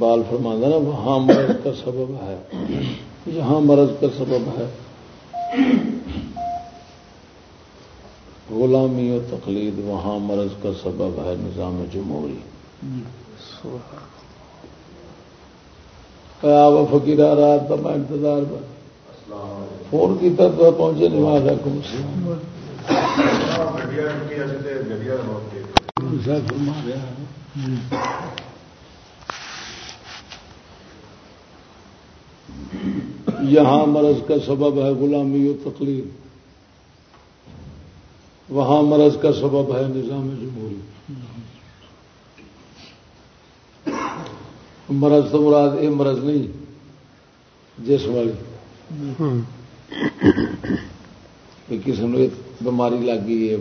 اقبال فرمانا نا وہاں مرض کا سبب ہے۔ یہاں مرض کا سبب ہے۔ غلامی و تقلید وہاں مرض کا سبب ہے نظام جمہوری۔ آپ فکیر آ رہا تھا میں انتظار پر فون کی طرف تو پہنچے نہیں وہاں رکھوں یہاں مرض کا سبب ہے غلامی و تقلید۔ وہاں مرض کا سبب ہے نظام جمہوری۔ مرض تو مراد یہ مرض نہیں، جس والی۔ کسی نے بیماری لگ گئی ہے،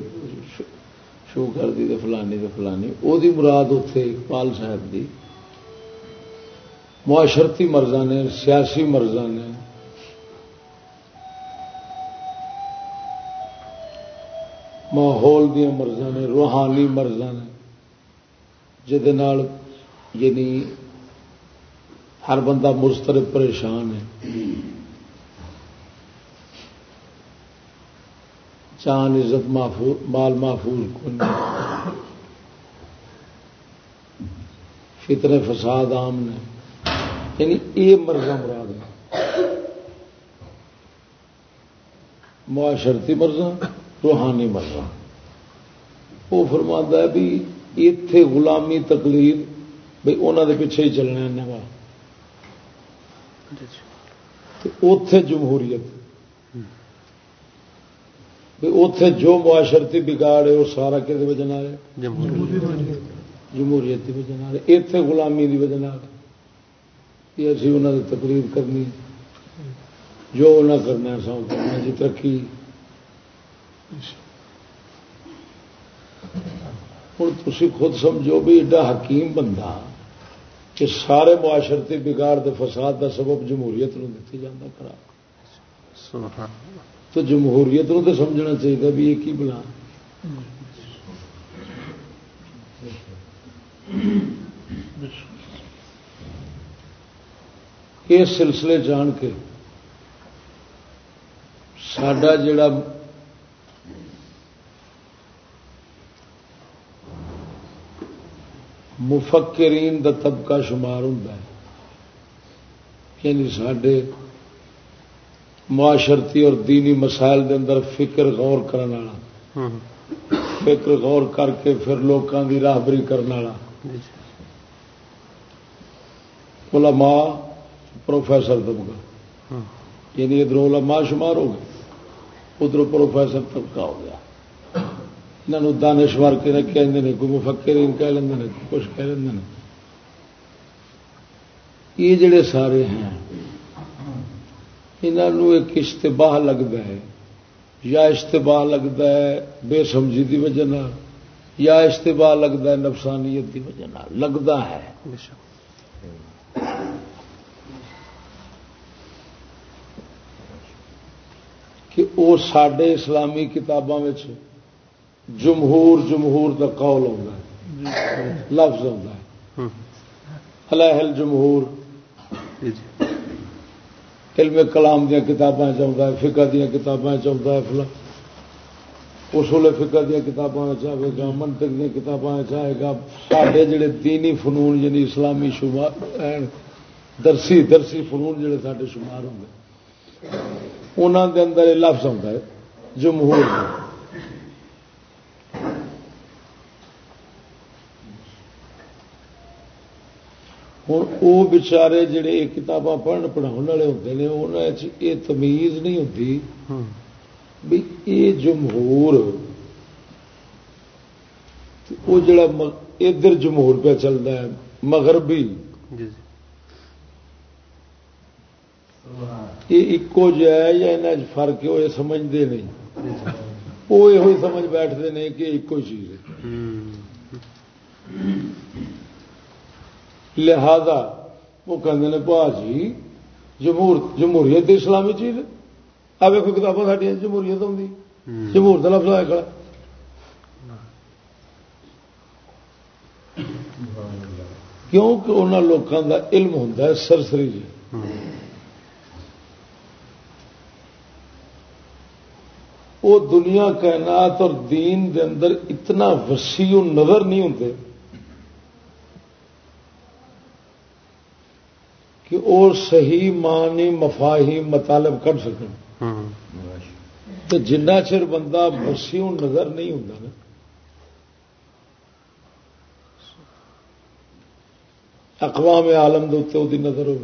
شو کر دی فلانی تو فلانی وہ مراد اتے اقبال صاحب دی۔ معاشرتی مرضا نے سیاسی مرضا نے ماحول دیا مرضا نے روحانی مرضا نے یعنی ہر بندہ مسترد پریشان ہے۔ چاند عزت مال محفوظ کو فساد عام نے۔ یعنی یہ مرضا مراد ہے۔ معاشرتی مرضا روحانی مرضا وہ فرما ہے بھی اتے غلامی تکلیف بھائی انہوں دے پیچھے ہی چلنا نوا اتے جمہوریت۔ اتے جو معاشرتی بگاڑ ہے وہ سارا کہ وجہ جمہوریت۔ کی وجہ اتے غلامی کی وجہ یہ اسی انہوں نے تقریر کرنی جو انہیں کرنا سو کرنا جی ترقی۔ ہوں تھی خود سمجھو بھی ایڈا حکیم بندہ کہ سارے معاشرتی بگاڑ دے فساد دا سبب جمہوریت نو دیتی جانا کرا۔ تو جمہوریت نو تو سمجھنا چاہیے بھی یہ کی بلا اس سلسلے جان کے سڈا جڑا مفکرین دا طبقہ شمار ہوں یعنی سڈے معاشرتی اور دینی مسائل دے اندر فکر غور کرنے والا فکر غور کر کے پھر لوگوں کی راہبری کرنے والا۔ علماء پروفیسر طبقہ۔ یعنی ادھر علماء شمار ہو گئے۔ ادھر پروفیسر طبقہ ہو گیا۔ انہوں دانشور کے کہتے ہیں کوئی مفکر کہہ لیں کچھ کہہ لیں یہ جڑے سارے ہیں انہوں ایک اشتباہ لگتا ہے۔ یا اشتباہ لگتا ہے بے سمجھی کی وجہ یا اشتباہ لگتا ہے نفسانیت کی وجہ لگتا ہے۔ کہ وہ سڈے اسلامی کتابوں میں جمہور جمہور کا قول ہے لفظ ہے۔ الحل جمہور علم کلام دیا کتابیں چاہتا ہے فقہ دیا کتابیں چاہتا ہے فلا اصول فقہ دیا کتابیں چاہے گا منطق دیا کتابیں چاہے گا۔ سارے جڑے دینی فنون یعنی اسلامی شمار درسی درسی فنون جڑے سارے شمار ہوں گے۔ انہوں کے اندر یہ لفظ ہوتا ہے جمہور ہوں وہ بچارے جڑے کتاباں پڑھن پڑھاؤ والے ہوتے ہیں انہوں یہ تمیز نہیں ہوتی بھی یہ جمہور وہ جڑا ادھر جمہور پہ چلتا ہے مغربی۔ جی، جی۔ یہ ایکو ہے یا فرق وہ سمجھتے نہیں۔ وہ یہ سمجھ بیٹھتے ہیں کہ ایکو چیز ہے۔ لہذا وہ کہتے ہیں پا جی جمہور جمہوریت اسلامی چیز اب ایک کتابیں ساری جمہوریت آتی جمہور کا لفظ آیا کھڑا۔ کیونکہ انہوں لوگوں کا علم ہوں سرسری جی۔ وہ دنیا کائنات اور دین دے اندر اتنا وسیع نظر نہیں ہوں کہ وہ صحیح معنی مفاہی مطالب کر سکیں۔ تو جنہ چر بندہ وسیع نظر نہیں ہوں نا اقوام عالم دے وہ نظر ہو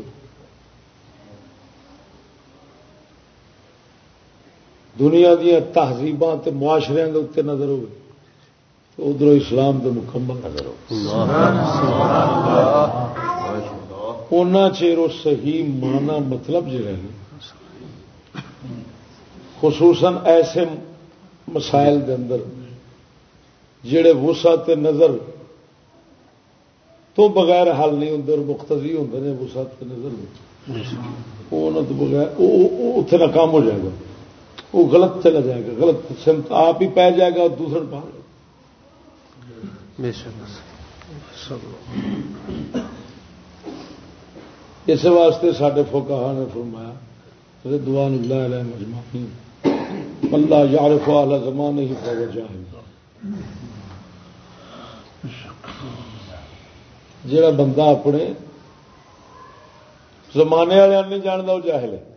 دنیا دیا تہذیب معاشرے کے اتنے نظر ہو ادھر اسلام کے مکمل نظر ہونا چیر وہ صحیح مانا مطلب جڑا ہے خصوصاً ایسے مسائل دے اندر، جڑے وسعت نظر تو بغیر حل نہیں ہوں اور مختضی ہوں نے، وسعت نظر تو بغیر اتنے ناکام ہو جائے گا۔ وہ غلط چلا جائے گا غلط سمت آپ ہی پی جائے گا اور دوسرے پا اس واسطے سڈے فوکا نے فرمایا ردوان اللہ علیہ مجمعین۔ اللہ یارف والا زمان ہی پاو جاہل جڑا بندہ اپنے زمانے والے نہیں جانتا وہ جاہل ہے۔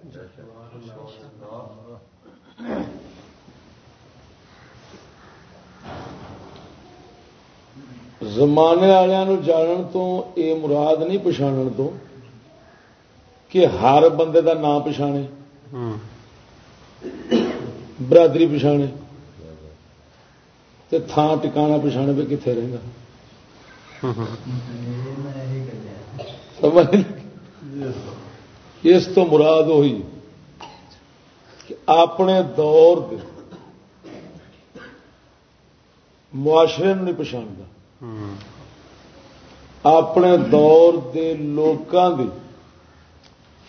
زمانے والوں جانن تو یہ مراد نہیں پچھاڑن تو کہ ہر بندے دا نام پچھانے برادری پچھانے تے تھان ٹکانا پچھانے پہ کتنے رہے اس تو مراد ہوئی کہ اپنے دور دے معاشرے نہیں پچھاڑتا اپنے دور دے لوکاں دی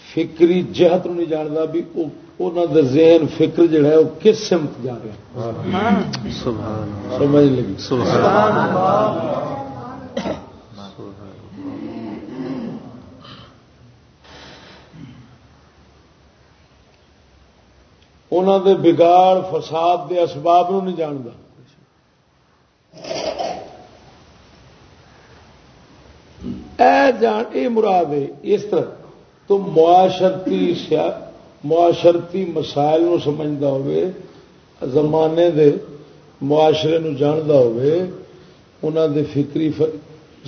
فکری جہت نہیں جانتا بھی انہوں دا ذہن فکر جڑا ہے وہ کس سمت جا رہا سمجھ لگی؟ انہوں دے بگاڑ فساد دے اسباب نہیں جانتا اے جان اے مراد ہے اس طرح تو معاشرتی معاشرتی مسائل نو سمجھتا ہوئے زمانے دے معاشرے نو جانتا ہوئے دے فکری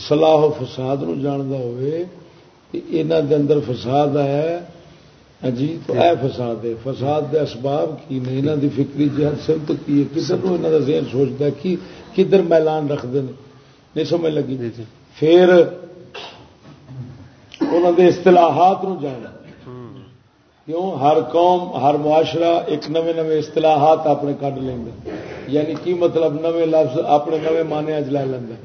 صلاح و فساد نو جانتا ہوئے انہوں دے اندر فساد ہے۔ ہاں جی تو اے فساد ہے۔ فساد دے اسباب کی نے؟ انہوں دی فکری جہت سمت کی ہے؟ کدھر انہوں کا ذہن سوچتا کہ کدھر میلان رکھتے ہیں نہیں سمجھ لگی۔ جی، جی۔ پھر انہوں دے اصطلاحات نو جانا کیوں؟ ہر قوم ہر معاشرہ ایک نوے نوے اصطلاحات اپنے کھ لینا یعنی کی مطلب نوے لفظ اپنے نوے مانے اج لے لینا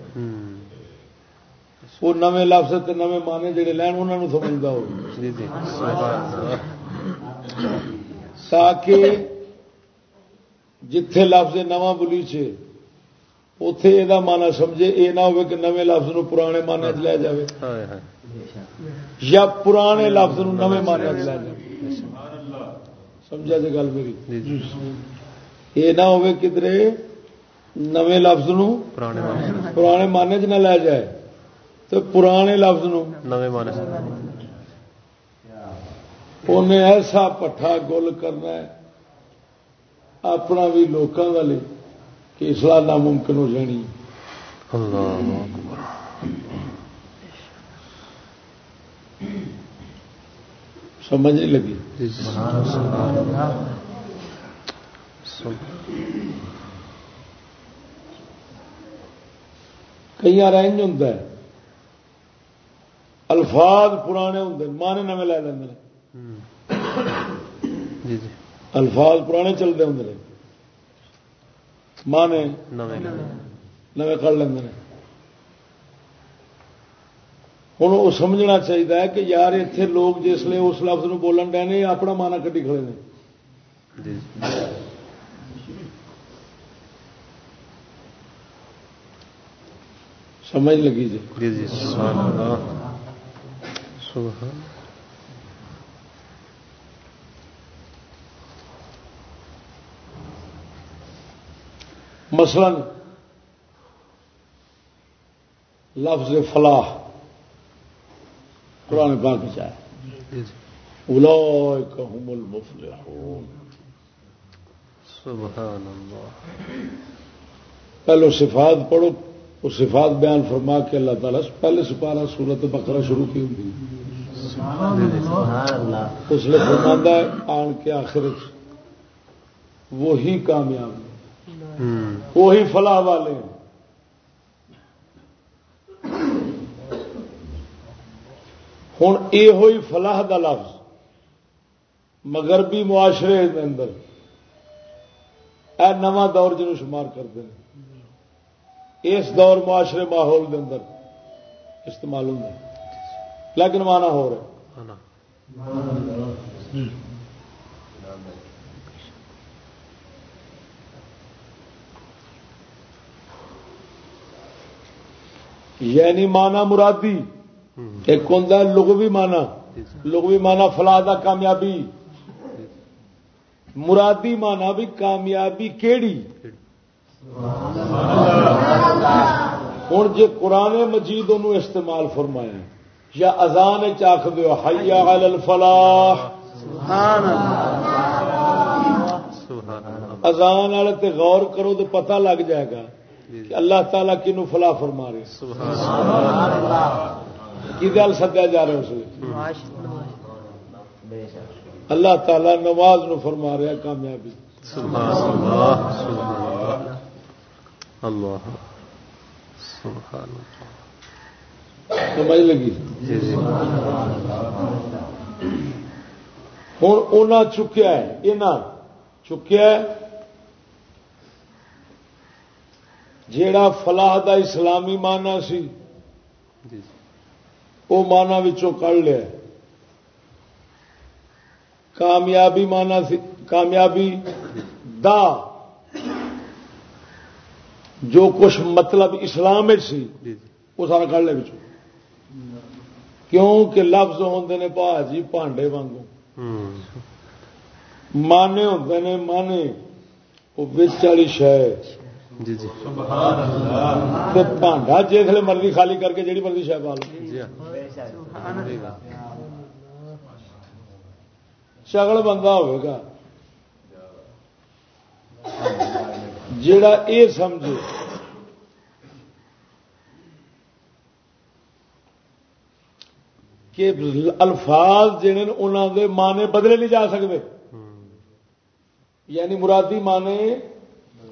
وہ نوے لفظ تے نوے مانے جڑے لین انہوں نے سمجھتا ہو۔ جی، جی۔ تاکہ جتھے لفظ نواں بولی چ اتے یہ مانا سمجھے یہ نہ ہو کہ نویں لفظ نو پرانے مانے چ لے جائے یا پرانے لفظ نویں مانے لے۔ جائے سمجھا جی گل میری؟ جی، جی۔ یہ نہ ہو کدھر نویں لفظ نو پرانے مانے چ نہ لے جائے۔ تو پرانے لفظ نو مانے انہیں ایسا پٹھا گل کرنا ہے اپنا بھی لوگوں کا لے کہ اصلاح ناممکن ہو جانی۔ سمجھ نہیں لگی۔ کئی بار انج ہوں الفاظ پرانے ہوں مانے نویں لے لیں جی، جی۔ الفاظ پرانے چلتے ہوں مانے نویں کر لیں ہوں وہ سمجھنا چاہیے کہ یار اتنے لوگ جسے اس لفظ بولن ڈے نے اپنا مانا کٹی کھڑے نے۔ سمجھ لگی جی جی جی سبحان اللہ سبحان مثلا لفظ فلاح قرآن پاک چاہے جی جی۔ هم المفلحون۔ سبحان اللہ پہلو صفات پڑھو وہ صفات بیان فرما کے اللہ تعالیٰ پہلے سپارہ سورت بقرہ شروع کی ہوتی جی جی اس لیے فرماندہ ہے آن کے آخر وہی کامیاب ہوں۔ وہی فلاح والے ہیں۔ ہوں یہ ہوئی فلاح دا لفظ، مغربی معاشرے اندر۔ اے نواں دور جنوں شمار کرتے ہیں۔ اس دور معاشرے ماحول دے اندر استعمال ہوتا لیکن مانا ہو رہا ہے۔ یعنی مانا مرادی۔ ایک ہوتا ہے لغوی مانا لغوی مانا فلاح دا کامیابی. مرادی مانا بھی کامیابی کیڑی؟ ہوں جی قرآن مجید انہوں استعمال فرمایا یا ازان چاخ دو حیا الفلاح. ازان والے تے غور کرو تو پتہ لگ جائے گا کہ اللہ تعالیٰ کنو فلاح فرما رہے سبحان اللہ۔ کی دل سدیا جا رہا اس لیے اللہ تعالیٰ نماز نو فرما رہا کامیابی۔ اللہ سمجھ لگی؟ جی جی۔ ہوں انہاں چکیا ہے یہاں چکیا ہے جیڑا فلاح دا اسلامی مانا سی۔ جی۔ وہ مانا کڑ لیا۔ کامیابی مانا سی کامیابی دا جو کچھ مطلب اسلام سی جی جی۔ وہ سارا کڑ لیا بچوں کیوں کہ لفظ ہوندے نے پا جی پانڈے وانگوں۔ ہوں۔ مانے ہوندے نے مانے وہ والی شے۔ جی جی۔ تے پانڈا جسے مرضی خالی کر کے جیڑی مرضی شے پا لو جی ہاں۔ شگل بندہ ہوئے گا۔ جیڑا اے سمجھے۔ کہ الفاظ جڑے نے انہوں دے معنی بدلے نہیں جا سکتے یعنی مرادی معنی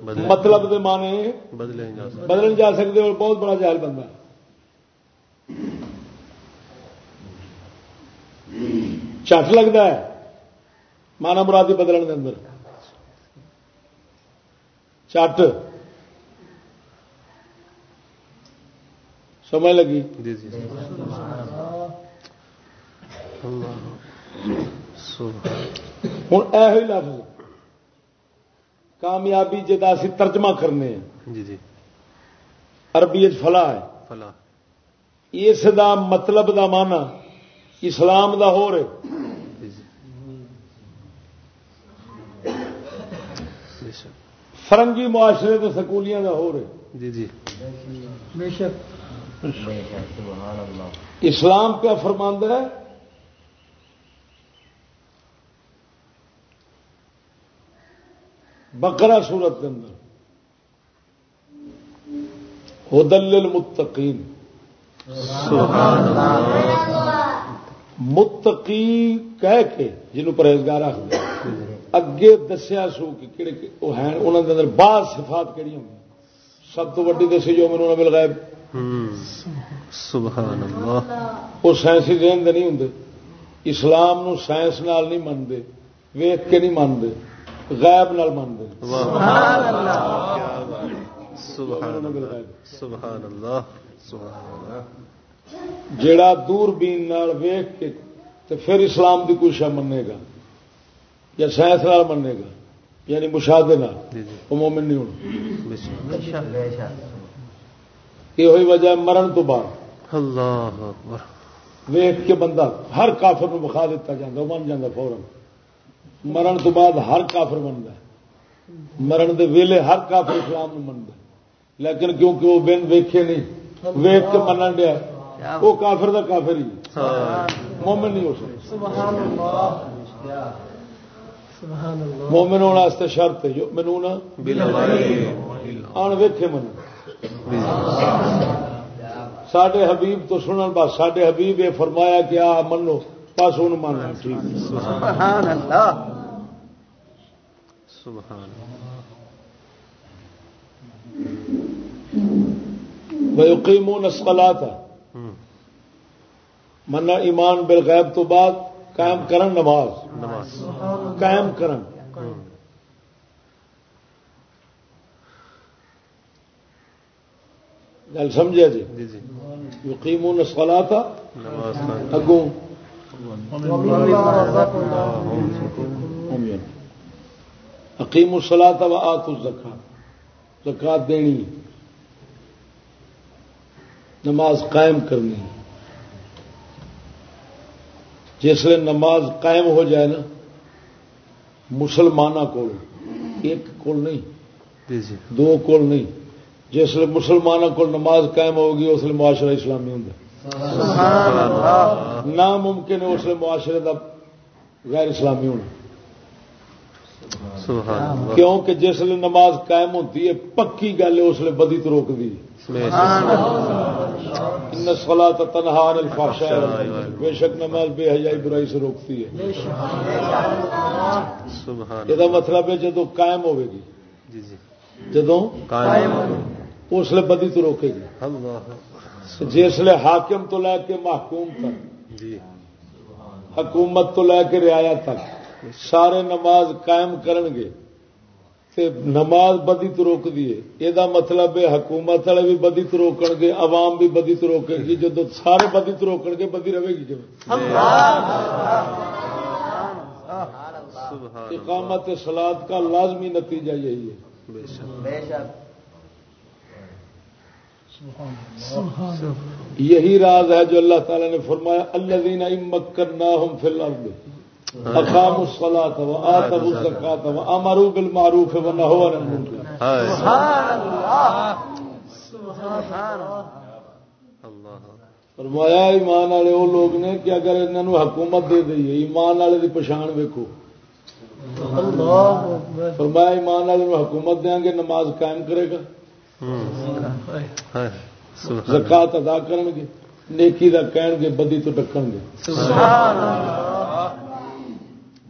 مطلب دے معنی بدلے نہیں جا سکتے۔ بدل نہیں جا سکتے اور بہت بڑا جہل بندہ چٹ لگتا ہے۔ مانا مرادی بدلن دے اندر۔ چٹ سمجھ لگی؟ جی جی۔ ہوں یہ لفظ کامیابی جدا اسی ترجمہ کرنے ہیں۔ جی جی۔ عربی فلاح ہے۔ فلاح۔ اس دا مطلب دا مانا اسلام دا ہو رہے۔ جی جی۔ بے شک۔ فرنگی معاشرے تو سکولیاں دا ہو رہے۔ جی جی۔ اسلام کیا فرماندہ ہے بقرہ سورت کے اندر۔ ہدل المتقین متقی کہہ کے جنہوں پرہیزگار آخر۔ اگے دسیا سو کہ کہڑے وہ ہیں انہوں کے اندر بعض صفات کہڑی ہوں۔ سب تو وڈی دسی جو میں مل غائب ہوں سبحان اللہ۔ وہ سائنسی ذہن دے نہیں ہوں۔ اسلام نو سائنس نال نہیں منتے ویخ کے نہیں منتے غائب نال منتے سبحان اللہ۔ سبحان اللہ سبحان اللہ سبحان اللہ۔ جیڑا دور بین نال ویخ کے تے پھر اسلام دی کوئی شہ منے گا؟ یا سائنس نال منے گا؟ یعنی مشاہدے نال؟ جی جی۔ وہ مومن نہیں ہونا۔ بے شک یہ ہوئی وجہ ہے مرن تو بعد۔ اللہ اکبر۔ ویخ کے بندہ ہر کافر نو بخا دیتا جاتا وہ بن جاتا فورن مرن تو بعد ہر کافر بنتا ہے۔ مرن دے ویلے ہر کافر اسلام نو منتا ہے۔ لیکن کیونکہ وہ بن ویکھے نہیں ویخ کے منن دیا وہ کافر دا کافر ہی مومن نہیں ہو سکتا۔ مومن ہونے واسطے شرط ہے جو منو نا آن ویکھے من سڈے حبیب تو سنن، بس سڈے حبیب یہ فرمایا کہ آ منو۔ بس ان ماننا ٹھیک۔ سبحان اللہ۔ سبحان اللہ۔ ويقيمون الصلاة۔ ہوں منا ایمان بالغیب تو بعد قائم کرن نماز۔ نماز قائم کرن۔ گل سمجھا جی؟ جی جی۔ یقیمون قائم۔ اگوں اقیم الصلاة و آت الزکات۔ زکات دینی نماز قائم کرنی جسے نماز قائم ہو جائے نا مسلمانوں کو ایک کول نہیں جی جی۔ دو کول نہیں۔ جسے مسلمانوں کو نماز قائم ہوگی اس لیے معاشرہ اسلامی ہوں ناممکن ہے اس معاشرے کا غیر اسلامی ہونا۔ سبحان اللہ۔ کیونکہ جس لیے نماز قائم ہوتی ہے پکی گل ہے اس لیے بدی تو روک دی۔ صلاح تنہا عن الفحشاء۔ بے شک نماز بے حیائی برائی سے روکتی ہے۔ سبحان یہ مطلب ہے جدو قائم ہوے گی۔ جی جی۔ جدو قائم اس لیے بدی تو روکے گی۔ اللہ جس لیے حاکم تو لے کے محکوم تک جی۔ حکومت تو لے کے رعایا تک سارے نماز قائم کرن گے تے نماز بدی تو روک دیے یہ مطلب ہے حکومت والے بھی بدی تو روکن گے عوام بھی بدی تو روکے گی جدو سارے بدی تو روکن گے بدی رہے گی جب سبحان اقامت سلاد کا لازمی نتیجہ یہی ہے۔ بے شک بے شک۔ یہی راز ہے جو اللہ تعالی نے فرمایا اللہ دینا مکرنا ہم فی الارض اقام الصلاۃ و آتوا الزکات و امروا بالمعروف و نهوا عن المنکر. سبحان اللہ سبحان اللہ فرمایا ایمان والے وہ لوگ نے کہ اگر انہوں حکومت دے دئیے ایمان والے دی پچھان ویکو فرمایا ایمان والے نو حکومت دیں گے نماز قائم کرے گا۔ زکات ادا کرن گے نیکی دا کہن گے بدی تو ڈکن گے سبحان اللہ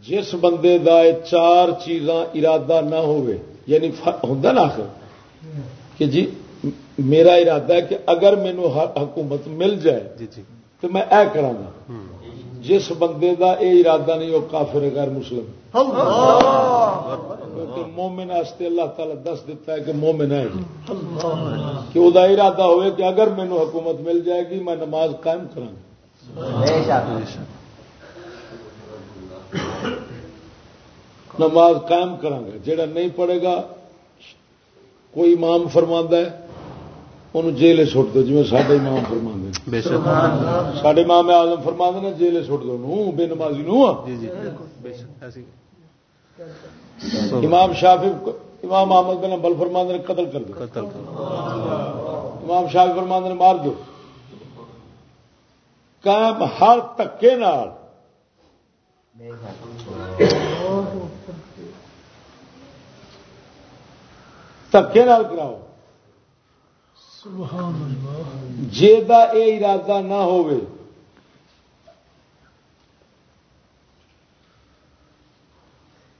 جس بندے دا چار چیزاں ارادہ نہ ہوئے یعنی ہوں نا آخر؟ کہ جی میرا ارادہ ہے کہ اگر مینو حکومت مل جائے جی جی۔ تو میں اے کرا جس بندے دا یہ ارادہ نہیں وہ کافر غیر مسلم۔ مومن اللہ تعالیٰ دس دیتا ہے کہ مومن ہے۔ کہ وہ ارادہ ہوئے کہ اگر مینو حکومت مل جائے گی میں نماز قائم کرا شک نماز قائم کرا جڑا نہیں پڑھے گا کوئی امام فرما ہے انہوں جیل سٹ دو جی سارے امام فرما سارے امام آزم فرما نے جیل سٹ دو نو بے نمازی نو امام شافی امام احمد بن امبل فرما نے قتل کر دو امام شافی فرما نے مار دو قائم ہر تکے نال دھکے نال کراؤ اللہ جیدا اے ارادہ نہ ہوئے۔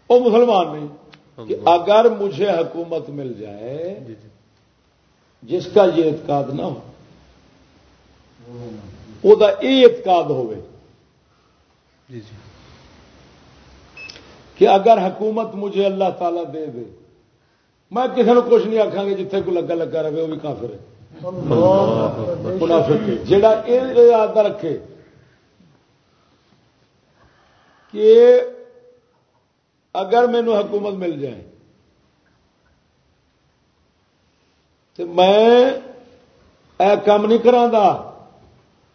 وہ مسلمان نہیں کہ اگر مجھے حکومت مل جائے جی جی۔ جس کا یہ اعتقاد نہ ہو وہ اعتقاد ہوئے۔ جی کہ اگر حکومت مجھے اللہ تعالی دے دے میں کسی نے کچھ نہیں آخا گا جتنے کو لگا لگا رہے وہ بھی کافر ہے۔ منافق ہے۔ یہ رکھے کہ اگر مینو حکومت مل جائے تو میں اے کام نہیں کرا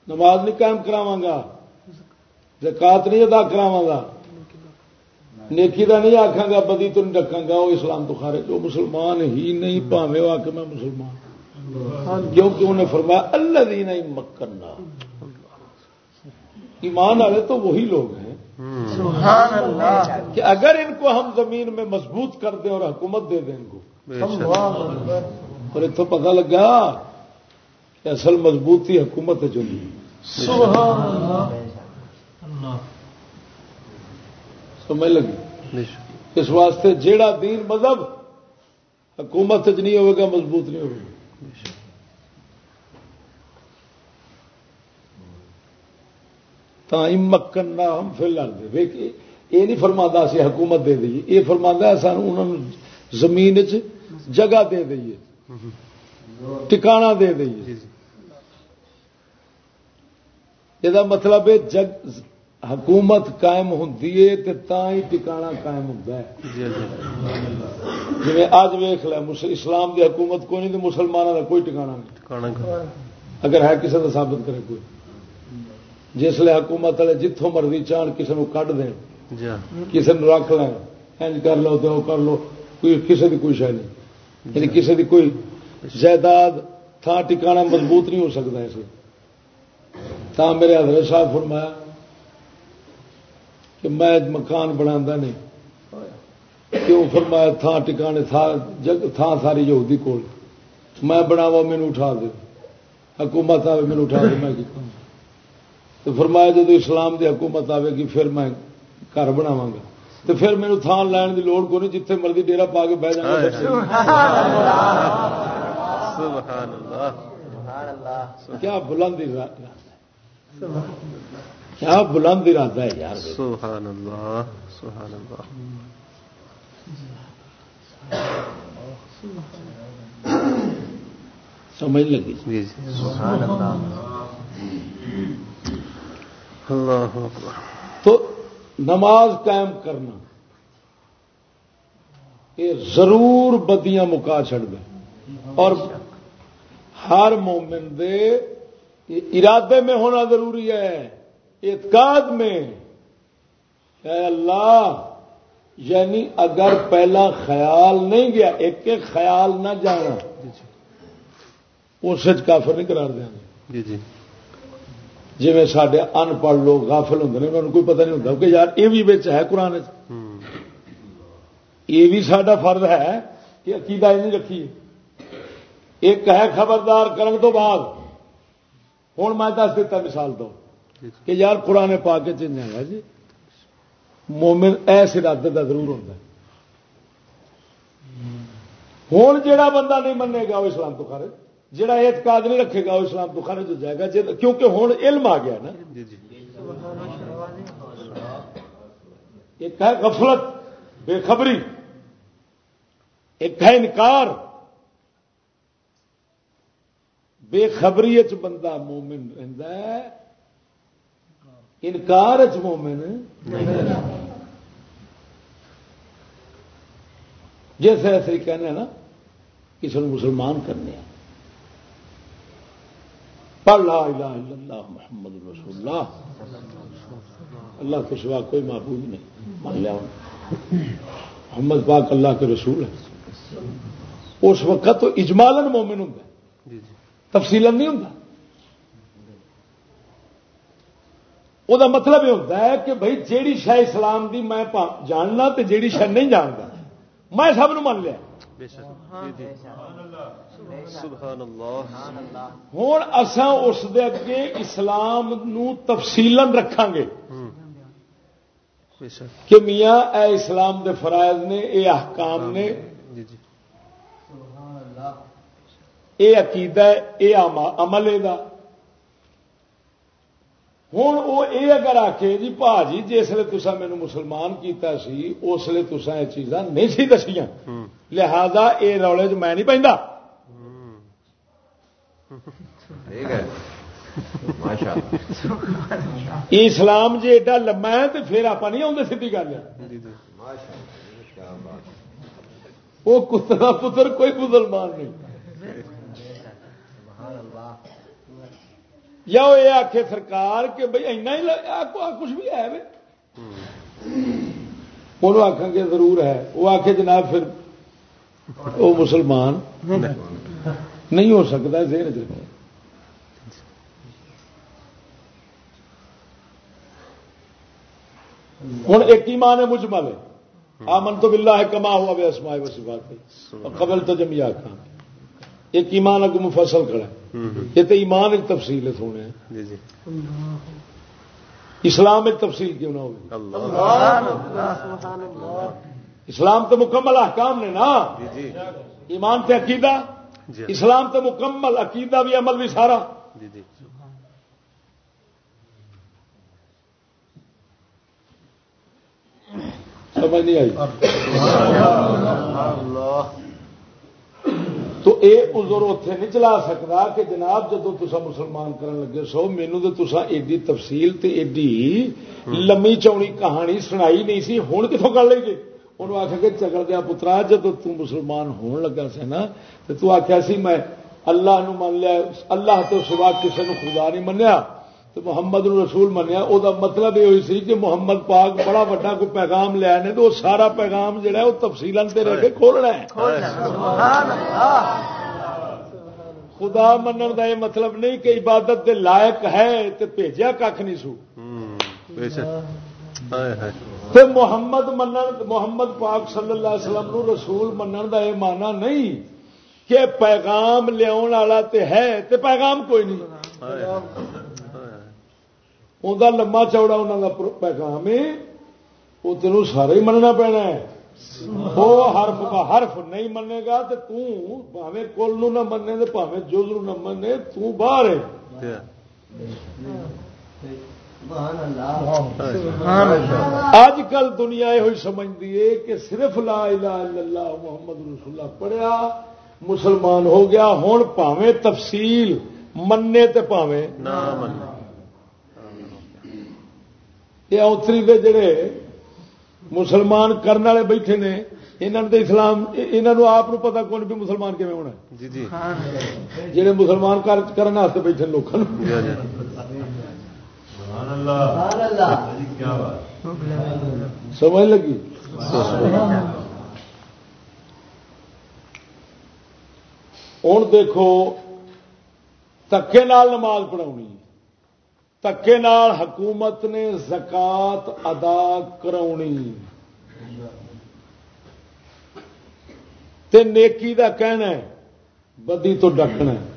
نماز نہیں قائم کراواں گا زکات نہیں ادا کراواں گا نیکی کا نہیں آخا گا، بدی تو نہیں رکھا گا، وہ اسلام تو خارج، وہ مسلمان ہی نہیں، پاوے آ کے میں مسلمان کیونکہ انہیں فرمایا اللہ دی نہیں مکنا ایمان والے تو وہی لوگ ہیں سبحان اللہ۔ کہ اگر ان کو ہم زمین میں مضبوط کر دیں اور حکومت دے دیں ان کو۔ اور اتوں پتہ لگا کہ اصل مضبوطی حکومت ہے جو نہیں۔ سبحان اللہ۔ سمجھ لگی؟ بے شک۔ اس واسطے جیڑا دین مذہب حکومت چ نہیں ہوگا مضبوط نہیں ہوگا مکن ہم پھر لڑ دے یہ نہیں فرما سی حکومت دے دئیے یہ فرما سان انہوں زمین جگہ دے دئیے ٹکانا دے دئیے جی جی۔ یہ مطلب ہے جگ حکومت قائم ہوں ہی ٹکانا قائم ہوتا ہے۔ جی جی۔ جی اج ویخ ل اسلام دی حکومت کوئی نہیں تو مسلمانوں کا کوئی ٹکانا نہیں۔ اگر ہے کسی کا ثابت کرے کوئی۔ جسے حکومت والے جتوں مرضی چاہن کسی کو کھ دین۔ جی۔ کسی نے رکھ لین۔ اینج کر لو تو کر لو۔ کوئی کسی کی کوئی شاید نہیں۔ یعنی کسی کی کوئی جائیداد تھان ٹکانا مضبوط نہیں ہو سکتا اس تا میرے حضرت صاحب فرمایا کہ میں مکان بنا نہیں۔ کیوں فرمایا تھان ٹکانے تھان ساری یہودی کول۔ میں بناوا مینو اٹھا دے۔ حکومت آئے مینو اٹھا دے میں کی تو فرمایا جب اسلام دی حکومت آئے گی پھر میں گھر بناواں گا۔ تو پھر میرے تھان لین دی لوڑ کو نہیں جتھے مرضی ڈیرا پا کے بہ جانا بچے سبحان اللہ۔ سبحان اللہ۔ کیا بلند ارادہ ہے کیا بلند ارادہ ہے یار سبحان اللہ سبحان اللہ۔ سمجھ لگی؟ جی جی سبحان اللہ۔ اللہ تو نماز قائم کرنا یہ ضرور بدیاں مکا چڑ دے اور ہر مومن دے یہ ارادے میں ہونا ضروری ہے اعتقاد میں۔ اے اللہ یعنی اگر پہلا خیال نہیں گیا ایک ایک خیال نہ جانا۔ جی جی۔ اس کافر نہیں قرار دیا۔ جی جی۔ جی سارے ان پڑھ لوگ غافل ہوں انہوں نے کوئی پتہ نہیں ہوتا کہ یار یہ بھی بچ ہے قرآن یہ بھی سڈا فرض ہے کہ عقیدہ نہیں رکھیے۔ ایک ہے خبردار کرن تو بعد۔ ہوں میں دس دیتا مثال دو کہ یار قرآن پا کے چنیا ہے جی۔ مومن ایس ارادے کا ضرور ہوتا ہے۔ ہوں جڑا بندہ نہیں منے گا وہ اسلام تو خارج۔ جڑا اعتقاد نہیں رکھے گا وہ اسلام تو خارج ہو جائے گا۔ کیونکہ ہوں علم آ گیا نا۔ جی جی۔ ایک ہے غفلت بے خبری۔ ایک ہے انکار۔ بے خبری چ بندہ مومن رہتا ہے، انکار چ مومن جیسے ایسے ہی کہنے نا، کسی نے مسلمان کرنے ہیں۔ پڑھ لا الہ الا اللہ محمد رسول اللہ۔ اللہ کے سوا کوئی معبود نہیں، مان لیا محمد پاک اللہ کے رسول ہے اس وقت تو اجمالن مومن ہوں جی جی۔ تفصیل نہیں ہوں وہ مطلب یہ ہوتا ہے کہ بھائی جیڑی شہ اسلام دی میں جاننا تو جیڑی شہ نہیں جانتا میں سب نو مان لیا بے شک سبحان اللہ سبحان اللہ ہوں اساں اس دے اگے اسلام نو تفصیلن رکھاں گے ہوں بے شک کہ میاں اے اسلام دے فرائض نے اے احکام نے جی جی سبحان اللہ اے عقیدہ ہے عما- عمل دا۔ ہوں وہ یہ اگر آخے جی پا جی جسے تسا مینو مسلمان کیتا سی اس لیے تسا یہ چیزاں نہیں سی دسیاں۔ ہوں۔ لہذا اے رولے چ میں نہیں پہنتا یہ اسلام جی ایڈا لما ہے تو پھر آپ نہیں آتے سی گل۔ وہ کترا پتر کوئی مسلمان نہیں۔ یا وہ یہ آخے سرکار کہ بھئی اینا ہی آ- آ- کچھ بھی ہے انہوں آخان گے ضرور ہے۔ وہ آخے جناب پھر وہ مسلمان نہیں ہو سکتا ذہن چ رکھو ہوں ایک ایمان ہے مجمل۔ ہے آمن تو بلا ہے کما ہوا بے اسمائے وسی بات قبل تو جمیا کھان ایک ایمان اگو مفصل کھڑا ہے۔ یہ تو ایمان ایک تفصیل ہے سونے۔ جی جی۔ اسلام ایک تفصیل کیوں نہ ہوگی اسلام تو مکمل احکام نے نا۔ جی ایمان تے عقیدہ۔ اسلام تو مکمل عقیدہ بھی عمل بھی سارا۔ سمجھ نہیں آئی؟ اللہ۔ تو اے عذر اتے نہیں چلا سکتا کہ جناب جدو تسا مسلمان کرن لگے سو مینو تو تسا ایڈی تفصیل تے ایڈی لمی چونی کہانی سنائی نہیں سی ہوں کتوں کر لیں گے انہوں آخیا کہ چکر دیا پترا جدو تو مسلمان ہون لگا سی نا تو تو آخیا سی میں اللہ نو من لیا، اللہ تو سوا کسی نے خدا نہیں منیا۔ تو محمد رسول منیا وہ مطلب یہ ہوئی سی کہ محمد پاک بڑا وڈا کوئی پیغام لیا نے تو سارا پیغام جڑا ہے وہ تفصیل رہ کے کھولنا ہے۔ خدا منن دا یہ مطلب نہیں کہ عبادت دے لائق ہے تے بھیجیا کھ نہیں سو۔ تے محمد منن محمد پاک صلی اللہ علیہ وسلم نو رسول منن دا یہ مانا نہیں کہ پیغام والا تے ہے تے پیغام کوئی نہیں۔ اوندا لمبا چوڑا انہاں دا پر- پیغام ہے وہ تینوں سارا ہی مننا پینا ہے وہ حرف کا حرف نہیں منے گا تو بھاویں کل نہ منے تے بھاویں جز نو نہ منے تو باہر ہے اللہ اج کل دنیا یہ ہوئی سمجھتی ہے کہ صرف لا الہ الا اللہ محمد رسول اللہ پڑھیا مسلمان ہو گیا ہوں پاویں تفصیل مننے تے پاویں نہ من یہ اوتری دے جڑے مسلمان کرنے والے بیٹھے نے انہوں نے اسلام انہوں آپ پتا کون بھی مسلمان کیون ہونا جی جی جڑے مسلمان کر کرنے بیٹھے لوگوں سمجھ لگی ہوں دیکھو تکے نال نماز پڑھاونی تکے نال حکومت نے زکات ادا کرونی تے نیکی دا کہنا ہے بدی تو ڈکنا ہے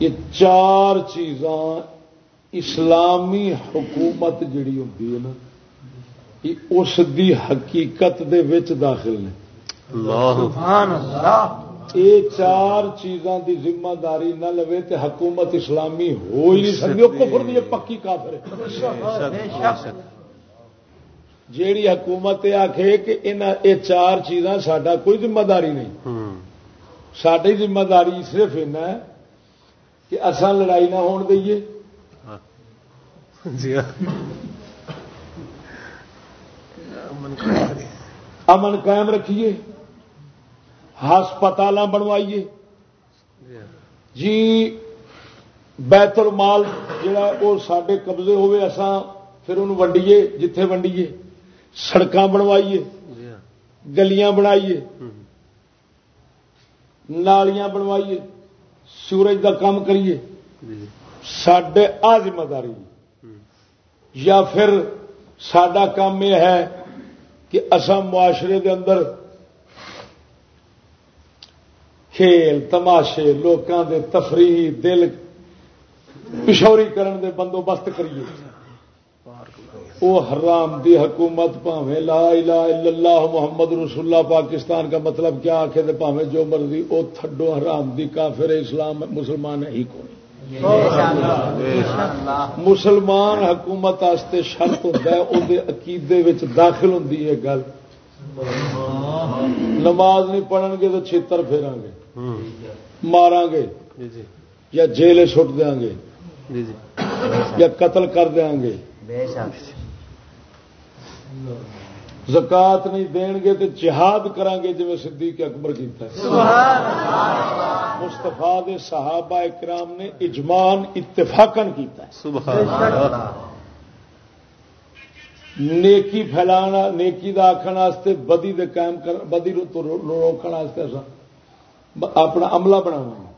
یہ چار چیزاں اسلامی حکومت جڑی ہوتی ہے نا یہ اس دی حقیقت دے وچ داخل نے اللہ سبحان اللہ یہ چار چیزاں دی ذمہ داری نہ لوے تے حکومت اسلامی ہو ہی نہیں سکتی وہ کفر دی پکی کافر۔ ہے جیڑی حکومت یہ آخے کہ یہ چار چیزاں ساڈا کوئی ذمہ داری نہیں۔ ساری ذمہ داری صرف ہے کہ اصا لڑائی نہ ہون دئیے۔ جی ہاں۔ امن قائم رکھیے۔ ہسپتال بنوائیے۔ جی بیت المال جڑا وہ سڈے قبضے ہوئے، اساں پھر انہوں ونڈیے، جتھے ونڈیے۔ سڑکاں بنوائیے، گلیاں بنائیے، نالیاں بنوائیے سورج دا کام کریے۔ سڈے آ ذمہ داری یا پھر سڈا کام یہ ہے کہ اساں معاشرے دے اندر کھیل، تماشے، لوکاں دے تفریح، دل پشوری کرن دے بندوبست کریے۔ وہ حرام دی حکومت پاویں لا الہ الا اللہ محمد رسول اللہ پاکستان کا مطلب کیا آخے تے پاویں جو مرضی، او تھڈو حرام دی کافر اسلام، مسلمان ہی کوئی مسلمان حکومت آستے شرط ہوتا ہے وہ عقیدے وچ داخل ہوتی ہے گل۔ نماز نہیں پڑھن گے تو چھتر پھیرا گے مارا گے جی جی۔ یا جیلے سٹ دیا گے جی جی۔ یا قتل کر دیا گے بے شک۔ زکات نہیں دین گے تو جہاد کران گے جی صدیق اکبر کیتا ہے۔ سبحان۔ اللہ مستفا دے صحابہ اکرام نے اجمان اتفاقن کیتا ہے۔ سبحان اللہ۔ نیکی پھیلانا نیکی دا آخر واسطے بدی دے قائم کر بدی رو تو رو- روکن واسطے اساں ب- اپنا عملہ بنانا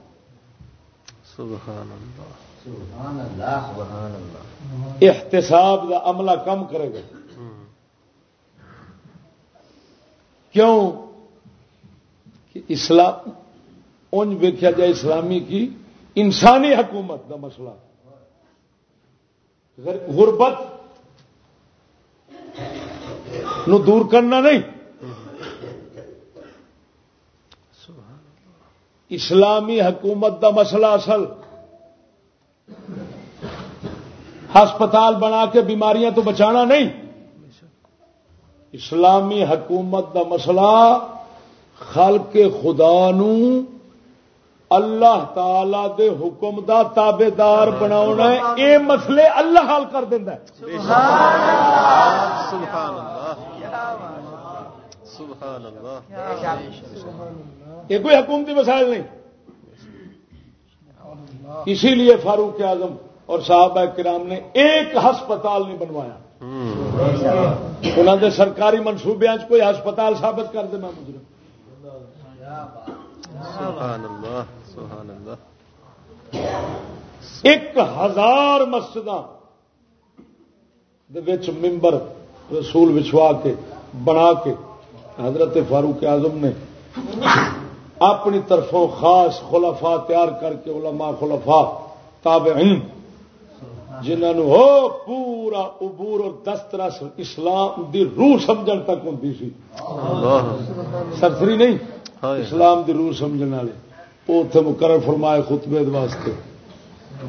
سبحان اللہ سبحان اللہ سبحان اللہ احتساب دا عملہ کم کرے گا۔ کیوں؟ کہ اسلام انج ویکیا جائے اسلامی کی انسانی حکومت کا مسئلہ۔ غر- غربت نو دور کرنا نہیں۔ اسلامی حکومت دا مسئلہ اصل۔ ہسپتال بنا کے بیماریاں تو بچانا نہیں۔ اسلامی حکومت دا مسئلہ خلق خدا نو اللہ تعالی دے حکم دا تابے دار بنا یہ مسئلے اللہ حل کر دینا سبحان اللہ۔ سبحان اللہ۔ یہ کوئی حکومتی مسائل نہیں۔ اسی لیے فاروق اعظم اور صحابہ کرام نے ایک ہسپتال نہیں بنوایا۔ انہوں نے سرکاری منصوبے کوئی ہسپتال ثابت کر دے میں مجرم۔ ایک ہزار مسجد ممبر رسول وچوا کے بنا کے حضرت فاروق اعظم نے اپنی طرفوں خاص خلفاء تیار کر کے علماء خلفاء تابعین جنہوں ہو پورا عبور اور دسترس اسلام دی روح سمجھن تک ہوتی سی۔ سرسری نہیں اسلام دی روح سمجھنے والے۔ وہ اتنے مقرر فرمائے خطبے واسطے۔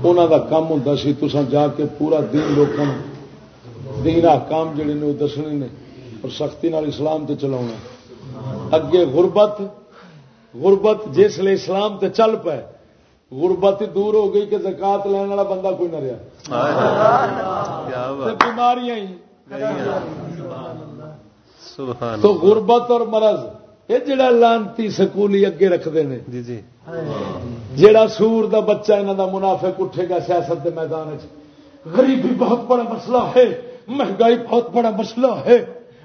انہوں دا کام ہوں سی تسا جا کے پورا دین لوگوں دین احکام جڑے نے وہ دسنے نے۔ اور سختی نال اسلام تے چلاونا۔ اگے غربت غربت جس لیے اسلام تے چل پائے غربت دور ہو گئی کہ زکات لینے والا بندہ کوئی نہ رہا بیماریاں ہی۔ تو غربت اور مرض یہ جڑا لانتی سکولی اگے رکھتے ہیں جی جی۔ جیڑا سور دا بچہ انہوں دا منافق اٹھے گا سیاست دے میدان چ غریبی بہت بڑا مسئلہ ہے مہنگائی بہت بڑا مسئلہ ہے۔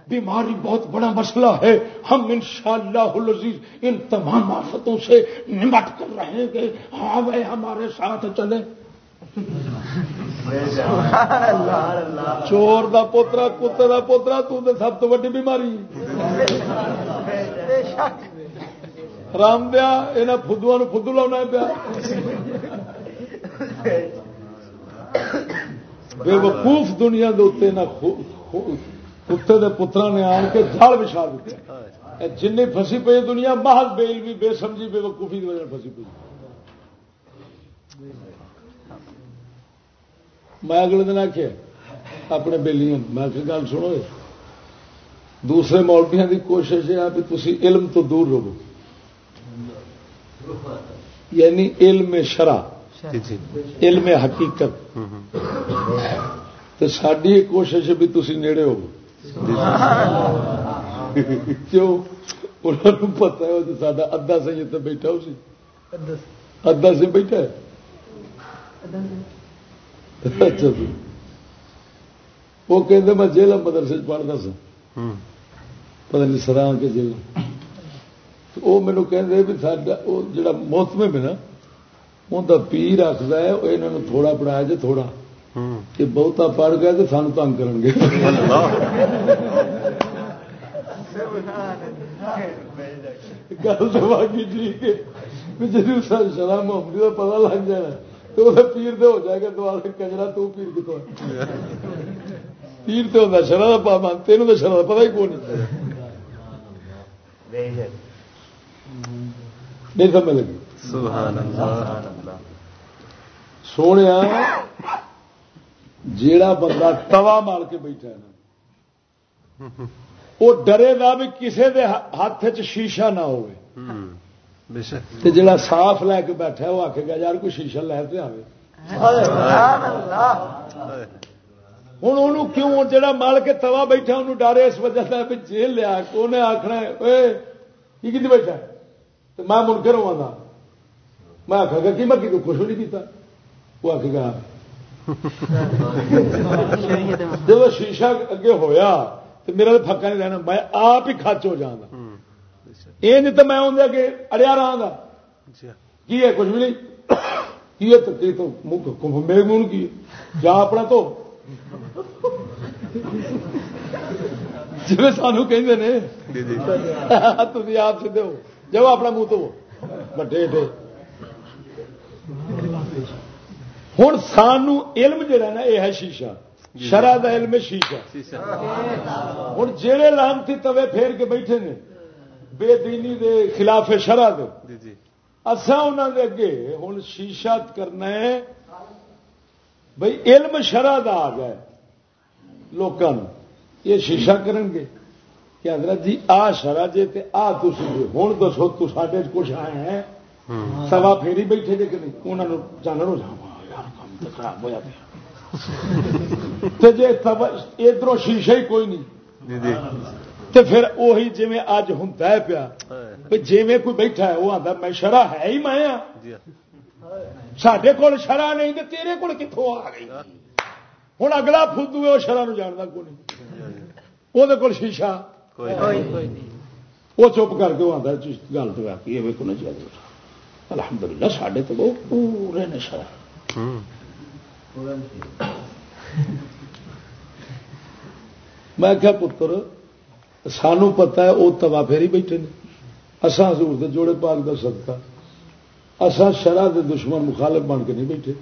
بیماری بہت بڑا مسئلہ ہے۔ ہم انشاءاللہ العزیز ان تمام آفتوں سے نمٹ کر رہیں گے۔ ہاں وہ ہمارے ساتھ چلے چور دا پوترا، کتے دا پوترا، تو تے سب تو وڈی بیماری۔ رام دیا یہاں فدو فدو لاؤنا پیا۔ بے وقوف دنیا دے اتنے نہ کتے دے پترا نے آن کے جال بچھا دیتے جن پھسی پی دنیا محض بے علمی بے سمجھی بے وقوفی کی وجہ پھسی پی میں اگلے دن آخیا اپنے بےلی میں آخر گل سنو دوسرے مولبیاں دی کوشش ہے بھی تسی علم تو دور رہو۔ یعنی علم شرع علم حقیقت۔ تو ساری یہ کوشش بھی تسی نیڑے ہو کیوں؟ انہوں نے پتا ہے وہ تو ساڈا ادھا سی اتنے بیٹھا ہو سی ادھا سی بیٹھا ہے؟ اچھا جی۔ وہ کہتے میں جیل مدرسے پڑھتا سا۔ پتہ نہیں سراہ کے جیل۔ وہ مینو کہ ساڈا وہ جڑا محتمے میں نا انہیں پیر آخر ہے یہاں تھوڑا پڑھایا جی تھوڑا۔ کہ بہتا پڑھ گیا تو سانو تنگ گے۔ گل تو باقی ٹھیک ہے۔ جی شرح محمدی کا پتا لگ جانا تو وہ پیر تو ہو جائے گا دوبارہ کجرا تو پیر کتوں پیر تو ہوتا شرح کا پا مان تینوں تو شرح کا پتا ہی کون نہیں نہیں سمجھ لگی؟ سبحان اللہ۔ سونے جیڑا بندہ توا مار کے بیٹھا ہے نا وہ ڈرے گا بھی کسی دے ہاتھ چ شیشہ نہ تے جڑا صاف لے کے بیٹھا ہے وہ آخے گا یار کوئی شیشہ لے کے آئے۔ ہوں انہوں کیوں جڑا مال کے توا بیٹھا انہوں ڈر اس وجہ سے بھی جیل لیا انہیں آخنا کی بیٹھا میں منکر ہوا میں آخا گا کہ میں کسی کچھ بھی نہیں پیتا وہ آخے گا جب شیشہ اگے ہویا تو میرا تو پکا نہیں رہنا میں آپ ہی خچ ہو جانا یہ نہیں تو میں اندر اگے اڑیا رہا جی۔ کی ہے؟ کچھ بھی نہیں۔ کی ہے؟ تو میرے منہ کی؟ جا اپنا تو۔ جی سانو کہ جی جی۔ تھی آپ سیدھے ہو۔ جاؤ اپنا منہ تو۔ بٹے ہوں سانو علم جہا نا یہ ہے شیشہ۔ شرح کا علم ہے شیشہ۔ ہوں جہے لانتی توے پھیر کے بیٹھے نے بے دینی دے خلاف شرح دے۔ جی جی۔ انہوں دے اگے ہوں شیشہ کرنا ہے بھئی علم شرح دا آ گیا لوگوں یہ شیشہ کرن گے۔ کہ حضرت جی آ شرح جے تے آ تسی جے ہوں دسو تو ساڈے کچھ آئے ہیں۔ سوا پھیری بیٹھے جے کہ نہیں؟ انہوں نے جانن ہو کام تو خراب ہویا پیا تے جے ادھر شیشہ ہی کوئی نہیں جی جی تے پھر وہی جی اج ہوندا ہے پیا جیویں کوئی بیٹھا ہے وہ آتا میں شرح ہے ہی میں ہاں جی سڈے کول شرح نہیں تو تیرے کول کتوں آ گئی ہوں اگلا فدو ہے وہ شرح جانتا کو نہیں وہ کول شیشہ کوئی وہ چپ کر کے وہ آتا گل تو آ کے کو نہیں چاہیے الحمد للہ سڈے تو وہ پورے نے شرح ہوں میں کیا پتر، سانو پتا ہے وہ توا پھیری بیٹھے نے۔ اساں حضور دے جوڑے پاک دا صدقہ۔ اساں شرع دے دشمن مخالف بن کے نہیں بیٹھے۔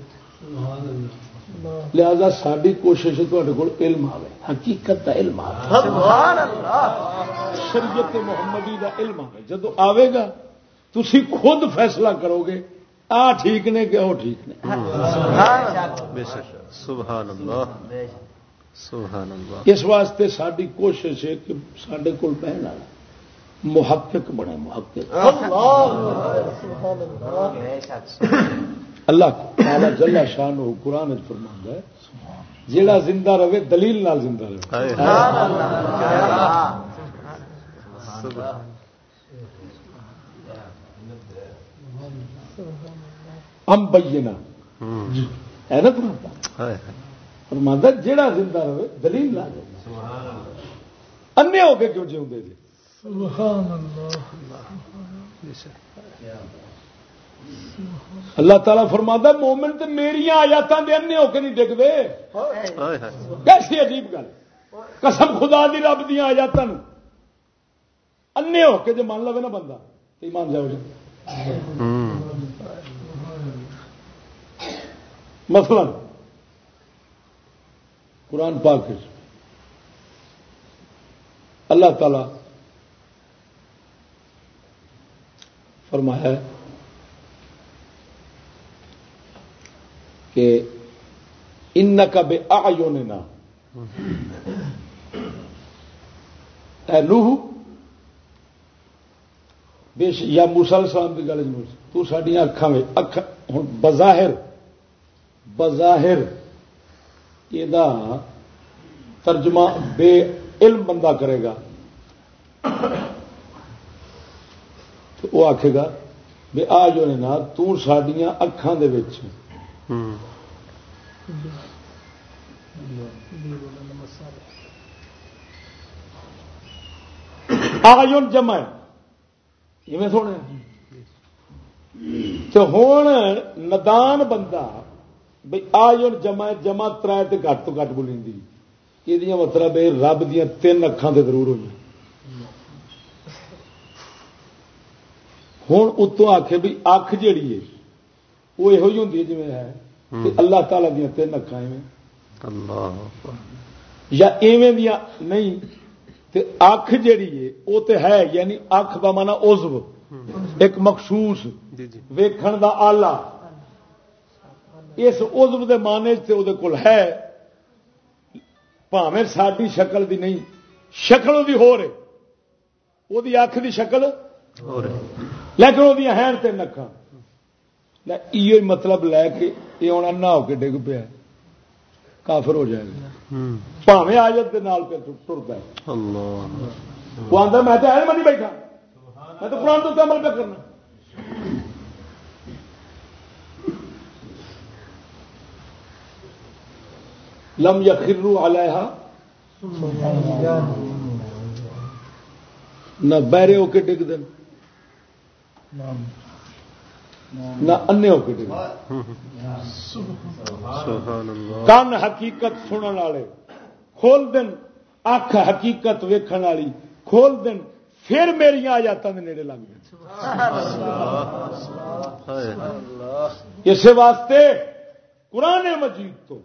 لہذا ساری کوشش ہے تے علم آئے حقیقت دا علم آئے شریعت محمدی دا علم آئے جدو آئے گا، تسی خود فیصلہ کرو گے۔ آ ٹھیک نے کہ وہ ٹھیک نے؟ بے شک۔ سبحان اللہ۔ سبحان اللہ۔ اس واسطے ساری کوشش ہے کہ سڈے کول بہن والا محقق بنے محقق۔ اللہ تعالی جل شان ہو قرآن فرما ہے جیڑا زندہ رہے دلیل نال زندہ رہے ہائے سبحان ہم بینا ہے نا فرماتا جیڑا زندہ رہے دلیل نال انے ہو کے کیوں جیوندے جی؟ اللہ۔ تعالیٰ فرماتا مومن تے میری آیاتاں دے انے ہو کے نہیں ہائے کیسی عجیب گل۔ قسم خدا دی رب دیا آیات انے ہو کے جو مان لو نا بندہ ایمان جاؤ جی۔ مثلا، قرآن پاک اللہ تعالی فرمایا کہ ان کا بے آیو نے نا اے بے یا موسیٰ علیہ کی گل تو سڈیا اکھان میں اکھ ہوں بظاہر بظاہر یہ ترجمہ بے علم بندہ کرے گا۔ تو وہ آخے گا بے آ جو نے نا تڈیا اکھان دے وچ۔ ہوں آیون جمع میں سونے تو ہوں ندان بندہ بھائی آیون جمع جمع ترائے تو گھٹ تو گھٹ بولی یہ مطلب رب دیا تین اکھان سے ضرور ہوئی ہوں اتوں آخے بھی اکھ جیڑی ہے وہ یہ ہوں جی ہے کہ اللہ تعالی دیا تین اکھان ایویں۔ یا ایویں دیا نہیں تے اکھ جیڑی ہے وہ تے ہے یعنی اکھ کا مانا عزو ایک مخصوص جی جی۔ ویکھن دا آلہ۔ اس عزو دے مانے تے وہ کول ہے پاویں ساری شکل دی نہیں شکل دی ہو رہے۔ وہ اکھ دی شکل ہو رہے۔ لیکن وہ ہیں لے ایو ہی مطلب لے کے یہ ہونا نہ ہو کے ڈگ پیا کافر ہو جائے گا۔ ہوں۔ پاویں آجت کے نال پہ ٹرتا ہے وہ آتا میں تو ہے نہیں بیٹھا۔ میں تو قرآن تو عمل پہ کرنا۔ لم یخرو علیہ نہ بہرے ہو کے ڈگ دین نہ انے ہو کے ڈگ دین کن حقیقت سنن والے. کھول دن اکھ حقیقت ویکھن والی. کھول دن پھر میری آیاتوں کے نیڑے لگ گئے. اسی واسطے قرآن مجید تو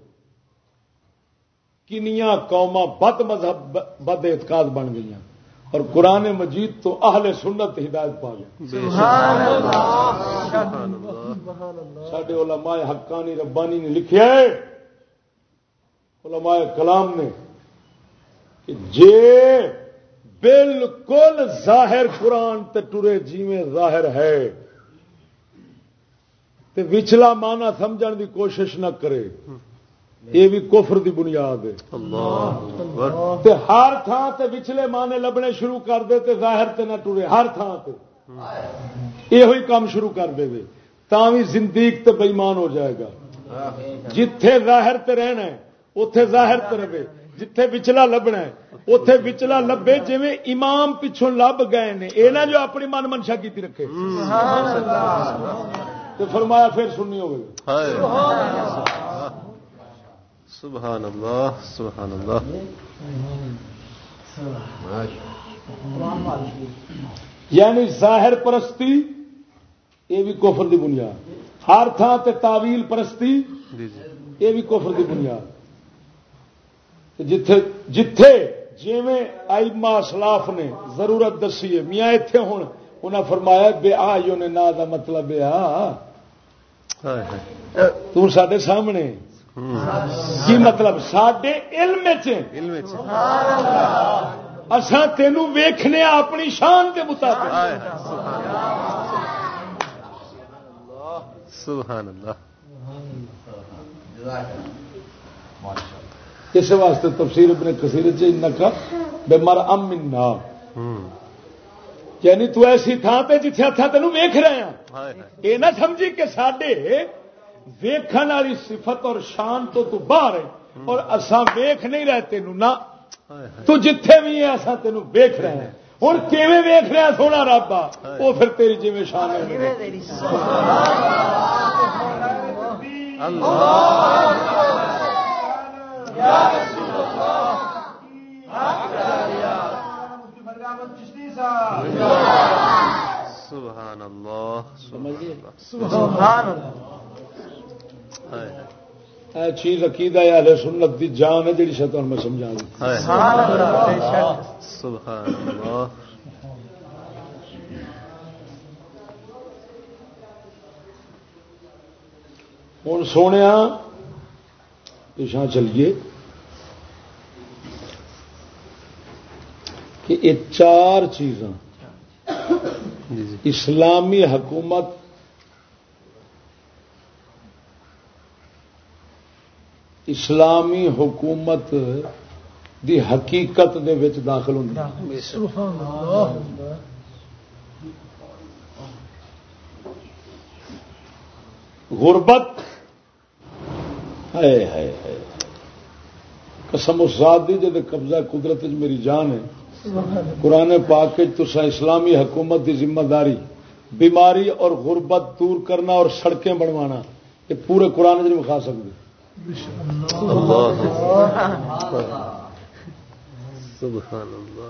کنیا قوما بد مذہب بد اعتقاد بن گئی اور قرآن مجید تو اہل سنت ہدایت پا اللہ۔ سڈے علماء حقانی ربانی نے لکھا ہے علماء کلام نے کہ جے بالکل ظاہر قرآن تے ٹرے جیویں ظاہر ہے تے وچلا مانا سمجھن دی کوشش نہ کرے۔ یہ بھی کفر دی بنیاد ہے۔ تے ہر تھان تے وچلے مانے لبنے شروع کر دے تے ظاہر تے نہ ٹرے ہر تھان تے۔ یہ کام شروع کر دے دے تا بھی زندیق تے بےمان ہو جائے گا۔ جتھے ظاہر تے رہنا ہے اتے ظاہر تے رہے۔ جتھے وچلا لبنا ہے اتے وچلا لبے جی امام پچھوں لب گئے نے۔ یہ نہ جو اپنی من منشا کی رکھے۔ تو فرمایا پھر سننی ہوگی سبحان اللہ سبحان اللہ یعنی ظاہر پرستی یہ بھی کفر دی بنیاد۔ ہر تھان تے تعویل پرستی جی جی۔ یہ بھی کفر دی بنیاد۔ جتھے جتھے جیویں آئما اسلاف نے ضرورت دسی ہے میاں اتے ہوں انہیں فرمایا بے آ نے نا دا مطلب آ۔ تو سڈے سامنے کی مطلب سڈے علم اساں تینوں ویکھنے آ اپنی شان کے مطابق۔ سبحان اللہ۔ اس واسطے تفسیر ابن کثیر چ نکا بے مر ام منا یعنی تو ایسی تھان تے جتھے اتھا تینوں ویکھ رہے ہیں یہ نہ سمجھی کہ سڈے ویکھن والی صفت اور شان تو تو باہر ہے۔ اور اساں ویکھ نہیں رہے تینوں نہ۔ تو جتھے بھی ہے اساں تینوں ویکھ رہے ہیں۔ ہوں کیویں ویکھ رہے ہیں سونا رب؟ آ وہ پھر تیری جی شان ہے۔ اللہ۔ سبحان اللہ۔ سبحان اللہ۔ اے چیز عقیدہ ہے اہل سنت دی جان ہے جڑی شیطان میں سمجھا دی۔ ہائے۔ ہائے سبحان اللہ۔ ہوں سونے پیچھا چلیے۔ کہ یہ چار چیزاں جی جی۔ اسلامی حکومت اسلامی حکومت دی حقیقت دے وچ داخل ہوں غربت۔ ہے ہے ہے قسم ذات دی جد قبضہ قدرت میری جان ہے۔ قرآن پاک کے تسا اسلامی حکومت دی ذمہ داری بیماری اور غربت دور کرنا اور سڑکیں بنوانا یہ پورے قرآن نہیں مکھا سکتے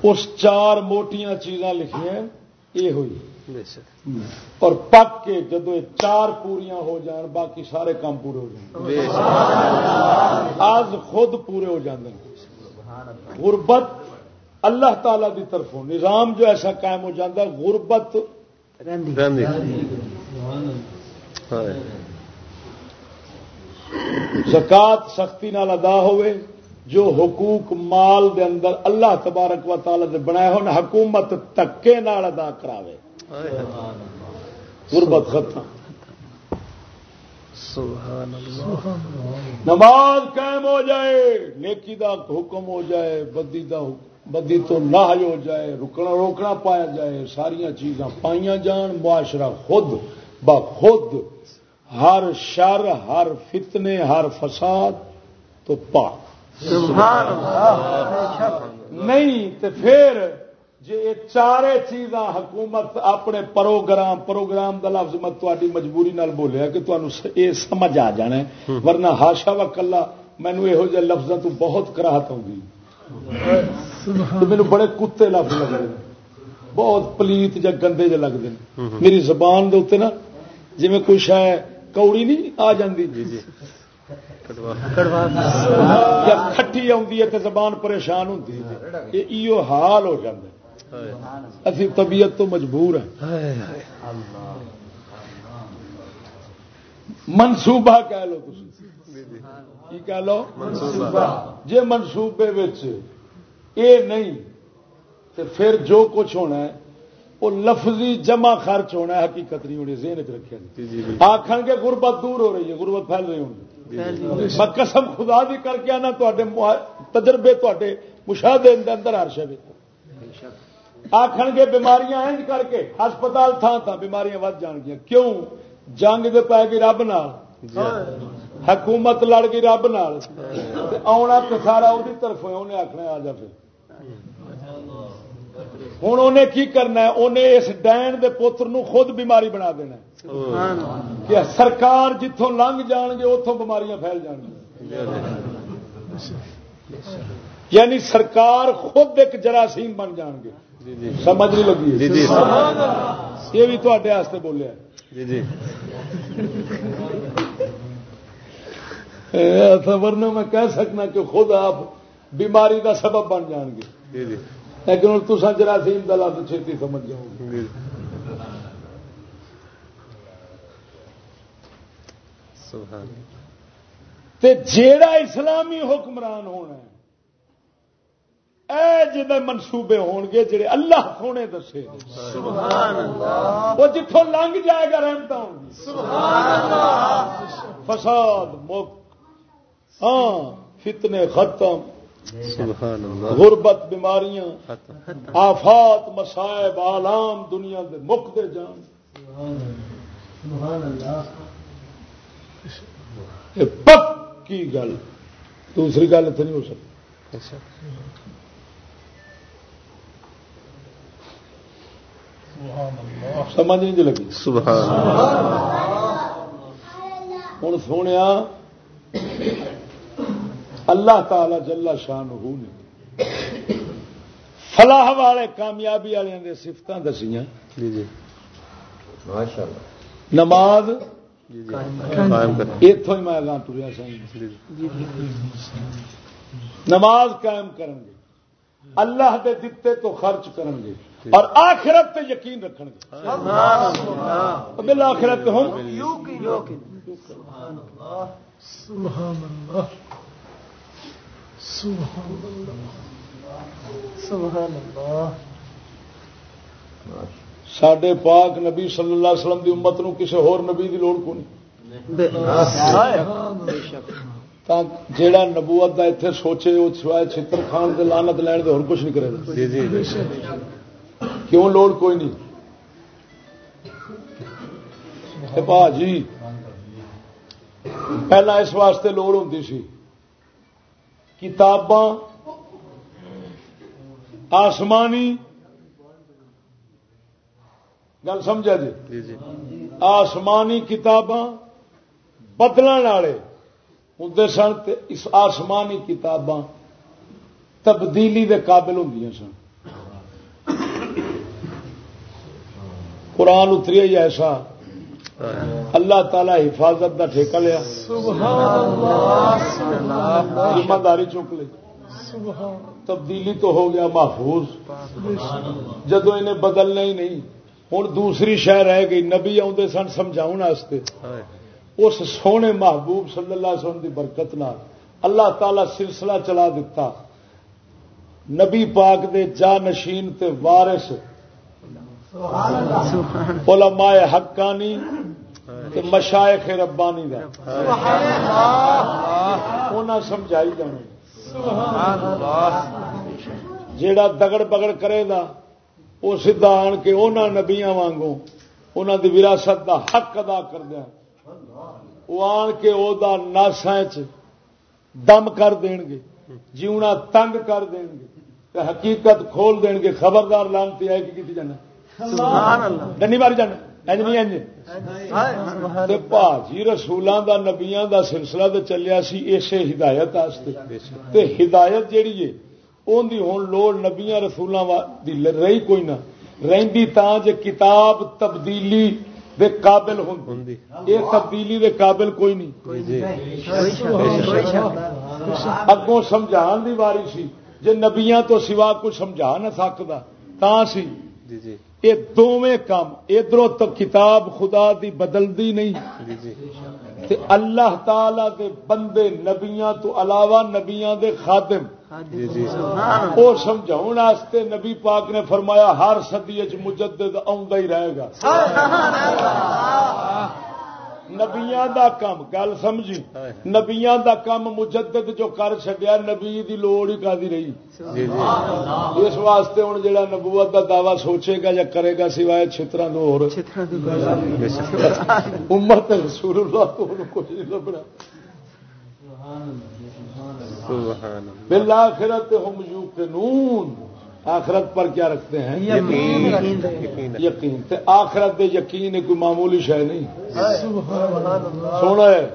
اس چار موٹیاں چیزاں لکھیاں یہ ہوئی. اور پک کے یہ چار پوریاں ہو جان باقی سارے کام پورے ہو جائیں آج خود پورے ہو جاندے ہیں غربت اللہ تعالی دی طرفوں نظام جو ایسا قائم ہو جاتا ہے غربت رہندی زکات سختی نال ادا ہوئے، جو حقوق مال دے اندر اللہ تبارک و تعالی دے بنائے ہون، حکومت تکے نال ادا کراوے۔ غربت ختم۔ سبحان اللہ نماز قائم ہو جائے، نیکی دا حکم ہو جائے، بدی دا حکم بدی تو نہج ہو جائے، رکنا روکنا پایا جائے ساریا چیزاں پائیاں جان، معاشرہ خود بخود ہر شر ہر فتنے ہر فساد تو پاک۔ اللہ۔ نہیں تو پھر جی یہ چارے چیزاں حکومت اپنے پروگرام پروگرام کا لفظ میں تاری مجبوری نال بولیا کہ تمہیں یہ سمجھ آ جانا ہے۔ ورنہ ہاشا و کلا مینو یہو جہ لفظوں تو بہت کراہت آؤں میرے بڑے کتے لفظ لگتے ہیں۔ بہت پلیت یا گندے جہ لگتے ہیں۔ میری زبان دے اتنے نا جی کوئی شاید کوڑی نہیں آ جاندی کڑوا یا کھٹی آتی ہے تو زبان پریشان ہوتی ہے یہ ایو حال ہو جاتا ہے اسی طبیعت تو مجبور ہے منصوبہ کہہ لو کی کہہ لو جی منصوبے اے نہیں تو پھر جو کچھ ہونا ہے وہ لفظی جمع خرچ ہونا ہے حقیقت نہیں ہونی ذہن چ رکھا آخر کے غربت دور ہو رہی ہے غربت پھیل رہی ہونی۔ میں قسم خدا دی کر کے آنا تے تجربے تے مشاہدے دے اندر ہر شے آخر گے بیماریاں انج کر کے ہسپتال تھان تھان بیماریاں ود جان گیا کیوں؟ جنگ دے پائے گی رب نال۔ حکومت لڑ گئی رب نال۔ آنا تو سارا وہی طرف انہیں آخنا آ جا پھر۔ ہوں انہیں کی کرنا ہے؟ انہیں اس ڈین دے پوتر نو خود بیماری بنا دینا ہے۔ کہ سرکار جتوں لنگ جان گے اتوں بیماریاں پھیل جان گیا یعنی سرکار خود ایک جراثیم بن جان گے۔ سمجھ نہیں لگی۔ جی جی۔ یہ بھی تے بولیا جی جی۔ ورنہ میں کہہ سکنا کہ خود آپ بیماری کا سبب بن جان گے۔ جی جی۔ لیکن ہوں تصا جراثیم کا لفظ چھتی سمجھ جاؤ گے جی۔ تے جیڑا اسلامی حکمران ہونا ہے اے جدے منصوبے ہون گے جڑے اللہ سونے دسے۔ وہ جتوں لنگ جائے گا رحمت ہوں فساد مک ہاں فتنے ختم۔ سبحان اللہ۔ غربت بیماریاں آفات مسائب آلام دنیا دے مک دے جان۔ سبحان اللہ۔ یہ پکی گل دوسری گل اتنے نہیں ہو سکتی۔ اچھا۔ سمجھ نہیں لگی۔ سبحان اللہ۔ ہوں سونے اللہ تعالی جلا شان نے فلاح والے کامیابی والے سفت دسیاں۔ جی جی۔ نماز جی جی۔ اتوں ہی میں اگاں سائی جی جی۔ نماز قائم کریں گے۔ اللہ دے دتے تو خرچ کریں گے۔ اور آخرت تے یقین رکھیں گے۔ بل آخرت ہم سبحان اللہ۔ سڈے پاک نبی صلی اللہ علیہ وسلم دی امت نو کسی ہور نبی دی لوڑ کو نہیں۔ جیڑا نبوت دا اتنے سوچے وہ سوائے چھتر خان دے لانت لین دے اور کچھ نہیں کرے گا۔ جی جی کیوں لوڑ کوئی نہیں؟ پا جی پہلا اس واسطے لوڑ ہوتی سی۔ کتاباں آسمانی گل سمجھا جی؟ جی جی۔ آسمانی کتاباں بدلن والے ہوں سن اس آسمانی کتاباں تبدیلی دے قابل ہوں سن۔ قرآن اتری ایسا اللہ تعالی حفاظت دا ٹھیکہ لیا۔ ذمہ داری چک لی۔ تبدیلی تو ہو گیا محفوظ۔ جدو انہیں بدلنا ہی نہیں ہوں دوسری شہ رہ گئی، نبی آدھے سن سمجھاؤ اس سونے محبوب صلی اللہ علیہ وسلم دی برکت نال اللہ تعالی سلسلہ چلا دیتا نبی پاک دے جا نشین تے وارث علماء حقانی تے مشائخ ربانی دا۔ انہاں سمجھائی جانے۔ جیڑا دگڑ بگڑ کرے گا وہ سیدا آن کے انہاں نبیاں وانگوں انہاں دی وراثت دا حق ادا کر دیا۔ وہ آن کے او دا ناسا دم کر دین گے جیونا تنگ کر دین گے۔ حقیقت کھول دین گے خبردار لانتی آئے کہ کی جانا۔ سبحان اللہ۔ ڈنی ماری جانا۔ نہیں رسولوں دا نبیاں دا سلسلہ تے چلیا سی اسے ہدایت واسطے تے ہدایت جیڑی ہے اون دی ہن لوڑ نبیاں رسولاں وا- دی ل- رہی کوئی نہ۔ رہندی تاں جے کتاب تبدیلی دے قابل ہوں ہوندی۔ یہ تبدیلی دے قابل کوئی نہیں۔ جی۔ اگوں سمجھان دی واری سی۔ جے نبیاں تو سوا کوئی سمجھا نہ سکدا تاں سی۔ جی جی۔ یہ دونوں کام ادھروں تو کتاب خدا دی بدلدی نہیں۔ جی جی۔ تے اللہ تعالی دے بندے نبیاں تو علاوہ نبیاں دے خادم۔ جی وہ واسطے نبی پاک نے فرمایا ہر وچ مجدد آوندا ہی رہے گا۔ نبیاں دا کام گل سمجھی؟ نبیاں دا کام مجدد جو کر چھڈیا نبی دی لوڑ ہی کادی رہی۔ جی جی۔ اس واسطے ہوں جڑا نبوت دا دعویٰ سوچے گا یا کرے گا سوائے چھترا دو اور۔ امت رسول اللہ تو کچھ نہیں لبنا سبحان اللہ۔ بالآخرت ہم یوقنون۔ آخرت پر کیا رکھتے ہیں؟ یقین. یقین. ہے۔ یقین. تے آخرت دے یقین کوئی معمولی شے نہیں؟ سبحان اللہ سونا ہے.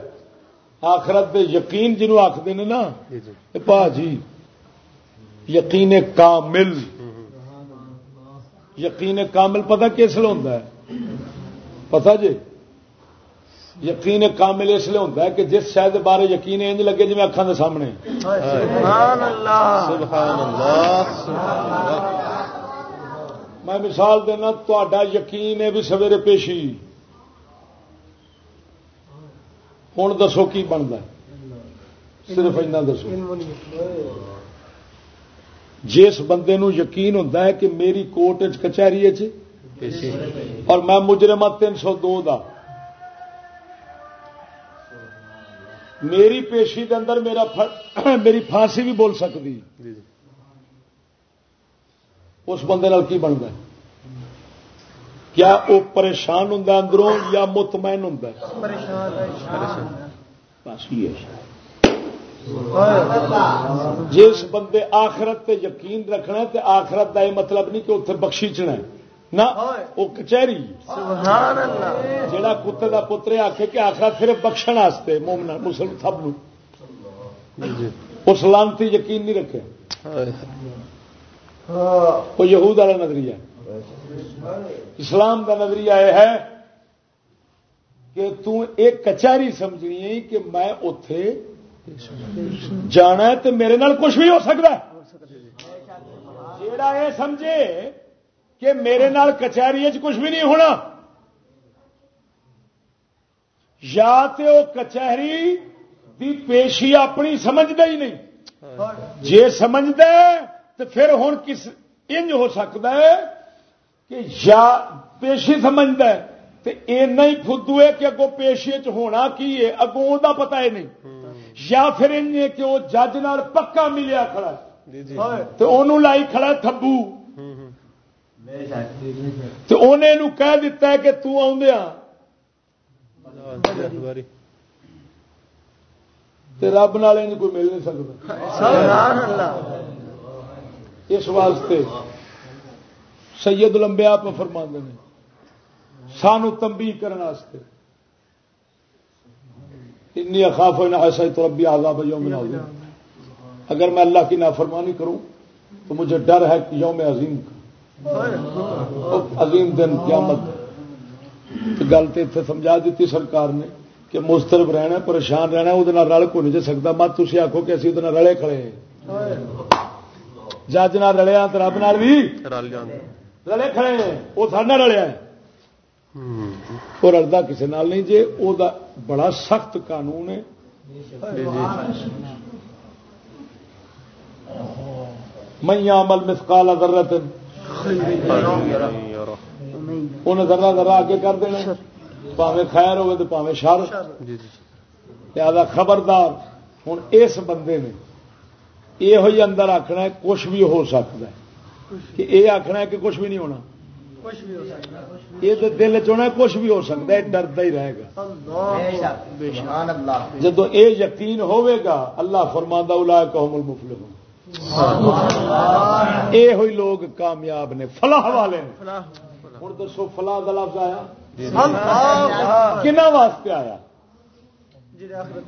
آخرت دے یقین جنہوں آخر نے نا جی جی. اے پا جی یقین کامل. یقین کامل پتہ کس لیے ہوتا ہے؟ پتہ جی؟ یقین کامل اس لیے ہوتا ہے کہ جس شاید بارے یقین انج لگے جی اکھان کے سامنے۔ سبحان اللہ۔ سبحان اللہ۔ سبحان اللہ میں مثال دینا تا یقین ہے بھی سویرے پیشی۔ ہوں دسو کی بنتا ہے؟ صرف اینا دسو۔ جس بندے نو یقین ہوتا ہے کہ میری کوٹ کچہری اور میں مجرمہ تین سو دو دا۔ میری پیشی دے اندر میرا ف- میری پھانسی بھی بول سکتی۔ جی جی۔ اس بندے نال کی بنتا ہے؟ کیا وہ پریشان ہوں اندروں یا مطمئن ہوں پریشان ہے بس جس بندے آخرت تے یقین رکھنا تے آخرت دا یہ مطلب نہیں کہ اتنے بخشیچنا ہے۔ نہ وہ کچہری۔ جڑا کتے دا پتر آخے کہ آخرت صرف بخشن واسطے مومنا مسلم سب جی۔ اس لانتی یقین نہیں رکھے۔ وہ یہود والا نظریہ۔ اسلام کا نظریہ یہ ہے کہ ایک کچہری سمجھنی کہ میں اتے جانا تو میرے نال کچھ بھی ہو سکتا ہے۔ جیڑا یہ سمجھے کہ میرے نال کچہری کچھ بھی نہیں ہونا۔ یا تو وہ کچہری دی پیشی اپنی سمجھتا ہی نہیں۔ جے سمجھتا ہے تو پھر ہوں کس انج ہو سکتا ہے کہ یا پیشی سمجھتا ہے تو اینا ہی فدو ہے کہ اگوں پیشی چ ہونا کی ہے اگوں دا پتا ہے نہیں۔ یا پھر ان کہ وہ جج نال پکا ملیا کھڑا ہے۔ جی جی تو انہوں لائی کھڑا تھبو۔ تو انہیں نو کہہ دیتا ہے کہ تو آدھا تو رب نال کوئی مل نہیں سکتا۔ سبحان اللہ اس واسطے سید لمبیا پہ فرما نے سانو تمبی کرنے انی اخاف نہ ایسا تو ربی عذاب یوم عظیم۔ اگر میں اللہ کی نافرمانی کروں تو مجھے ڈر ہے کہ یوم عظیم۔ کا عظیم دن قیامت گل تو اتنے سمجھا دیتی سرکار نے کہ مسترب رہنا پریشان رہنا وہ رل کو نہیں جا سکتا۔ مت تھی آخو کہ اسی وہ رلے کھڑے جج نہ رلیا تو رب نال بھی رلے کھڑے وہ سارا رلیا وہ رلتا کسی نال نہیں جے وہ بڑا سخت قانون ہے۔ جی جی۔ میں عمل مسکال ضرورت انہیں ذرا ذرا اگے کر دینا. پاوے خیر ہوئے تو پاوے شر. جی جی لہذا خبردار ہوں اس بندے نے یہ ہوئی اندر آخنا ہے کچھ بھی ہو سکتا ہے۔ کہ یہ آخنا ہے کہ کچھ بھی نہیں ہونا۔ کچھ بھی ہو سکتا یہ تو دل چنا کچھ بھی ہو سکتا ہے ڈردا ہی رہے گا۔ اللہ سبحان اللہ۔ جب یہ یقین ہوئے گا اللہ فرماندہ الا قوم المفلحون۔ یہ ہوئی لوگ کامیاب نے فلاح والے ہوں دسو فلاح کا لفظ آیا؟ کنا واسطے آیا؟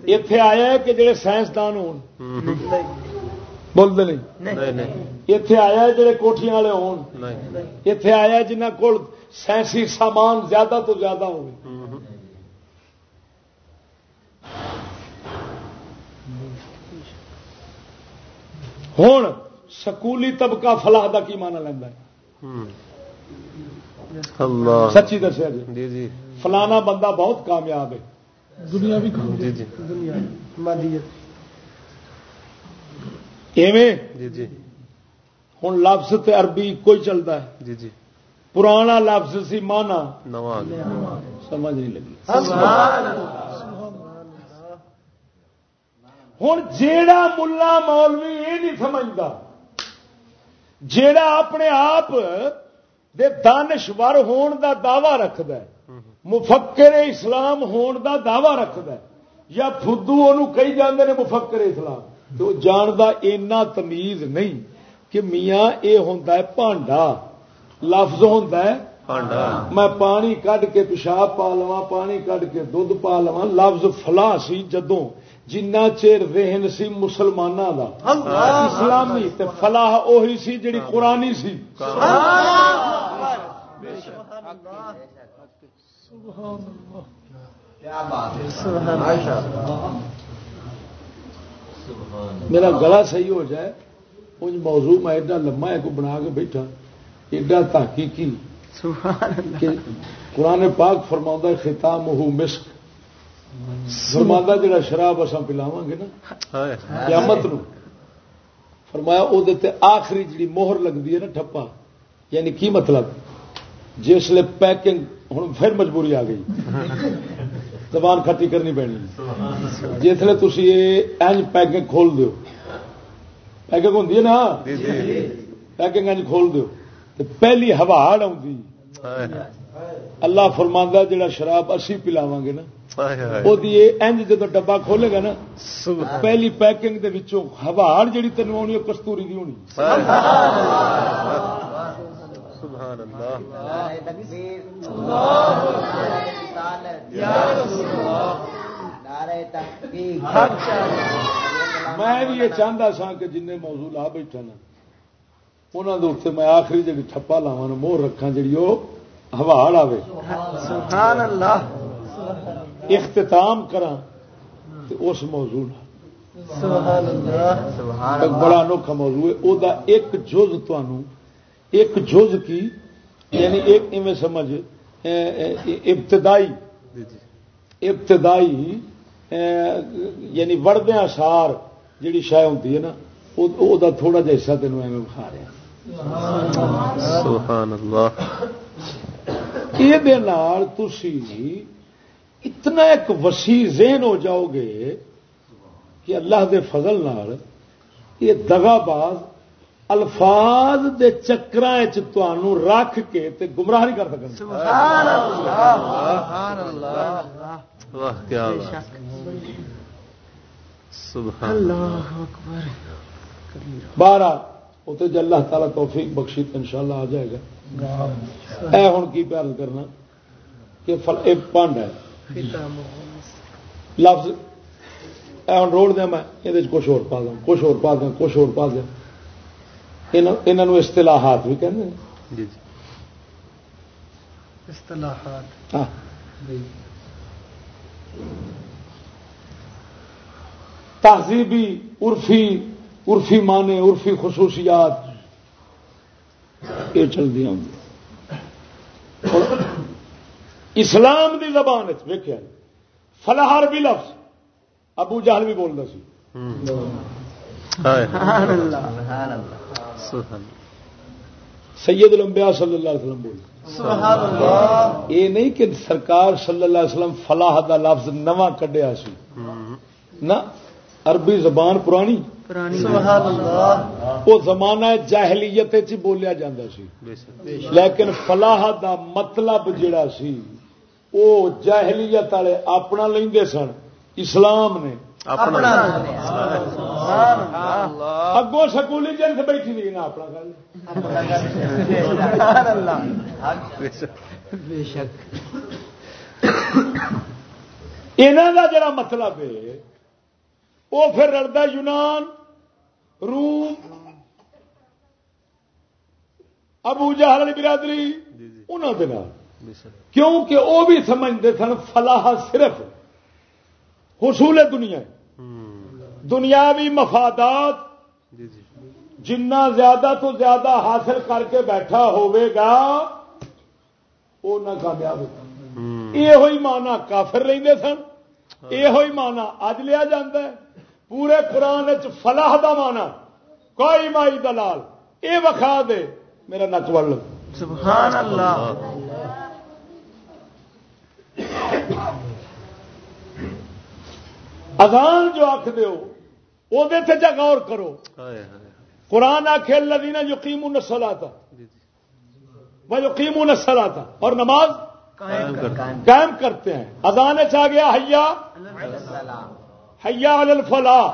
اتے آیا کہ جڑے سائنسدان ہون۔ بولتے نہیں؟ اتے آیا جڑے کوٹھیاں والے ہون۔ اتے آیا جنہ کول سائنسی سامان زیادہ تو زیادہ ہوگی ہوں سکولی طبقہ فلاح کا کی مانا لینا ہے؟ اللہ۔ سچی دسیا جی۔ جی جی۔ فلانا بندہ بہت کامیاب ہے۔ دنیا بھی جی جی۔ ایویں؟ جی جی۔ ہوں لفظ تے عربی کوئی چلتا ہے۔ جی جی۔ پرانا لفظ سی مانا نواں سمجھ نہیں لگی۔ ہوں جیڑا ملا مولوی یہ نہیں سمجھتا جیڑا اپنے آپ دے دانشور ہون دا دعوی رکھد مفکر اسلام ہون دا دعوی رکھد یا فدو انہوں کئی جاندے نے مفکر اسلام تو جاندا اینا تمیز نہیں کہ میاں اے ہوندا ہے پانڈا لفظ ہوندا ہے میں پانی کڈ کے پیشاب پا لوا پانی کڈ کے دھد پا لوا لفظ فلاح سی جدوں جنہ چیر ذہن سی مسلمانوں دا۔ اسلامی تے فلاح اوہی سی جڑی قرآنی سی۔ کیا بات ہے ماشاء اللہ میرا گلا صحیح ہو جائے۔ انج موضوع میں ایڈا لما ایک بنا کے بیٹھا۔ ایڈا تحقیقی کہ قرآن پاک فرما خطام ہو مسک۔ فرما جڑا شراب اصا پلاو گے نا قیامت نو۔ فرمایا وہ آخری جڑی موہر لگتی ہے نا ٹھپا یعنی کی مطلب؟ جسے پیکنگ ہوں پھر مجبوری آ گئی۔ زبان کھٹی کرنی پینی۔ جسے تھی اینج پیکنگ کھول دیو۔ پیکنگ ہوں نا؟ جی جی پیکنگ اینج کھول دیو۔ تو پہلی ہواڑ ہائے۔ اللہ فرماندہ جڑا شراب اسی پلاو گے نا۔ جب ڈبا کھولے گا نا پہلی پیکنگ دے وچوں ہواڑ جڑی تین آنی وہ کستوری دی ہونی۔ سبحان اللہ۔ میں بھی یہ چاہتا سا کہ جن موضوع لا بیٹھا نا انہوں کے اتنے میں آخری جی ٹھپا لاوا موہ رکھا جی وہ ہواڑ آئے سبحان اللہ۔ اختتام کرا اس موضوع بڑا انوکھا موضوع ہے۔ وہ ایک جز تنوع ایک جز کی یعنی ایک ایویں سمجھ ابتدائی جی جی۔ ابتدائی یعنی وردیا سار جیڑی شہ ہوتی ہے نا وہ- تھوڑا جا حصہ تینوں ایویں بخا رہا یہ اتنا ایک وسیع ذہن ہو جاؤ گے کہ اللہ دے فضل نال یہ دگا باز الفاظ دے چکر رکھ کے تے گمراہ نہیں کر سکتے سبحان اللہ۔ سبحان اللہ واہ کیا بات۔ سبحان اللہ اکبر۔ بارہ اتنے جو اللہ تعالیٰ توفیق بخشی تو انشاءاللہ آ جائے گا۔ اے ہوں کی پیار کرنا کہ فل اے پانڈ ہے۔ لفظ ہوں روڑ دیا میں یہ کچھ اور پا دوں کچھ اور پا دوں کچھ اور پا دوں انہوں اصطلاحات بھی کہتے ہیں جی جی اصطلاحات ہاں تہذیبی عرفی عرفی معنی عرفی خصوصیات یہ چلتی ہوں اسلام دی زبان ویکیا فلاح بھی لفظ۔ ابو جہل بھی بولتا سی۔ ہائے۔ سبحان اللہ۔ سبحان اللہ سبحان سید الانبیاء صلی اللہ علیہ وسلم بول سبحان اللہ۔ یہ نہیں کہ سرکار صلی اللہ علیہ وسلم فلاح دا لفظ نواں کڈیا سی۔ نہ عربی زبان پرانی۔ پرانی۔ سبحان اللہ۔ وہ زمانہ جاہلیت چ بولیا جاتا سی۔ لیکن فلاح دا مطلب جڑا سی وہ جاہلیت والے اپنا لیندے سن اسلام نے۔ اپنا اگوں سکولی جنس بیٹھی نہیں نا اپنا گل۔ سبحان اللہ۔ بے شک۔ بے شک یہاں دا جڑا مطلب ہے وہ پھر رلتا یونان روم۔ ابو جہل برادری جی جی۔ انہوں دے نال۔ بے شک کیونکہ وہ بھی سمجھتے سن فلاح صرف حصول دنیا دنیاوی مفادات جی جی۔ جنہ زیادہ تو زیادہ حاصل کر کے بیٹھا ہوئے گا وہ نہ کامیاب ہوگا یہ ہوئی مانا کافر لیندے سن۔ یہ ہوئی مانا اج لیا جاندہ ہے۔ پورے قرآن فلاح دا مانا کوئی مائی دلال۔ یہ وکھا دے میرا نچ سبحان اللہ۔ اذان جو آخ دیو وہ جا غور کرو۔ ہائے ہائے قرآن آخ لدینا یقیم نسلا تھا جی جی۔ وہ یقیم نسلا تھا اور نماز قائم کر قائم کرتے ہیں۔ اذان چ گیا؟ حیا۔ حیا الفلاح۔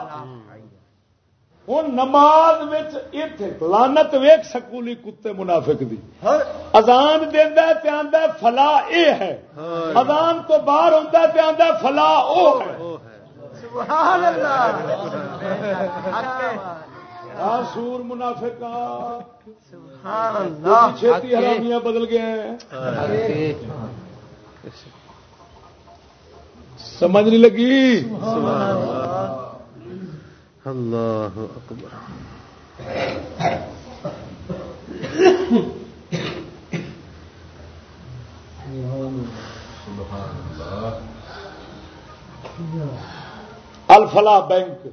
ہوں نماز لانت ویک سکولی کتے منافق دی۔ اذان دینا پہ فلاح اے ہے۔ اذان تو باہر ہوتا پہ فلاح او ہے۔ وہ ہے۔ سبحان اللہ۔ سور منافق اللہ۔ چھتی حرامیاں بدل گئے شک سمجھ نہیں لگی؟ سبحان اللہ۔ الفلاح بینک.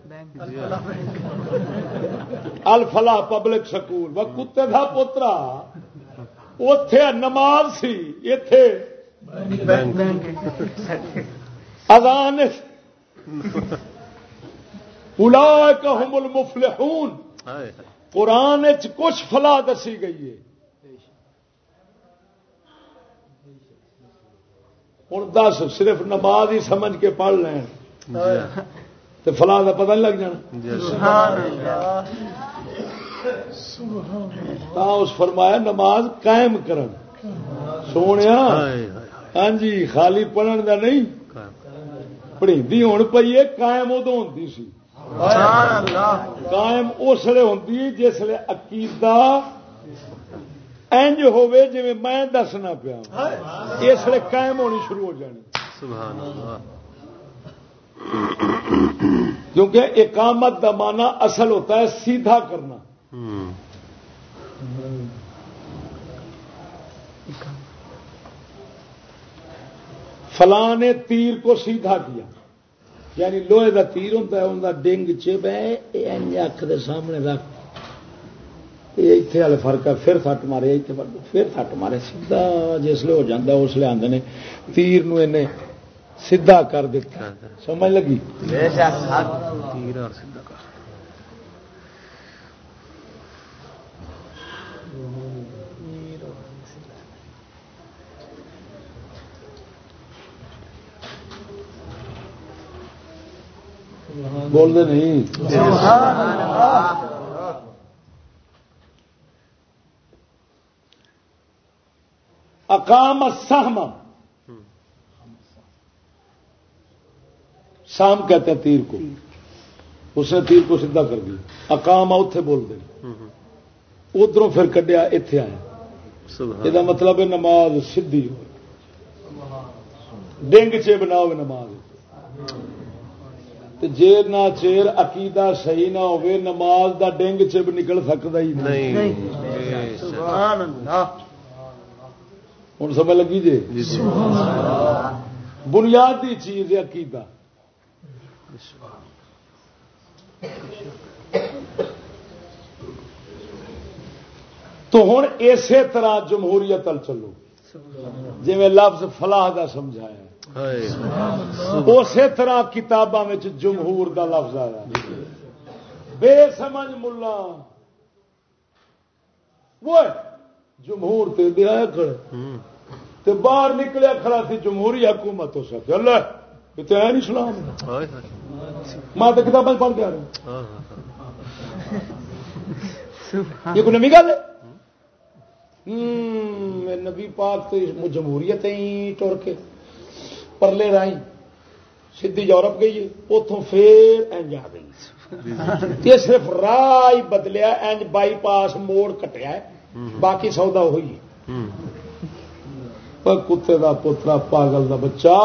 الفلاح پبلک سکول. وہ کتے کا پوترا. اتے نماز سی اتے اذان اولئک هم المفلحون۔ قرآن کچھ فلاح دسی گئی ہے۔ ہوں دس صرف نماز ہی سمجھ کے پڑھ لین تو فلاح کا پتہ نہیں لگ جانا۔ جی سبحان اللہ۔ تا اس فرمایا نماز قائم کرن۔ سونے ہائے ہائے ہاں جی خالی پڑھن دا نہیں۔ پڑھی ہوں پی ہے قائم ادو ہوتی سی۔ سبحان اللہ۔ قائم اس لیے ہوتی جس لیے عقیدہ انج ہوے جی میں دسنا پیا۔ اس لیے قائم ہونی شروع ہو جانی۔ سبحان اللہ۔ کیونکہ اقامت کا مانا اصل ہوتا ہے سیدھا کرنا۔ فلاں نے تیر کو سیدھا کیا۔ یعنی لوہے کا تیر ہوتا ہے ان کا ڈنگ چپ ہے اکھ دے سامنے رکھ۔ یہ اتنے والے فرق ہے، پھر سٹ مارے اتنے پھر سٹ مارے، سیدھا جسے ہو جاتا اس لیے آدھے نے۔ تیر نو سیدھا کر دیتا۔ سمجھ لگی؟ بول دے نہیں۔ اقام سہم سام کہتے ہیں تیر کو۔ اس نے تیر کو سیدھا کر دیا۔ اقام اتے بول دیں ادھروں پھر کڈیا اتے آیا یہ مطلب ہے نماز سیدھی ہو ڈنگ چ بنا ہو نماز۔ تے جیر نہ چیر عقیدہ صحیح نہ ہوئے نماز دا ڈنگ چب نکل سکتا ہی نہیں۔ نہیں۔ بے شک سبحان اللہ۔ ہوں سمجھ لگی جی؟ جی جی۔ بنیادی چیز ہے عقیدہ۔ تو ہوں اسی طرح جمہوریت ال چلو۔ جی لفظ فلاح کا سمجھایا۔ اسی طرح کتاباں جمہور دا لفظ آیا۔ بے سمجھ ملا۔ وہ جمہور تے دیا باہر نکلیا کھڑا تھی جمہوری حکومت ہو سکے۔ اللہ۔ تو ہے نہیں اسلام. ہائے ہائے میں تو کتابیں پڑھ کے آ رہا ہوں. ہاں ہاں یہ کوئی نمی گل ہے؟ نبی پاک تو جمہوریت ہی ٹر کے پرلے رائی سیدھی یورپ گئی اتوں پھر انج آ گئی. یہ صرف راہ ہی بدلیا انج بائی پاس موڑ کٹیا ہے باقی سودا وہی ہے۔ ہوں پر کتے دا پوترا پاگل دا بچہ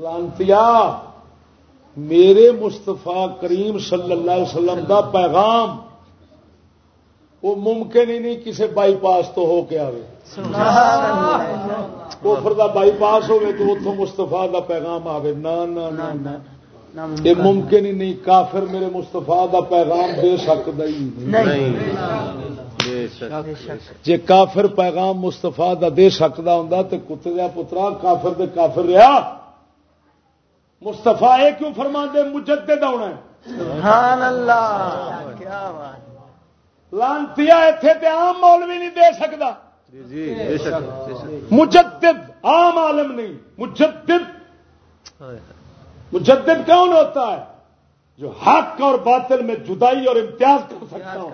لانتیا میرے مستفا کریم صلی اللہ علیہ وسلم دا پیغام وہ ممکن ہی نہیں کسی بائی پاس تو ہو کے آئے کوفر دا بائی پاس ہوئے تو اتوں مستفا دا پیغام آئے نہ یہ ممکن ہی نہیں کافر میرے مستفا دا پیغام دے سکتا ہی نہیں۔ نہیں بے شک۔ بے شک۔ جے کافر پیغام مستفا دا دے سکتا ہوں تو کتے دیا پترا کافر دے کافر رہا مستفا یہ کیوں فرما دے مجدد آنا ہے؟ سبحان اللہ کیا بات لانتیا اتے تے عام مولوی نہیں دے سکتا جی جی بے شک مجدد عام عالم نہیں مجدد۔ مجدد کون ہوتا ہے؟ جو حق اور باطل میں جدائی اور امتیاز کر سکتا ہو۔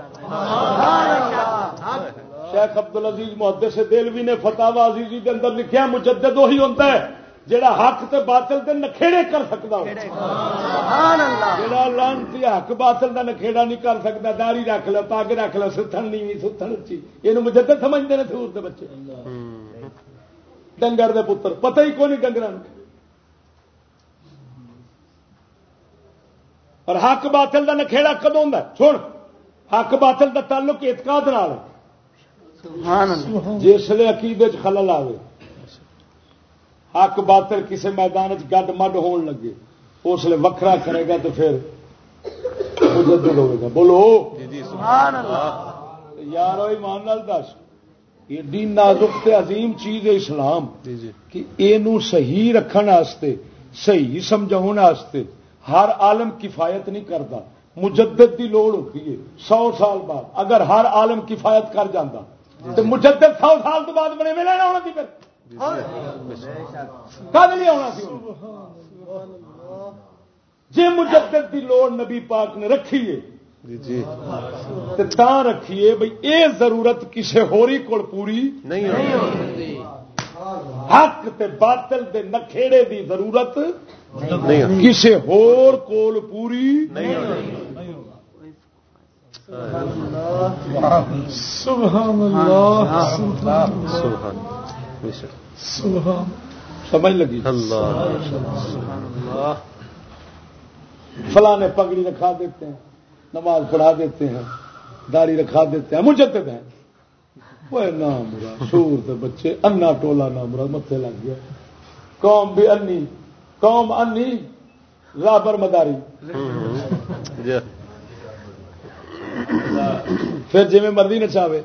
شیخ عبد العزیز محدث دلوی نے فتح عزیزی کے اندر لکھا مجدد وہی ہوتا ہے۔ جڑا حق تے باطل دے نکھےڑے کر سکتا جڑا لانتی حق باطل دا نکھےڑا نہیں کر سکتا داڑھی رکھ لو پگ رکھ لو ستھن نہیں ستھن اچھی یہ مجدد سمجھتے ہیں سور دے بچے۔ ہوں ڈنگر دے پتر پتہ ہی کوئی نہیں ڈنگر اور حق باطل دا نکھےڑا کدوں ہے سن حق باطل دا تعلق اعتقاد نال جسے عقیدے خلل آئے حق باطل کسی میدان چ گڈ مڈ ہون لگے اس لیے وکھرا کرے گا تو پھر مجدد ہوئے گا۔ بولو۔ جی جی سبحان اللہ۔ یار ایمان نال دس۔ ایڈی نازک تے عظیم چیز ہے اسلام۔ جی جی۔ کہ یہ صحیح رکھن واسطے صحیح سمجھاؤن واسطے ہر عالم کفایت نہیں کرتا مجدد دی لوڑ ہوتی ہے سو سال بعد۔ اگر ہر عالم کفایت کر جاتا تو مجدد سو سال تو بعد بنے میں لینا ہونا سی پھر۔ آنا سی؟ جی مجدد دی لوڑ نبی پاک نے رکھی ہے۔ جی جی۔ رکھیے بھئی اے ضرورت کسے ہوری کول پوری نہیں حق تے باطل دے نکھےڑے دی ضرورت کسے ہور کول پوری نہیں سبحان اللہ۔ سبحان شک سمجھ لگی۔ اللہ۔ فلاں پگڑی رکھا دیتے ہیں نماز پڑھا دیتے ہیں داڑھی رکھا دیتے ہیں مجدد ہیں۔ وہ نام سور دے بچے انا ٹولا نام مراد متے لگ گیا۔ قوم بھی انی قوم انی رابر مداری۔ جی۔ پھر جی مرضی نچاوے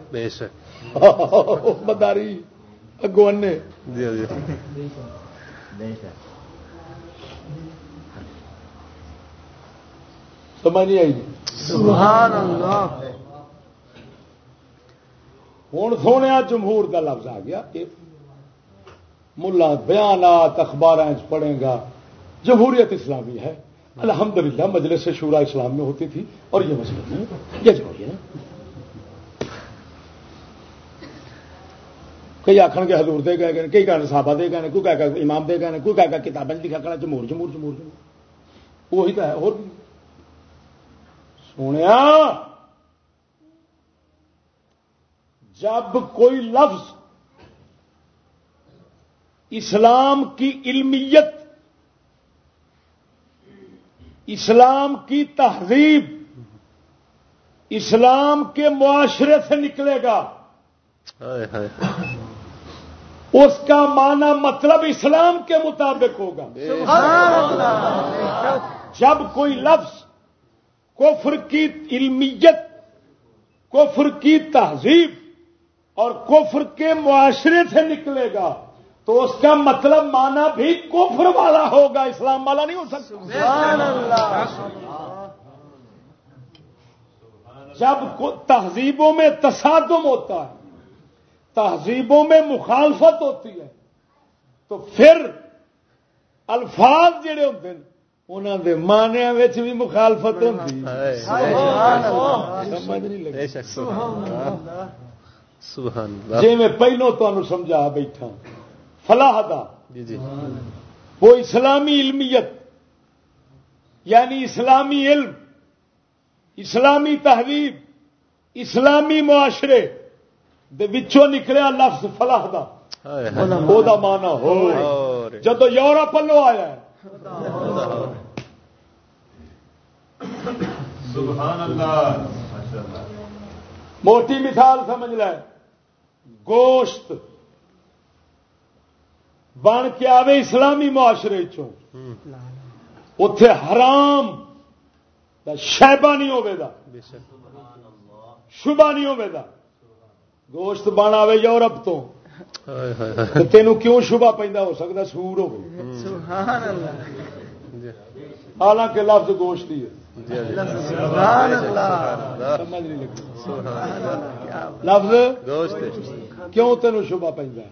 مداری۔ اگو انے جی جی۔ سمجھ نہیں آئی سبحان اللہ۔ ہوں سونے جمہور کا لفظ آ گیا۔ ملا بیانات اخبار پڑھے گا۔ جمہوریت اسلامی ہے۔ الحمدللہ مجلس شورا اسلام میں ہوتی تھی اور یہ مسئلہ ہے۔ یہ جمہوری کئی آخر کے حضور دے گئے کئی کہ صحابہ دے گئے کوئی کہہ کہ امام دے گئے کوئی کہ کتابیں لکھا کرا جمہور جمہور جمہور جمہور۔ وہی تو ہے، اور بھی۔ سونے جب کوئی لفظ اسلام کی علمیت، اسلام کی تہذیب، اسلام کے معاشرے سے نکلے گا۔ اس کا معنی مطلب اسلام کے مطابق ہوگا۔ جب کوئی لفظ کفر کی علمیت، کفر کی تہذیب اور کفر کے معاشرے سے نکلے گا، تو اس کا مطلب مانا بھی کفر والا ہوگا، اسلام والا نہیں ہو سکتا۔ جب تہذیبوں میں تصادم ہوتا ہے تہذیبوں میں مخالفت ہوتی ہے تو پھر الفاظ جڑے ہوتے ہیں انہوں دے مانیا بھی مخالفت ہوتی سمجھ نہیں لگی۔ جی میں پہلو تمہیں سمجھا بیٹھا فلاح دا۔ جی جی۔ وہ اسلامی علمیت یعنی اسلامی علم اسلامی تہذیب اسلامی معاشرے۔ وچوں نکلیا لفظ فلاح دا۔ دا مانا ہو جدو یورپ لو آیا موٹی مثال سمجھ لے۔ گوشت۔ بن کے آوے اسلامی معاشرے چوں۔ اتے حرام دا شہبہ نہیں ہوے دا۔ شبہ نہیں ہوے دا۔ گوشت بن آوے یورپ تو۔ ہائے ہائے۔ ہائے تے تینوں کیوں شبہ پیندا ہو سکتا سور ہو سبحان اللہ۔ جی۔ حالانکہ لفظ گوشت ہی ہے۔ جی جی۔ سبحان اللہ۔ سمجھ نہیں لگی۔ سبحان اللہ۔ کیا لفظ؟ گوشت کیوں تینوں شبہ پیندا ہے؟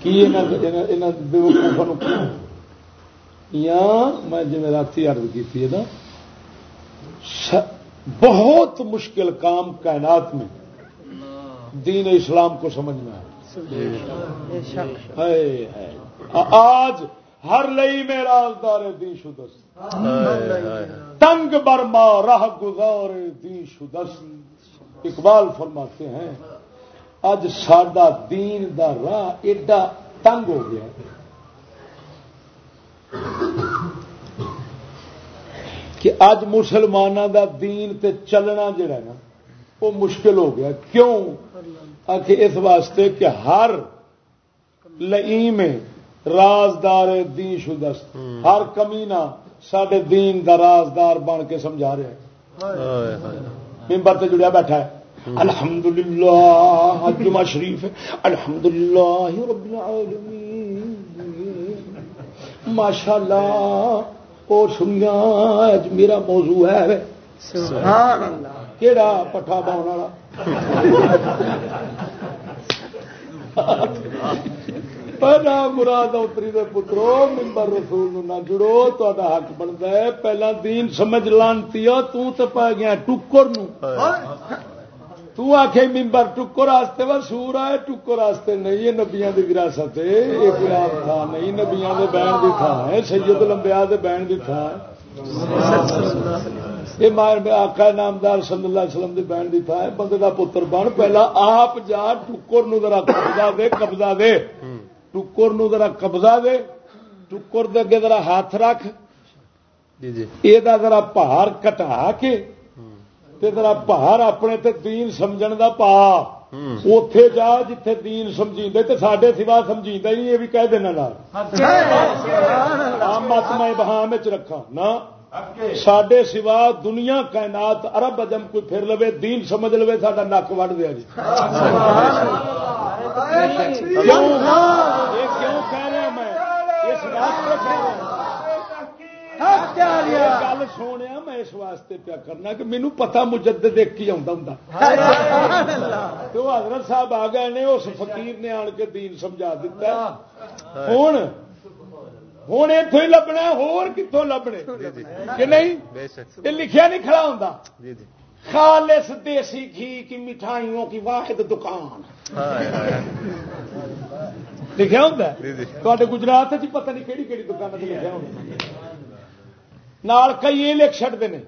کی یا میں جی رات عرض کی ہے نا بہت مشکل کام کائنات میں، دین اسلام کو سمجھنا ہے۔ آج ہر لئی میں رازدار دی شدست۔ تنگ برما راہ گزار دی شدست۔ اقبال فرماتے ہیں اج ساڈا دین دا راہ ایڈا تنگ ہو گیا۔ کہ اج مسلمانوں دا دین تے چلنا جڑا نا، وہ مشکل ہو گیا۔ کیوں؟ آ کہ اس واسطے کہ ہر لئی میں رازدار دین شدست۔ ہر کمینہ سڈے دین دا رازدار بن کے سمجھا رہا ہے۔ ممبر سے جڑیا بیٹھا ہے۔ الحمدللہ جمعہ شریف ہے الحمدللہ رب العالمین۔ ماشاءاللہ اور سنیا اج میرا موضوع ہے سبحان اللہ کیڑا پٹھا باؤن والا؟ پہلا مراد اتری دے پترو ممبر رسول نہ جڑو تا حق بنتا ہے۔ پہلا دین سمجھ لانتی تو تے پا گیا ٹکر نو۔ تو آخ ممبر ٹکر واسطے و سور آئے ٹکر واسطے نہیں یہ نبیاں دی وراثت ہے یہ کوئی آپ تھا نہیں نبیاں دے بہن دی تھا ہے سید لمبیا دے بہن دی تھا یہ مار میں آقا نامدار صلی اللہ علیہ وسلم دی بہن دی تھا بندے دا پتر بن پہلا آپ جا ٹکر نو ذرا قبضہ دے قبضہ دے۔ ٹکر نو ذرا قبضہ دے ٹکر دے اگے ذرا ہاتھ رکھ۔ جی جی۔ یہ ذرا پہاڑ کٹا کے تے ذرا اپنے تے دین سمجھن دا پا۔ اتے جا جتھے دین سمجھی تے ساڈے سوا سمجھی ہی نہیں یہ بھی کہہ دینا نال۔ عام مت میں بہام رکھا نہ۔ سڈے سوا دنیا کائنات عرب اجم کوئی پھر لوے دین سمجھ لوے ساڈا نک وڈ دیا جی۔ کیوں؟ یہ کیوں کہہ رہا میں؟ اس واسطے کہہ رہا گل سونے میں اس واسطے پیا کرنا کہ مینو پتا مجدد ایک ہی آتا ہوں تو حضرت صاحب آ گئے نے اس فقیر نے آن کے دین سمجھا دیتا ہوں ہوں اتوں ہی لبنا ہور کتوں لبنے کہ نہیں یہ لکھیا نہیں کھڑا ہوں جی جی خالص دیسی گھی کی مٹھائیوں کی واحد دکان ہائے ہائے لکھا جی جی تے گجرات چ پتہ نہیں کہڑی کہڑی دکان لکھا ہوتا نال کئی یہ لکھ چڑتے ہیں۔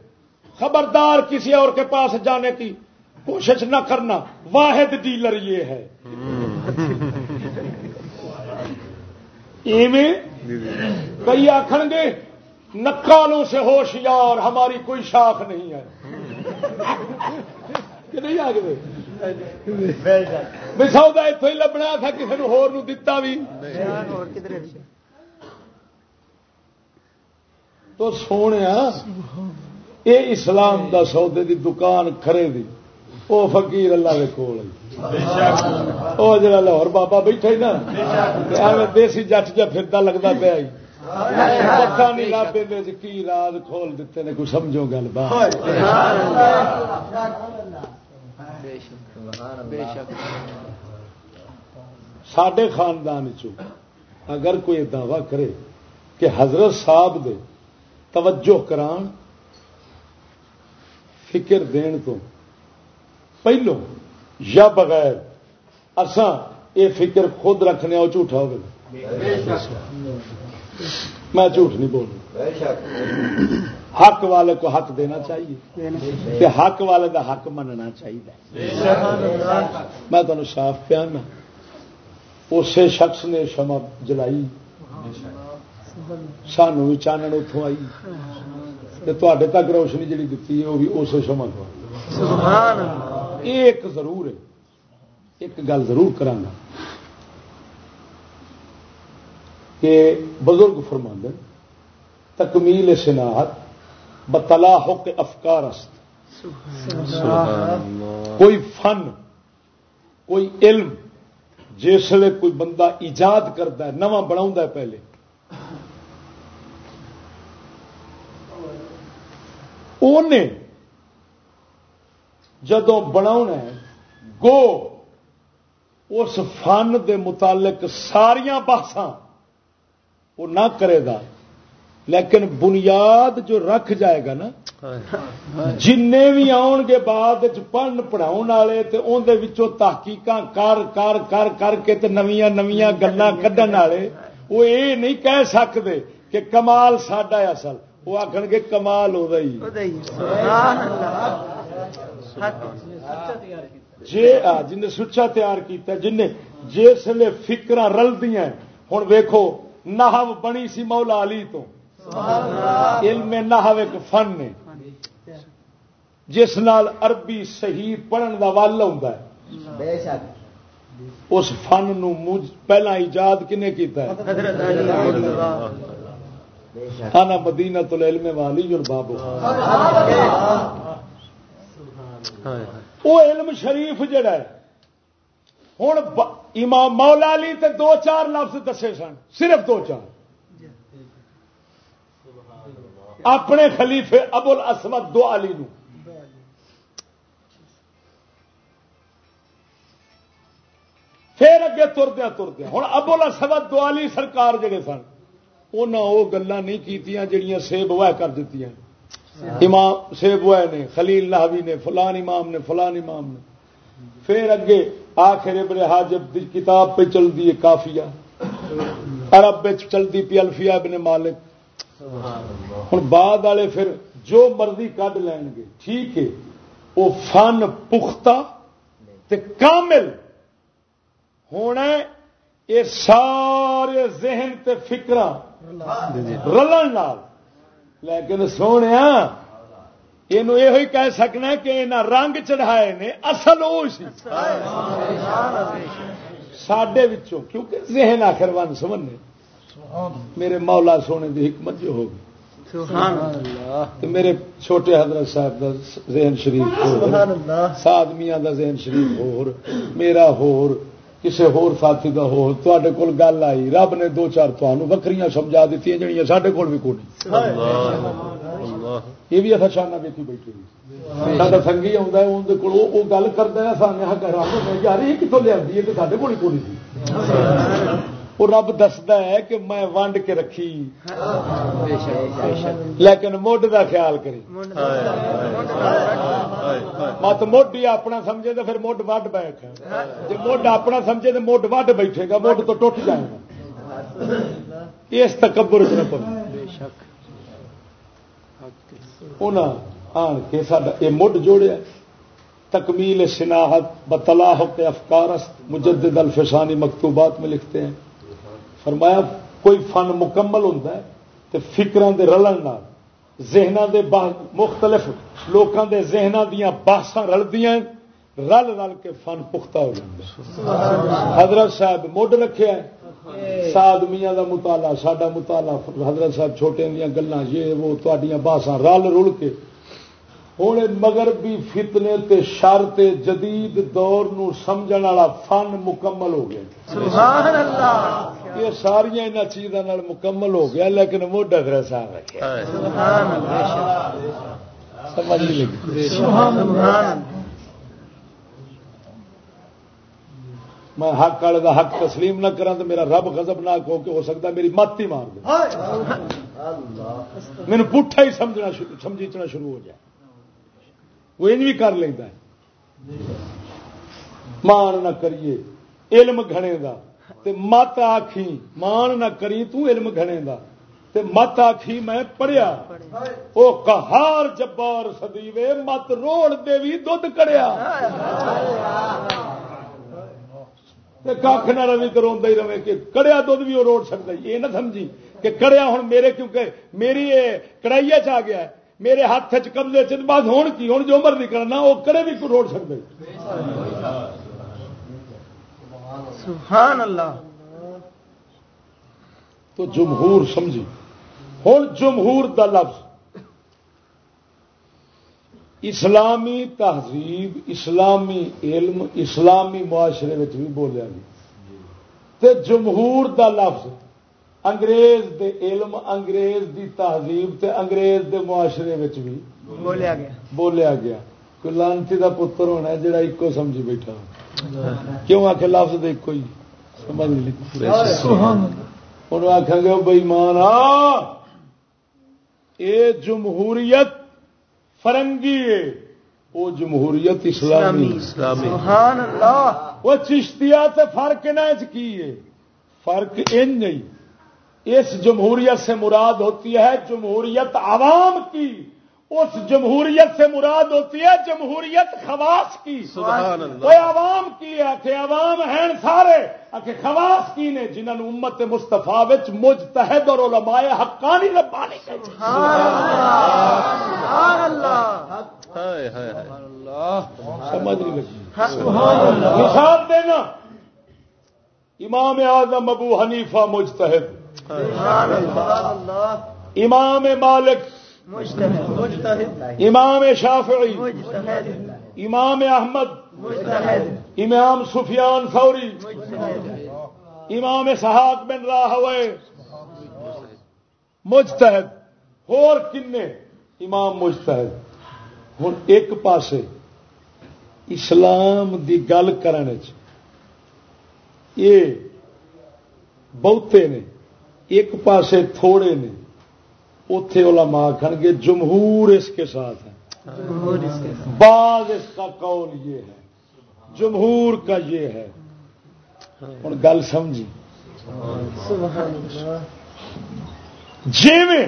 خبردار کسی اور کے پاس جانے کی کوشش نہ کرنا واحد ڈیلر یہ ہے۔ ایویں کئی آخر گے نکالوں سے ہوشیار ہماری کوئی شاخ نہیں ہے۔ کہ نہیں آ گئے سودا اتوں ہی لبنا تھا کسی نے دتا بھی اور کدھر تو سونے یہ اسلام دا سودے دی دکان کھرے دی وہ فقیر اللہ کے کول وہ جڑا لاہور بابا بیٹھا ہی نا ایویں دیسی جٹ جا پھرتا لگتا پیا ہی۔ پتا نہیں لابے میں کی راز کھول دیتے نے کوئی سمجھو گل بات۔ سڈے خاندان چ اگر کوئی دعوی کرے کہ حضرت صاحب دے توجہ کران، فکر دین تو۔ پہلو، یا بغیر اساں یہ فکر خود رکھنے وہ جھوٹا ہوگا۔ میں جھوٹ نہیں بولوں حق والے کو حق دینا چاہیے۔ حق والے کا حق مننا چاہیے۔ میں تمہیں صاف پیانا۔ اسی شخص نے شمع جلائی۔ سانو بھی چانن اتوں آئی تے تک روشنی جڑی دیتی ہے وہ بھی اس کو اللہ ایک ضرور ہے ایک گل ضرور کرانگا کہ بزرگ فرماند تکمیل سناحت بتلا کے افکار است کوئی فن کوئی علم جسے کوئی بندہ ایجاد کرتا ہے نواں بنا پہلے انہیں جدو بنا گو، اس فن دے متعلق ساریا بحثاں وہ نہ کرے گا۔ لیکن بنیاد جو رکھ جائے گا نا جن بھی آن گے بعد پڑھن پڑھاؤ والے اندر تحقیق کر کر کر کر کے نویاں نویاں گلا کھڈن والے۔ وہ یہ نہیں کہہ سکتے کہ کمال ساڈا اصل وہ آخر گے کمال ہو رہی جی جن سچا تیار کیتا جن جسے فکر رلدی ہوں ویکو نحو بنی سی مولا علی تو علم نحو ایک فن نے جس نال عربی صحیح پڑھن دا ول شک اس فن نو پہلا ایجاد کنے کیتا ہے؟ انا مدینہ العلم والی جو بابو۔ وہ علم شریف جڑا ہے۔ ہوں امام مولا علی تے دو چار لفظ دسے سن۔ صرف دو چار۔ اپنے خلیفے ابو الاسود دو علی نو۔ پھر اگے تردیا تردیا ہوں ابو الاسود دو علی سرکار جڑے سن انہاں وہ گلا نہیں کیتیاں جڑیاں سیب وہ کر دیتی امام سیب وہ نے خلیل لاہوی نے فلان امام نے فلان امام نے۔ پھر اگے آخر ابن حاجب دی کتاب پہ چل دی کافیا عرب چلتی پی الفیا ابن مالک۔ ہوں بعد والے پھر جو مرضی کڈ لین گے ٹھیک ہے وہ فن پختہ تے کامل۔ ہونا یہ سارے ذہن تے فکر رلن لیکن سونے یہ کہہ سکنا کہ یہاں رنگ چڑھائے نے اصل وہ سی۔ سڈے کیونکہ ذہن آخر ون سمنے میرے مولا سونے دی حکمت جو ہوگی۔ میرے چھوٹے حضرت صاحب دا ذہن شریف سعد میاں دا ذہن شریف ہور میرا ہور کسے ہور ساتھی ہور تے کول گل آئی رب نے دو چار تمہوں بکریاں سمجھا دیتی جہاں سارے کول بھی کوئی یہ بھی اصا شانہ ساڈا سنگھی آتا ہے اندر وہ گل کرتا ہے سامنے یار یہ کتوں لیا تو سارے کول ہی کوئی وہ رب دستا ہے کہ میں ونڈ کے رکھی۔ لیکن مڈ دا خیال کری۔ مت مڈ ہی اپنا سمجھے تو پھر مڈ وڈ بیٹھ۔ جی مڈ اپنا سمجھے تو مڈ وڈ بیٹھے گا، مڈ تو ٹوٹ جائے گا۔ اس تکبر نہ پوے بے شک انہاں آن کے ساڈا یہ مڈ جوڑیا۔ تکمیل سناحت بطلاح کے افکارست مجدد الفسانی مکتوبات میں لکھتے ہیں۔ فرمایا، کوئی فن مکمل ہوتا ہے تو فکران دے رلن نال، ذہناں دے مختلف لوکاں دے ذہناں دیاں بحثاں رلدیاں رل رل کے فن پختہ ہو جاتا حضرت صاحب مڈ رکھے ہے سعد میاں دا مطالعہ، ساڈا مطالعہ، حضرت صاحب چھوٹے دیاں گلاں، یہ وہ تہاڈیاں بحثاں رل رل کے ہوں مغربی فتنے تے شر تے جدید دور نو سمجھن والا فن مکمل ہو گیا۔ سبحان اللہ۔ یہ ساریا ان چیزوں مکمل ہو گیا لیکن موڈا پھر صاحب رکھا سمجھ لگی۔ میں حق والے دا حق تسلیم نہ کرا تو میرا رب غضب نہ ہو کے ہو سکتا میری مت ہی مار دے۔ مینو پٹھا ہی سمجھنا شروع سمجھنا شروع ہو جائے۔ وہ انج بھی کر لینا ہے۔ مان نہ کریے، علم گھنے دا۔ تے مت آخی مان نہ کری تو علم گھنے دا۔ تے مت آخی میں پڑھیا۔ وہ کہار جبار سدیوے مت روڑ دے بھی دھد کڑیا۔ کھ نہ روی تو روا ہی رہے، کہ کڑیا دھد بھی وہ روڑ سکتا یہ نہ سمجھی کہ کڑیا ہوں میرے، کیونکہ میری یہ کڑائی چ آ گیا ہے۔ میرے ہاتھ چ قبضے چ بس ہون کی ہوں جو مرضی کرنا وہ کڑے بھی روڑ سکتے سبحان اللہ۔ تو جمہور سمجھی۔ ہوں جمہور دا لفظ۔ اسلامی تہذیب اسلامی علم اسلامی معاشرے بھی بولیا گیا۔ جمہور دا لفظ۔ انگریز دے علم انگریز دی تہذیب تے انگریز دے معاشرے میں بھی بولیا گیا۔ بولیا گیا۔ کوئی لانتی دا پتر ہونا ہے جڑا ایکو سمجھی بیٹھا۔ کیوں آ کے لفظ دے کوئی سمجھ نہیں انہوں آخیں گے بئی مان آ یہ جمہوریت فرنگی ہے۔ وہ جمہوریت اسلامی اسلامی۔ سبحان اللہ۔ وہ چشتیا تے فرق نہ کی ہے۔ فرق ان نہیں۔ اس جمہوریت سے مراد ہوتی ہے جمہوریت عوام کی۔ اس جمہوریت سے مراد ہوتی ہے جمہوریت خواص کی۔ سبحان اللہ۔ کوئی عوام کی ہے کہ عوام ہیں سارے۔ کہ خواص کی نے جنہوں نے امت مستفا مجتہد اور علماء حقانی ربانی۔ سبحان اللہ۔ ہائے ہائے ہائے۔ سمجھ نہیں لگی۔ سبحان اللہ۔ مثال دینا۔ امام اعظم ابو حنیفہ مجتہد۔ امام مالک امام شافعی امام احمد امام سفیان مجتہد۔ امام اسحاق بن راہوے۔ مجتہد۔ اور کنے؟ امام مجتہد۔ ہوں ایک پاسے اسلام دی گل کرنے یہ بہتے نے۔ ایک پاسے تھوڑے نے اتے علماء آخر گے جمہور اس کے ساتھ ہے جمہور اس کے ساتھ۔ بعض اس کا قول یہ ہے جمہور کا یہ ہے۔ ہوں گل سمجھی؟ سبحان اللہ۔ جی میں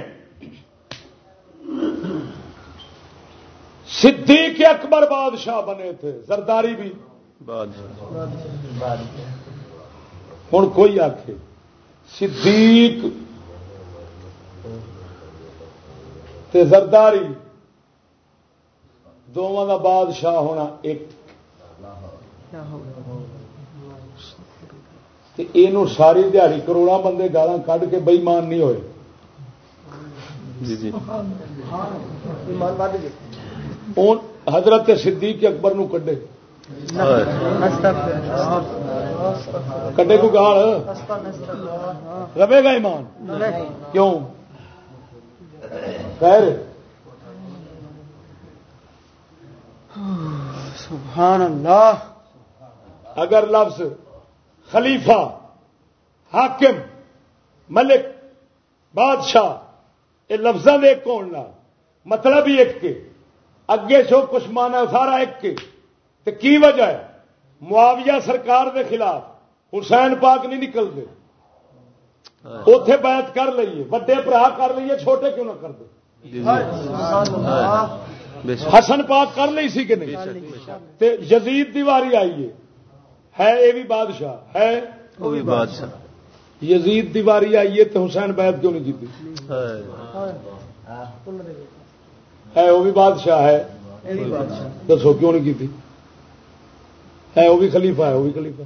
صدیق اکبر بادشاہ بنے تھے زرداری بھی۔ بادشاہ۔ ہوں کوئی آخ صدیق تے زرداری دونوں کا بادشاہ ہونا ایک۔ تے اینو ساری دیہڑی کروڑا بندے گالاں کਢ کے بےمان نہیں ہوئے۔ جی جی۔ حضرت صدیق اکبر نو کڈے ہائے کڈے کو گال؟ رہے گا ایمان؟ کیوں؟ خیر۔ سبحان اللہ۔ اگر لفظ خلیفہ حاکم ملک بادشاہ یہ لفظوں کے ایک ہونا مطلب ہی ایک کے۔ اگے سو کچھ مانا سارا ایک کے۔ تو کی وجہ ہے؟ معاویہ سرکار دے خلاف حسین پاک نہیں نکلتے۔ اتے بیعت کر لیے وڈے برا کر لیے چھوٹے کیوں نہ کر دے؟ حسن پاک کر لی سی کہ نہیں؟ تے یزید دیواری آئی ہے۔ ہے یہ بھی بادشاہ ہے وہ بھی بادشاہ۔ یزید دیواری آئی ہے تو حسین بیعت کیوں نہیں ہائے۔ ہے وہ بھی بادشاہ ہے۔ دسو کیوں نہیں کی ہے، وہ بھی خلیفہ ہے، وہ بھی خلیفہ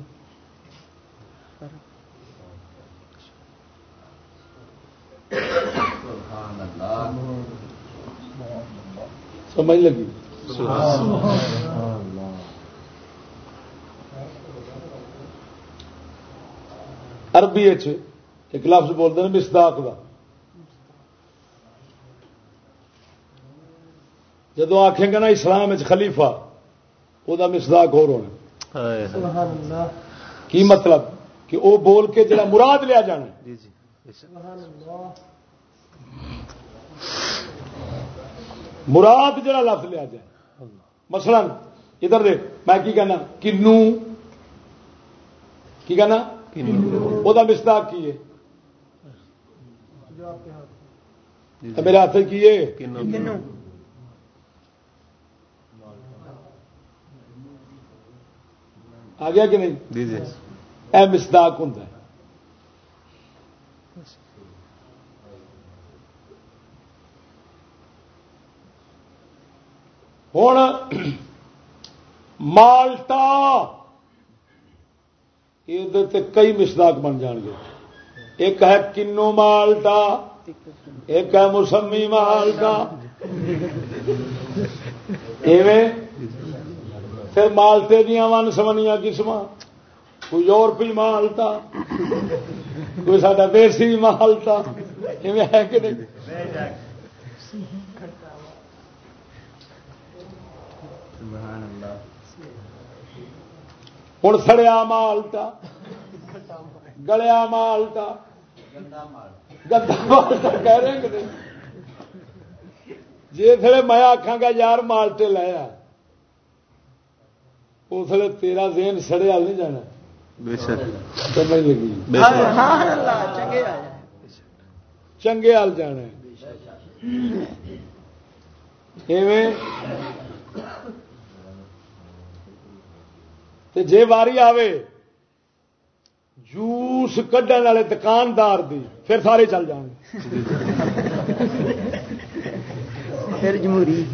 سمجھ لگی؟ عربی ایک لفظ بولتے ہیں مستاق کا جدو آخیں گے نا اسلام خلیفہ وہ مسداق ہو کی مطلب؟ کہ وہ بول کے جڑا مراد لیا جانا۔ جی جی مراد جڑا لفظ لیا جائے۔ مثلا ادھر دیکھ میں کی کہنا؟ کنو۔ کی کہنا؟ وہ مستاق کی ہے۔ میرے ہاتھ کی ہے؟ آ گیا کہ نہیں؟ جی جی۔ اے مصداق ہوں ہوں مالٹا یہ کئی مصداق بن جان گے۔ ایک ہے کنو مالٹا ایک ہے موسمی مالٹا۔ ایویں پھر مالٹے دیا ون سمنیا قسم کوئی یورپی مالٹا کوئی ساڈا دیسی مالٹا ایویں ہے کہ نہیں؟ ہوں سڑیا مالٹا گلیا مالٹا گندا مالٹا کہہ رہے ہیں کہ جی تھے میں آخا گا، یار مالٹے لایا اس لیے تیرا ذہن سڑیا نہیں جانا۔ سمجھ لگی؟ چنگے ہل جانا جے واری آوے جوس کڈن والے دکاندار دی پھر سارے چل جان۔ گے پھر جمہوری۔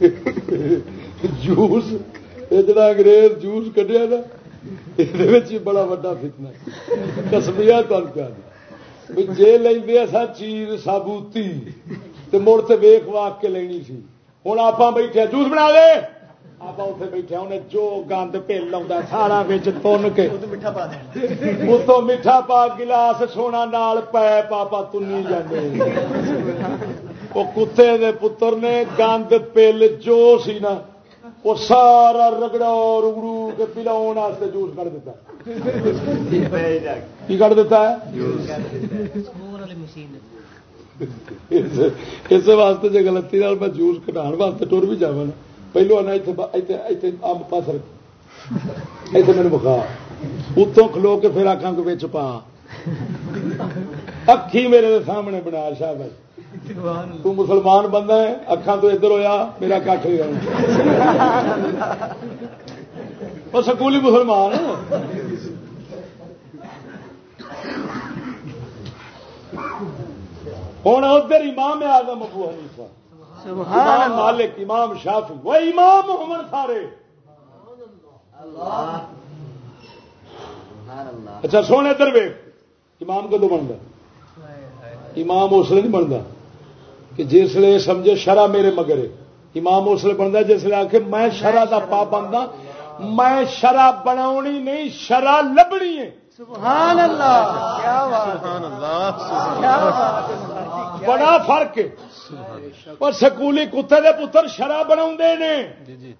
جوس یہ جڑا انگریز جوس کڈیا نا یہ بڑا وا فتنا کسمیا تمہیں پیا جے لے سا چیز سابوتی تو مڑ سے ویخ واک کے لینی سی ہوں آپ بیٹھے جوس بنا لے آپ اتنے بیٹھے انہیں جو گند پل لا سارا بچ تن کے پا اتوں میٹھا پا گلاس سونا نال پے پاپا تنی جانے وہ کتے دے پتر نے گند پل جو سی نا، وہ سارا رگڑا رگڑو کے پلاؤ واسطے جوس کر دیتا کی کر دیتا ہے؟ اس- واسطے جی گلتی میں جوس کٹان واسطے ٹر بھی جا پہلو آنا اتنے امب پاس رکھ۔ اتنے میرے بخا اتوں کھلو کے پھر آخان کو بچ پا۔ اکھی میرے سامنے بنا شاہ بھائی تو مسلمان بندہ ہے اکھان تو ادھر ہویا میرا کھ نہیں رہا وہ سکولی مسلمان۔ ہوں ادھر امام اعظم ابو حنیفہ۔ سبحان امام اللہ۔ مالک امام شافی وہ امام محمد سارے۔ اچھا سونے ادھر ویخ امام کدو بنتا امام اس لیے نہیں بنتا کہ جسے سمجھے شرع میرے مگر امام اس لیے بنتا جسے آ کے میں شرع کا پا بنتا میں شرع بناونی نہیں شرع لبنی ہے۔ سبحان اللہ کیا بات ہے۔ سبحان اللہ سبحان کیا بات ہے۔ بڑا فرق ہے۔ اور سکولی کتے دے پتر شرع بنا نے۔ جی جی۔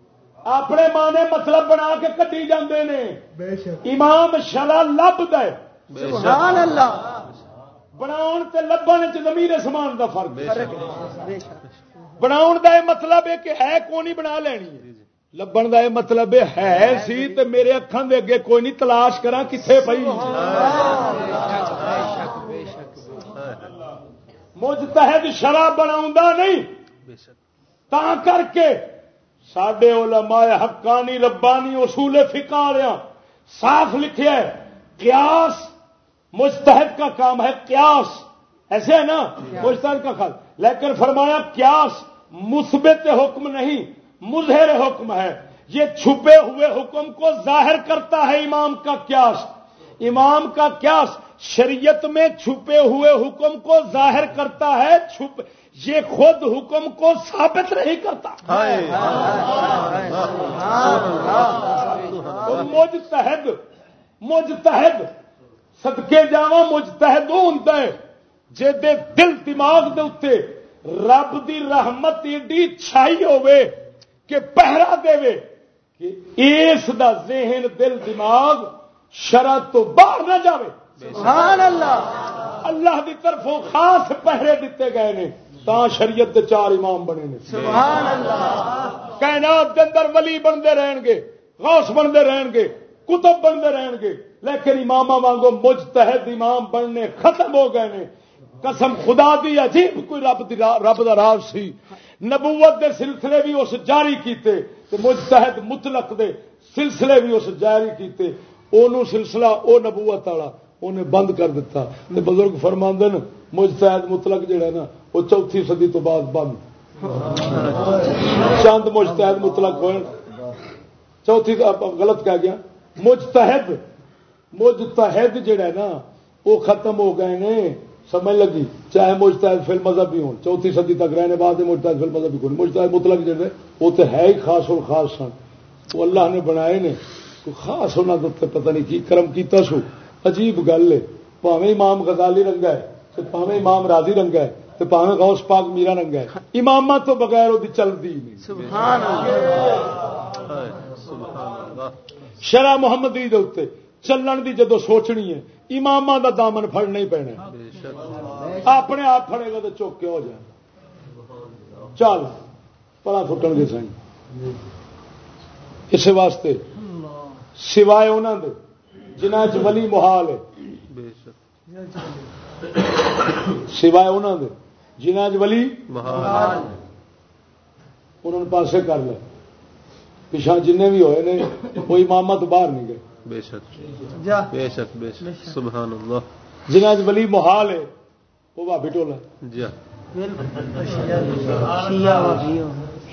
اپنے ماں نے مطلب بنا کے کٹی جاندے نے۔ بے شک۔ امام شرع لب دے سبحان اللہ۔ بناؤن تے لبن چ زمین سمان دا فرق بناؤن دا یہ مطلب ہے کہ ہے کونی بنا لینی لبن دا یہ مطلب ہے سی تے میرے اکھان دے اگے کوئی نہیں تلاش کرا کتنے پئی۔ مجتہد شراب بناؤں نہیں۔ تا کر کے سڈے علماء حقانی ربانی اصول فقہ والے صاف لکھے ہے قیاس مستحد کا کام ہے قیاس۔ ایسے ہے نا؟ مستحد کا کام لیکن فرمایا قیاس مثبت حکم نہیں مظہر حکم ہے۔ یہ چھپے ہوئے حکم کو ظاہر کرتا ہے امام کا قیاس۔ امام کا کیا شریعت میں چھپے ہوئے حکم کو ظاہر کرتا ہے چھپ یہ خود حکم کو ثابت نہیں کرتا۔ مجتہد مجتہد صدقے جاوا مجتہد ہوں جے دے دل دماغ دے اتنے رب دی رحمت ایڈی چھائی ہوے کہ پہرا دے کہ اس دا ذہن دل دماغ شرط تو باہر نہ جاوے۔ سبحان اللہ۔ اللہ دی طرفوں خاص پہرے دیتے گئے نے تا شریعت دے چار امام بنے نے۔ سبحان اللہ۔ کائنات دے اندر ولی بنتے رہن گے غوث بنتے رہن گے۔ کتب بنتے رہن گے۔ لیکن امام وانگو مجتہد امام بننے ختم ہو گئے نے۔ قسم خدا دی عجیب کوئی رب دی رب دا راز سی۔ نبوت دے سلسلے بھی اس جاری کیتے تے مجتہد مطلق دے سلسلے بھی اس جاری کیتے۔ اونوں سلسلہ او نبوت والا انہیں بند کر دیتا تے بزرگ فرماندے نے، مجتہد مطلق جڑا نا، وہ چوتھی صدی تو بعد بند۔ چند مجتہد مطلق ہوئے۔ چوتھی غلط کہہ گیا۔ مجتہد مجتہد جڑا ہے نا وہ ختم ہو گئے نے سمجھ لگی چاہے مجتہد فل مذہب بھی ہوں چوتھی صدی تک رہنے بعد مجتہد فل مذہب بھی کون مجتہد مطلق جڑے وہ تو ہے ہی خاص اور خاص سن۔ وہ اللہ نے بنائے نے تو خاص ہونا تو پتہ نہیں کی کرم کیتا سو۔ عجیب گل ہے پاویں امام غزالی رنگا ہے تو پاویں امام راضی رنگا ہے تو پاویں غوث پاک میرا رنگا ہے۔ امام تو بغیر وہ چلتی نہیں۔ سبحان شرح محمد اتنے چلن دی جدو سوچنی ہے امام دا دامن فڑنا ہی پینا اپنے آپ فڑے گا تو چوک کے ہو جائے چل پڑا فٹن گے سائیں۔ اس واسطے سوائے انہوں دے جنہ چ ولی محال ہے۔ سوائے انہوں دے جنہ چ ولی انہوں نے پاسے کر لیا پچھا جن بھی ہوئے نے وہ امامت باہر نہیں گئے۔ بے شک۔ جا۔ بے شک بے شک۔ سبحان اللہ۔ جنہ چ ولی محال ہے وہ بھابی ٹولا جی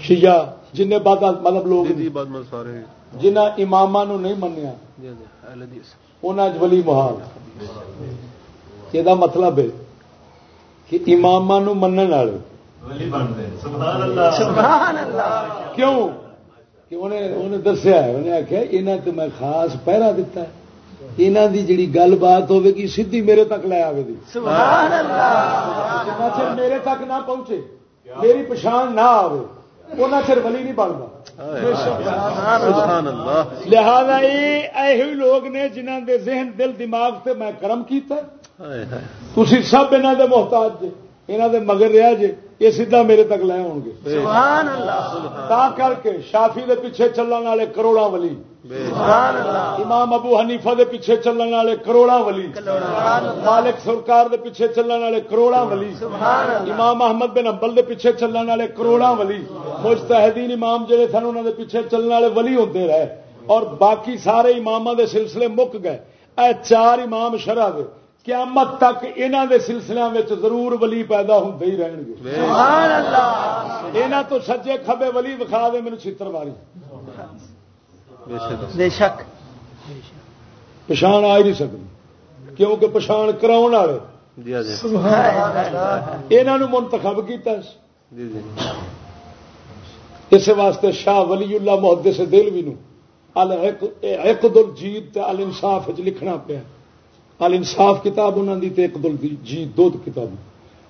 شیعہ جن بعد مطلب لوگ جی جی بعد میں سارے۔ جنہ امام نہیں منیا۔ جی جی انہوں ولی محال۔ یہ مطلب ہے کہ امام من والے۔ سبحان اللہ۔ کیوں؟ کہ انہیں انہیں دسیا ہے انہیں آخیا یہاں تو میں خاص پہرا دیتا ہے۔ یہاں دی جڑی گل بات ہوے گی سیدھی میرے تک لے آئے گی چر میرے تک نہ پہنچے میری پچھان نہ آئے انہیں چر ولی نہیں بنتا لہذا یہ لوگ نے جنہوں دے ذہن دل دماغ سے میں کرم کیتا ہائے تھی سب یہاں دے محتاج جے یہاں دے مگر رہا جے۔ یہ سیدھا میرے تک لے آؤ گے۔ تا کر کے شافی دے پیچھے چلن والے کروڑا ولی۔ امام ابو حنیفہ دے پیچھے چلن والے کروڑا ولی۔ مالک سرکار دے پیچھے چلن والے کروڑا ولی۔ امام احمد بن امبل دے پیچھے چلن والے کروڑا ولی۔ مجتہدین امام جڑے سن انہوں دے پیچھے چلن والے ولی ہوتے رہے۔ اور باقی سارے امام دے سلسلے مک گئے۔ اے چار امام شرح دے۔ قیامت تک انہوں دے سلسلوں میں ضرور ولی پیدا ہوتے ہی رہن گے۔ سبحان اللہ۔ یہاں تو سجے کھبے ولی دکھا دے میرے ماری۔ بے شک۔ پچھان آ ہی نہیں سکتی کیونکہ پچھان کراؤ والے یہاں منتخب کیتا سی جی جی۔ اس واسطے شاہ ولی اللہ محدث دلوی نو العقد الجید تے الانصاف لکھنا پیا۔ الانصاف کتاب انہوں دی تے ایک دل جیت دو کتاب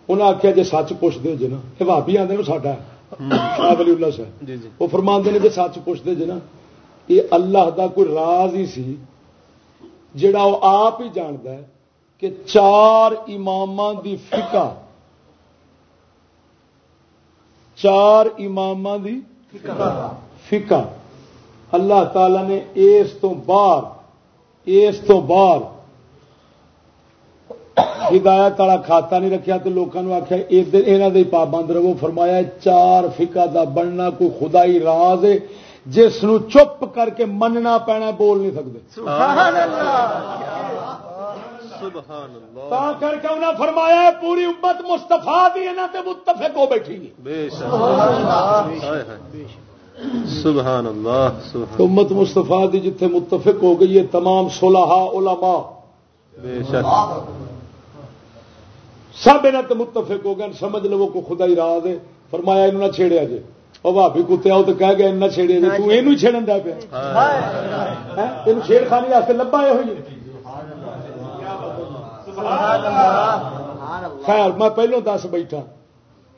انہوں نے آخیا جی سچ پوچھتے جے نا۔ یہ بھابی آدھے نا ساڈا۔ شاہ ولی اللہ صاحب۔ جی جی۔ وہ فرماندے نے جی سچ پوچھتے جے نا یہ اللہ دا کوئی راز ہی سی جڑا وہ آپ ہی جانتا ہے کہ چار امام دی فقہ۔ چار امام دی فقہ۔ اللہ تعالی نے اس تو باہر اس تو باہر ہدایت والا کھاتا نہیں رکھا تو لوگوں آخیا یہاں دے پابند رہو۔ فرمایا چار فقہ دا بننا کوئی خدائی راز ہے جس نو چپ کر کے مننا پینا بول نہیں سکتے سبحان اللہ۔ سبحان اللہ۔ تا کر کے انہیں فرمایا پوری امت مستفا دی یہاں تے متفق ہو بیٹھی ہے۔ بے شک۔ ہائے ہائے۔ سبحان اللہ سبحان امت مستفا دی جتھے متفق ہو گئی ہے تمام صلحاء علماء۔ بے شک۔ سب یہاں تو متفق ہو گئے سمجھ لو کو خدا ہی راہ دے فرمایا یہ نہ چھیڑیا جے۔ وہ بھابی کتے آؤ تو کہہ گیا نہ چھیڑیا جے۔ تو یہ چھیڑن دیا پیا۔ تین شیر خانی واسطے لبا آئے ہوئی خیر میں پہلو دس بیٹھا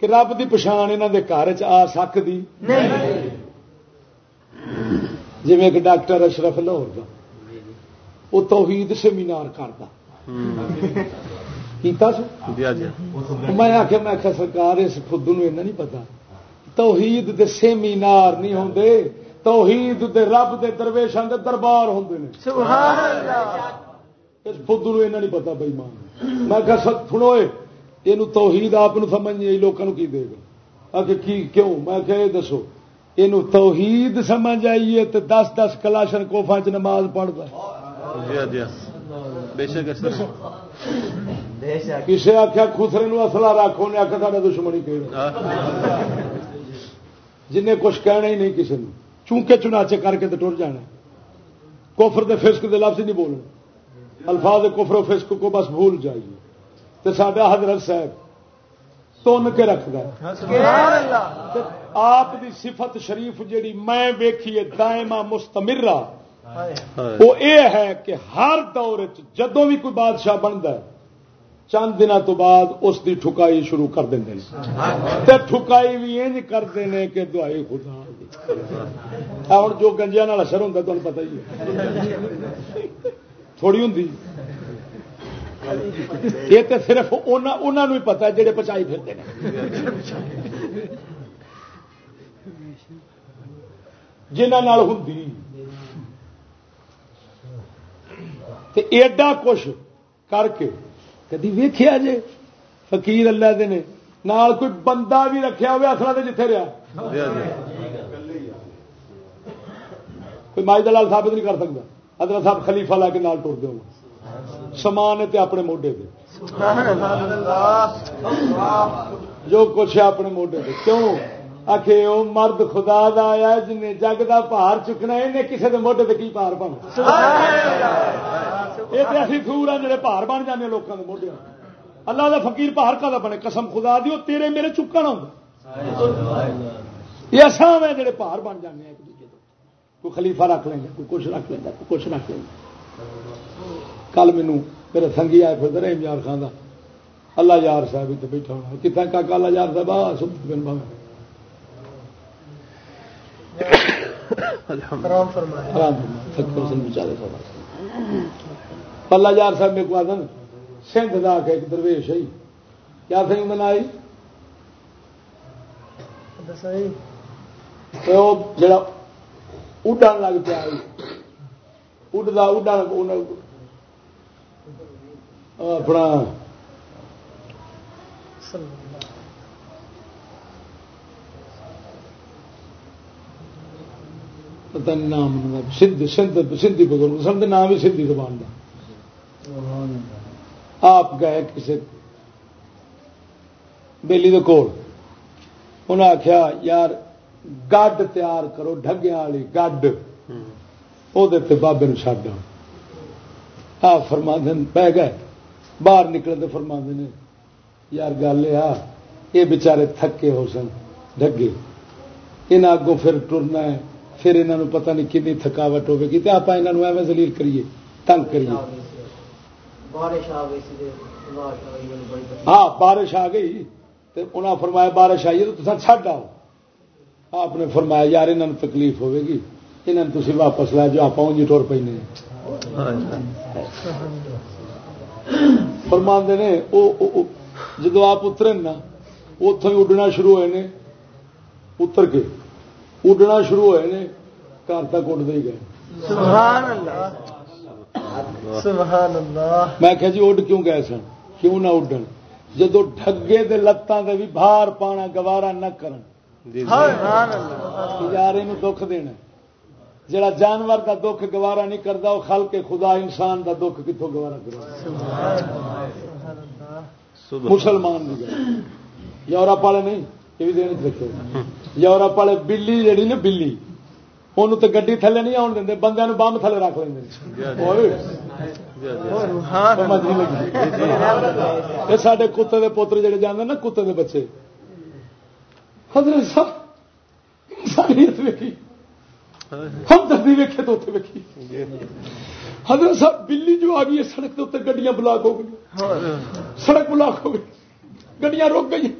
کہ رب کی پچھان یہاں کے گھر چ آ سکتی جی ایک ڈاکٹر اشرف لاہور کا وہ توحید سیمینار کرتا کیتا دیا جی میں آخیا میں آخیا سرکار اس خود نہیں پتا۔ توحید دے سیمینار نہیں ہوندے۔ توحید دے رب دے درویشان دے دربار ہوندے نے۔ سبحان اللہ۔ اس خود نہیں پتا بھائی مان میں کہا سب سنو یہ توحید آپ سمجھ نہیں آئی لوگوں کی دے گا؟ کی کیوں؟ میں کہ یہ دسو۔ یہ توحید سمجھ آئیے تو دس دس کلاشن کوفا چ نماز پڑھتا اثر بے شک کسے آخیا خسرے اصلا رکھو نے آخر سارا دشمنی کہ جنہیں کچھ کہنا ہی نہیں کسی نے چونکے چناچے کر کے تو ٹر جانا کوفر دے فسق دے لفظ نہیں بولنا الفاظ کفر و فسق کو بس بھول جائیے۔ تو سڈا حضرت صاحب تن کے رکھتا سبحان اللہ۔ آپ دی صفت شریف جیڑی میں ویکھیے دائما مستمرہ۔ وہ یہ ہے کہ ہر دور چ جدوں بھی کوئی بادشاہ بنتا ہے چند دنوں تو بعد اس دی ٹھکائی شروع کر دیں تے ٹھکائی بھی انج کرتے ہیں کہ دعائی خدا ہن جو گنجیا اثر ہوتا تمہیں پتہ ہی ہے۔ تھوڑی ہوں یہ تو صرف انہوں ہی پتا جہے پچائی پھرتے ہیں جنہ ہوں ایڈا کچھ کر کے کدی ویخیا جے؟ فقیر اللہ دے نے نال کوئی بندہ بھی رکھیا ہوئے اصل تو جتنے رہا دیا جی۔ کوئی مائی دلال ثابت نہیں کر سکتا۔ حضرت صاحب خلیفہ لا کے نال ٹر دو سامان ہے تے اپنے موڈے دے۔ جو کچھ ہے اپنے موڈے دے۔ کیوں؟ آخ وہ مرد خدا دا آیا جن جگ دا پہار چکنا انہیں کسی دے موڈے کی پار اللہ۔ یہ تو اسی تھور ہیں جڑے پہار بن جانے لوگوں کے موڈے اللہ دا فقیر پہار کا بنے؟ قسم خدا دی وہ تیرے میرے چکن ہوگا یہ اصل ہے جڑے پہار بن جانے ایک دوجے کوئی خلیفہ رکھ لیں گے کوئی کچھ رکھ لینا کوئی کچھ رکھ لینا کل مینو میرے سنگھی آئے پھر رحم یار خان اللہ یار صاحب اتنے بیٹھا ہونا کتنا کا اللہ یار صاحب آ سب بن بھاوے الحمد کرام فرمائے آرام فرما، تھکے حسن بیچارے صاحب اللہ یار صاحب میرے کو آدھا نا۔ سندھ دا کے ایک درویش ہے۔ کیا تھی منائی دسائی۔ وہ جڑا اڈن لگ پیا اڈتا اڈن اپنا صلی اللہ پتہ نہیں نام انہوں سندھ سندھی بزرگ سندھ نام ہی سندھی زبان کا آپ گئے کسی بیلی دے کول انہیں آخیا یار گڈ تیار کرو ڈگیا والی گڈ وہ بابے چڈ آ فرما دن پہ گئے باہر نکلے تو فرما نے یار گل یہ آ یہ بچارے تھکے ہو سن ڈگے یہاں اگوں پھر ٹرنا ہے پھر یہاں پتہ نہیں کنی تھکاوٹ ہوگی تو آپ یہاں ایویں زلیل کریے تنگ کریے۔ ہاں بارش آ گئی تو انہیں فرمایا بارش آئی تو تصا چڈ آؤ۔ آپ نے فرمایا یار یہاں تکلیف ہوے گی یہاں تھی واپس لے جو آپ جی ٹر پہ فرما نے جدو آپ اترے نا اتوں ہی اڈنا شروع ہوئے نے اتر کے اڈنا شروع ہوئے نے گھر تک اڈتے ہی گئے سبحان اللہ سبحان اللہ میں کہ جی اڈ کیوں گئے سن کیوں نہ اڈن جدو ڈگے دے لتان دے بھی باہر پانا گوارا نہ کرن سبحان اللہ یار یہ دکھ دینا جڑا جانور دا دکھ گوارا نہیں کرتا وہ خل کے خدا انسان دا دکھ کتوں گوارا کرے سبحان اللہ صبح مسلمان گئے یورپ والے نہیں یہ بھی دین یورپ والے بلی جڑی نا بلی انہوں تو گڈی تھلے نہیں آن دیں بندے بمب تھلے رکھ لیں یہ سارے کتے دے پوتر جڑے جانے نا کتے دے بچے حضرت صاحب انسانیت ویکھی ہم دردی ویکھے تو اتنے ویکھی حضرت صاحب بلی جو آ گئی سڑک کے اتنے گڈیاں بلاک ہو گئی سڑک بلاک ہو گئی گڈیاں روک گئی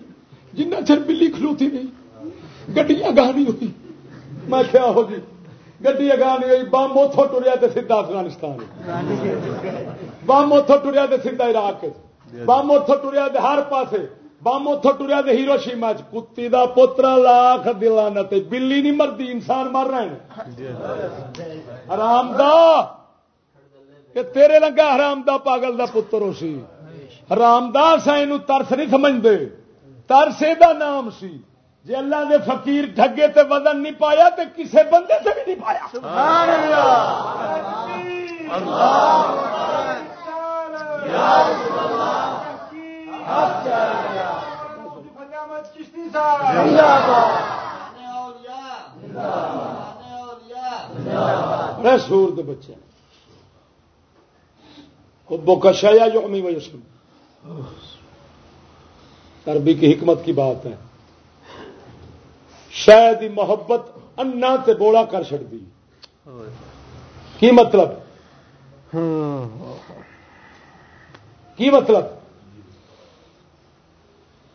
جنہ چر بلی کھلوتی نہیں، گڈیاں گاہ نہیں ہوئی۔ میں کیا ہوگی جی؟ گڈی اگاہ نہیں ہوئی، بم اتوں ٹریا تو سیدا افغانستان۔ بم اتوں ٹریا تو سیدا عراق۔ بم اتوں ٹریا تو ہر پاسے۔ بم اتوں ٹریا تو ہیرو شیما کتی کا پوترا لاکھ دلانا بلی نہیں مرتی انسان مر رہے ہیں حرام دا۔ تیرے لگا حرام دا پاگل دا پتر ہو سی حرام دا سا یہ ترس نہیں سمجھتے ترس یہ نام سی۔ جی اللہ دے فقیر ٹھگے تے وزن نہیں پایا تے کسے بندے سے بھی نہیں پایا۔ سبحان میں سور دے بچے۔ حبو کا شایا جو امی وجہ سن عربی کی حکمت کی بات ہے۔ شاید ہی محبت انا تے بوڑا کر چڑ دی کی مطلب؟ کی مطلب؟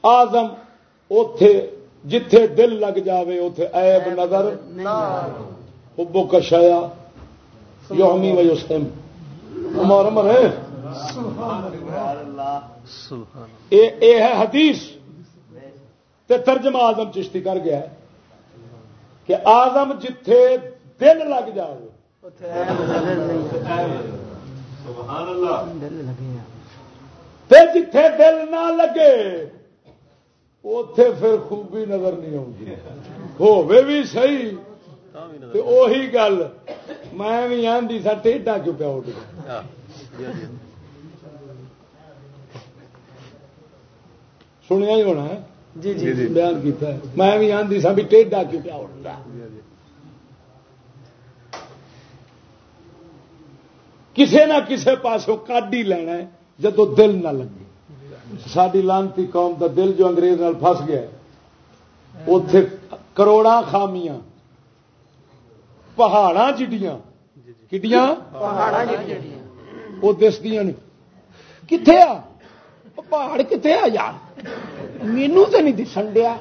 آزم اتے جتھے دل لگ جاوے اتے عیب نظر۔ حبو کا شایا یومی و یسلم۔ عمر عمر ہے۔ اے اے ہے حدیث۔ تے ترجمہ آزم چشتی کر گیا ہے کہ آزم جتھے دل لگ جاوے۔ تے جتھے دل نہ لگے اتے پھر خوبی نظر نہیں آتی ہوے بھی صحیح۔ تے اوہی گل میں بھی آدھی سا کیوں پیا اٹھ سنیا ہی ہونا ہے جی جی بیان کیتا ہے میں بھی آدھی سا بھی ٹھیڈا کیوں پیا اٹھ گیا کسے نہ کسے پاسوں کڈ ہی لینا ہے جدو دل نہ لگے ساری لانتی قوم دا دل جو انگریز نال پھس گیا اتے کروڑا خامیاں پہاڑا چڈیاں کڈیاں وہ دسدیا نے کتنے آ پہاڑ کتنے آ یار مینو تو نہیں دسن دیا۔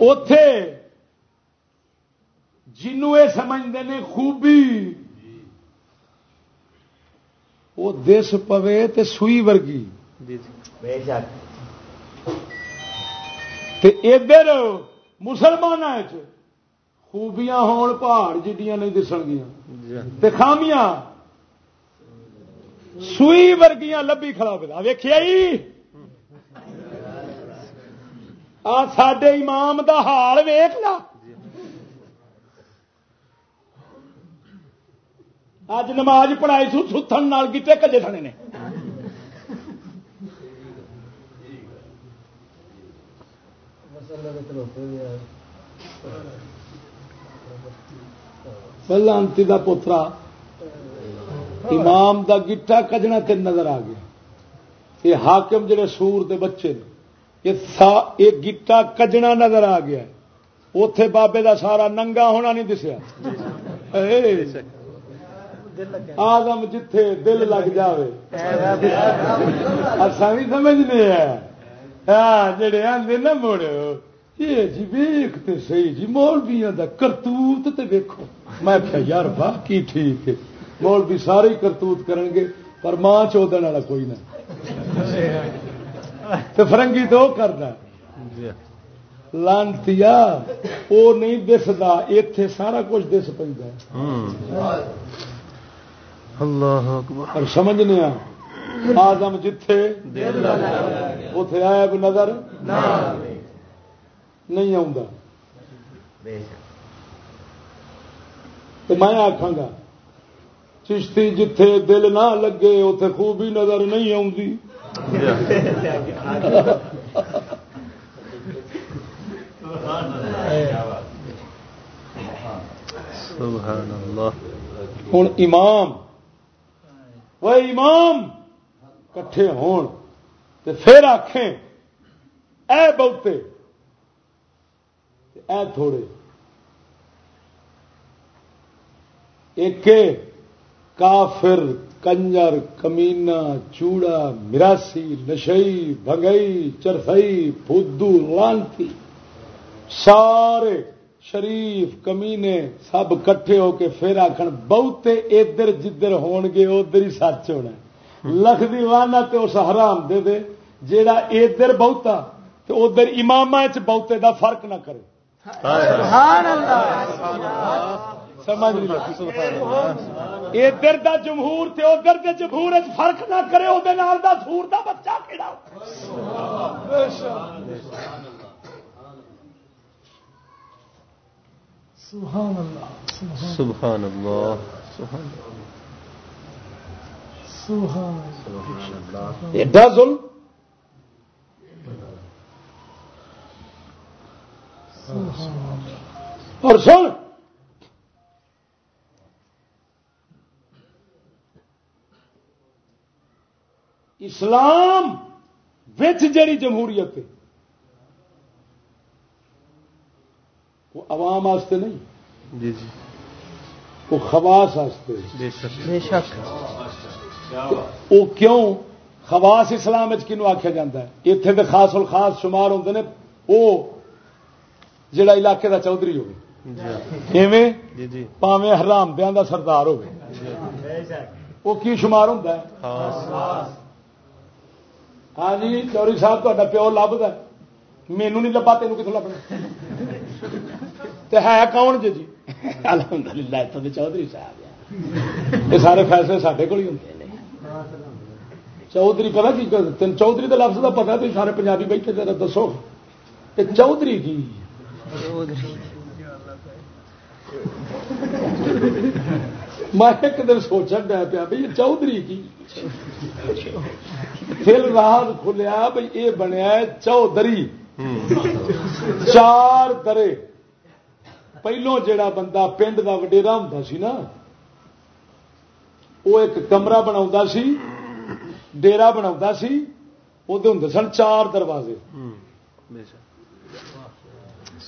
اتے جنوں یہ سمجھتے ہیں خوبی وہ دس پوے تے سوئی ورگی۔ تے ادھر مسلمان خوبیاں ہون پہاڑ جڈیاں نہیں دسن گیا تے خامیاں سوئی ورگیاں لبی کھڑا پہ ویخیا آ جی؟ سڈے امام دا حال ویخ لا۔ اج نماز پڑھائی سو ستن گیٹے کجے سنے نے۔ لانتی دا پوترا امام دا گٹا کجنا تین نظر آ گیا۔ یہ حاکم جڑے سور دے بچے نے، یہ گٹا کجنا نظر آ گیا۔ اتے بابے دا سارا ننگا ہونا نہیں دسیا۔ آدم جتھے دل لگ جائے اصا بھی سمجھنے جڑے آدھے نا مڑ، یہ جی ویختے سی جی مولویا کا کرتوت تے ویکھو۔ میں کیا یار واہ، کی ٹھیک ہے۔ مولوی سارے کرتوت کرن گے پر ماں چودن والا کوئی نہ۔ تو فرنگی تو کرنا لانتی وہ نہیں دستا اتے سارا کچھ دس پہ اللہ اکبر۔ اور سمجھنے آدم جتھے اتے عیب نظر؟ نہیں آ میں آخا گا چشتی جتھے دل نہ لگے اتے خوبی نظر نہیں آتی ہوں امام۔ وہ امام کٹھے ہون تے پھر آخیں اے بہتے تے اے تھوڑے۔ ایک کافر، کنجر کمینا چوڑا، مراسی، نشئی بھگئی چرفئی فدو لانتی۔ سارے شریف، کمینے سب کٹھے ہو کے پھر آخر بہتے ادھر جدھر ہون گے، ادھر ہی سچ ہونا لکھ دی وانا تے اس حرام دے دے، جیڑا ادھر بہتا تو ادھر امام بہتے دا فرق نہ کرے۔ سبحان اللہ۔ سمجھ لگی ادھر دا جمہور تے ادھر دے جمہور فرق نہ کرے وہ دا سور دا بچہ کہڑا سبحان اللہ سبحان اللہ سبحان سبحان ایڈا ظلم؟ اور سن اسلام وچ جڑی جمہوریت ہے وہ عوام واسطے نہیں۔ جی جی۔ وہ خواص واسطے بے شک۔ بے شک۔ وہ کیوں؟ خواص اسلام کنو آخیا جا ہے؟ اتنے تو خاص الخاص شمار ہوتے ہیں وہ جڑا علاقے کا چودھری ہوگی جی۔ جی جی۔ پاویں حرام دیا سردار ہوگی وہ کی شمار ہوتا ہے؟ خاص۔ ہاں جی چوری صاحب تا پیو لبدا مینو نہیں لبا تینوں کتوں لبنا تو ہے کون جی جی؟ الحمد للہ اتوں کے چودھری صاحب یہ سارے فیصلے سارے کو ہوتے ہیں چودھری پتا کی تین چودھری کے لفظ کا پتا تھی سارے پنجابی بیٹھے ذرا دسو۔ کہ چودھری کی؟ میں ایک دن سوچن ڈیا پیا بھائی یہ چودھری کی؟ پھر راز کھلیا بھائی یہ بنیا ہے چودھری۔ چار درے۔ پہلو جڑا بندہ پنڈ کا وڈیرا ہوں سی نا وہ ایک کمرہ بنا سی ڈیرا بنا سی وہ ہوں سن چار دروازے۔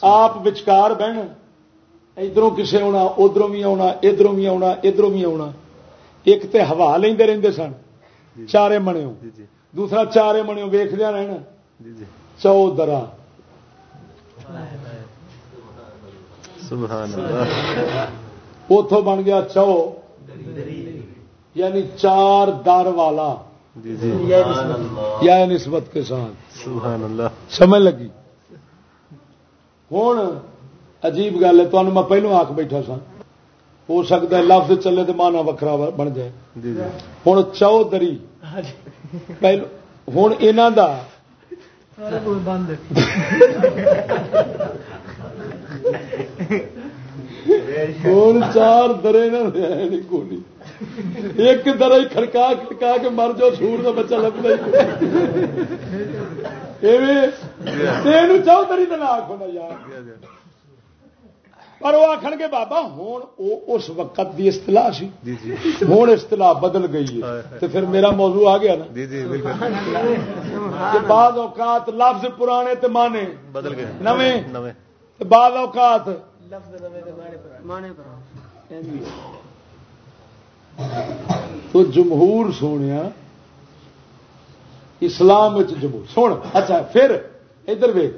آپ وچکار بہن، ادھروں کسے آنا ادھروں بھی آنا ادھروں بھی آنا ادھروں بھی آنا ایک تے ہوا لیندے رہندے سن چارے منیو جی جی۔ دوسرا چارے منیو ویخدیا رہنا۔ جی جی۔ چودرا۔ سبحان اللہ۔ اتوں بن گیا چو۔ یعنی چار در والا۔ جی جی۔ یا نسبت کے ساتھ۔ سمجھ لگی؟ ہوں عجیب گل ہے تمہیں میں پہلو آخ بیٹھا سا ہو سکتا ہے لفظ چلے تو مانا وکرا بن جائے۔ جی جی۔ ہوں پہلو ہوں یہاں دا۔ بند ہوں چار درے نہ ہے نہیں کوئی۔ ایک درا ہی کھڑکا کھڑکا کے مر جاؤ سور کا بچہ لگتا ہی۔ چودھری تو نہ آخو نا یار۔ پر وہ آخر گے بابا ہوں اس وقت دی اصطلاح سی. جی جی۔ ہوں اصطلاح بدل گئی ہے۔ تو پھر میرا موضوع آ گیا نا۔ جی جی بعض اوقات لفظ پرانے تے مانے بدل گئے۔ نویں۔ نویں۔ تے بعض اوقات تو جمہور سونے اسلام وچ جمہور۔ سن اچھا پھر ادھر وے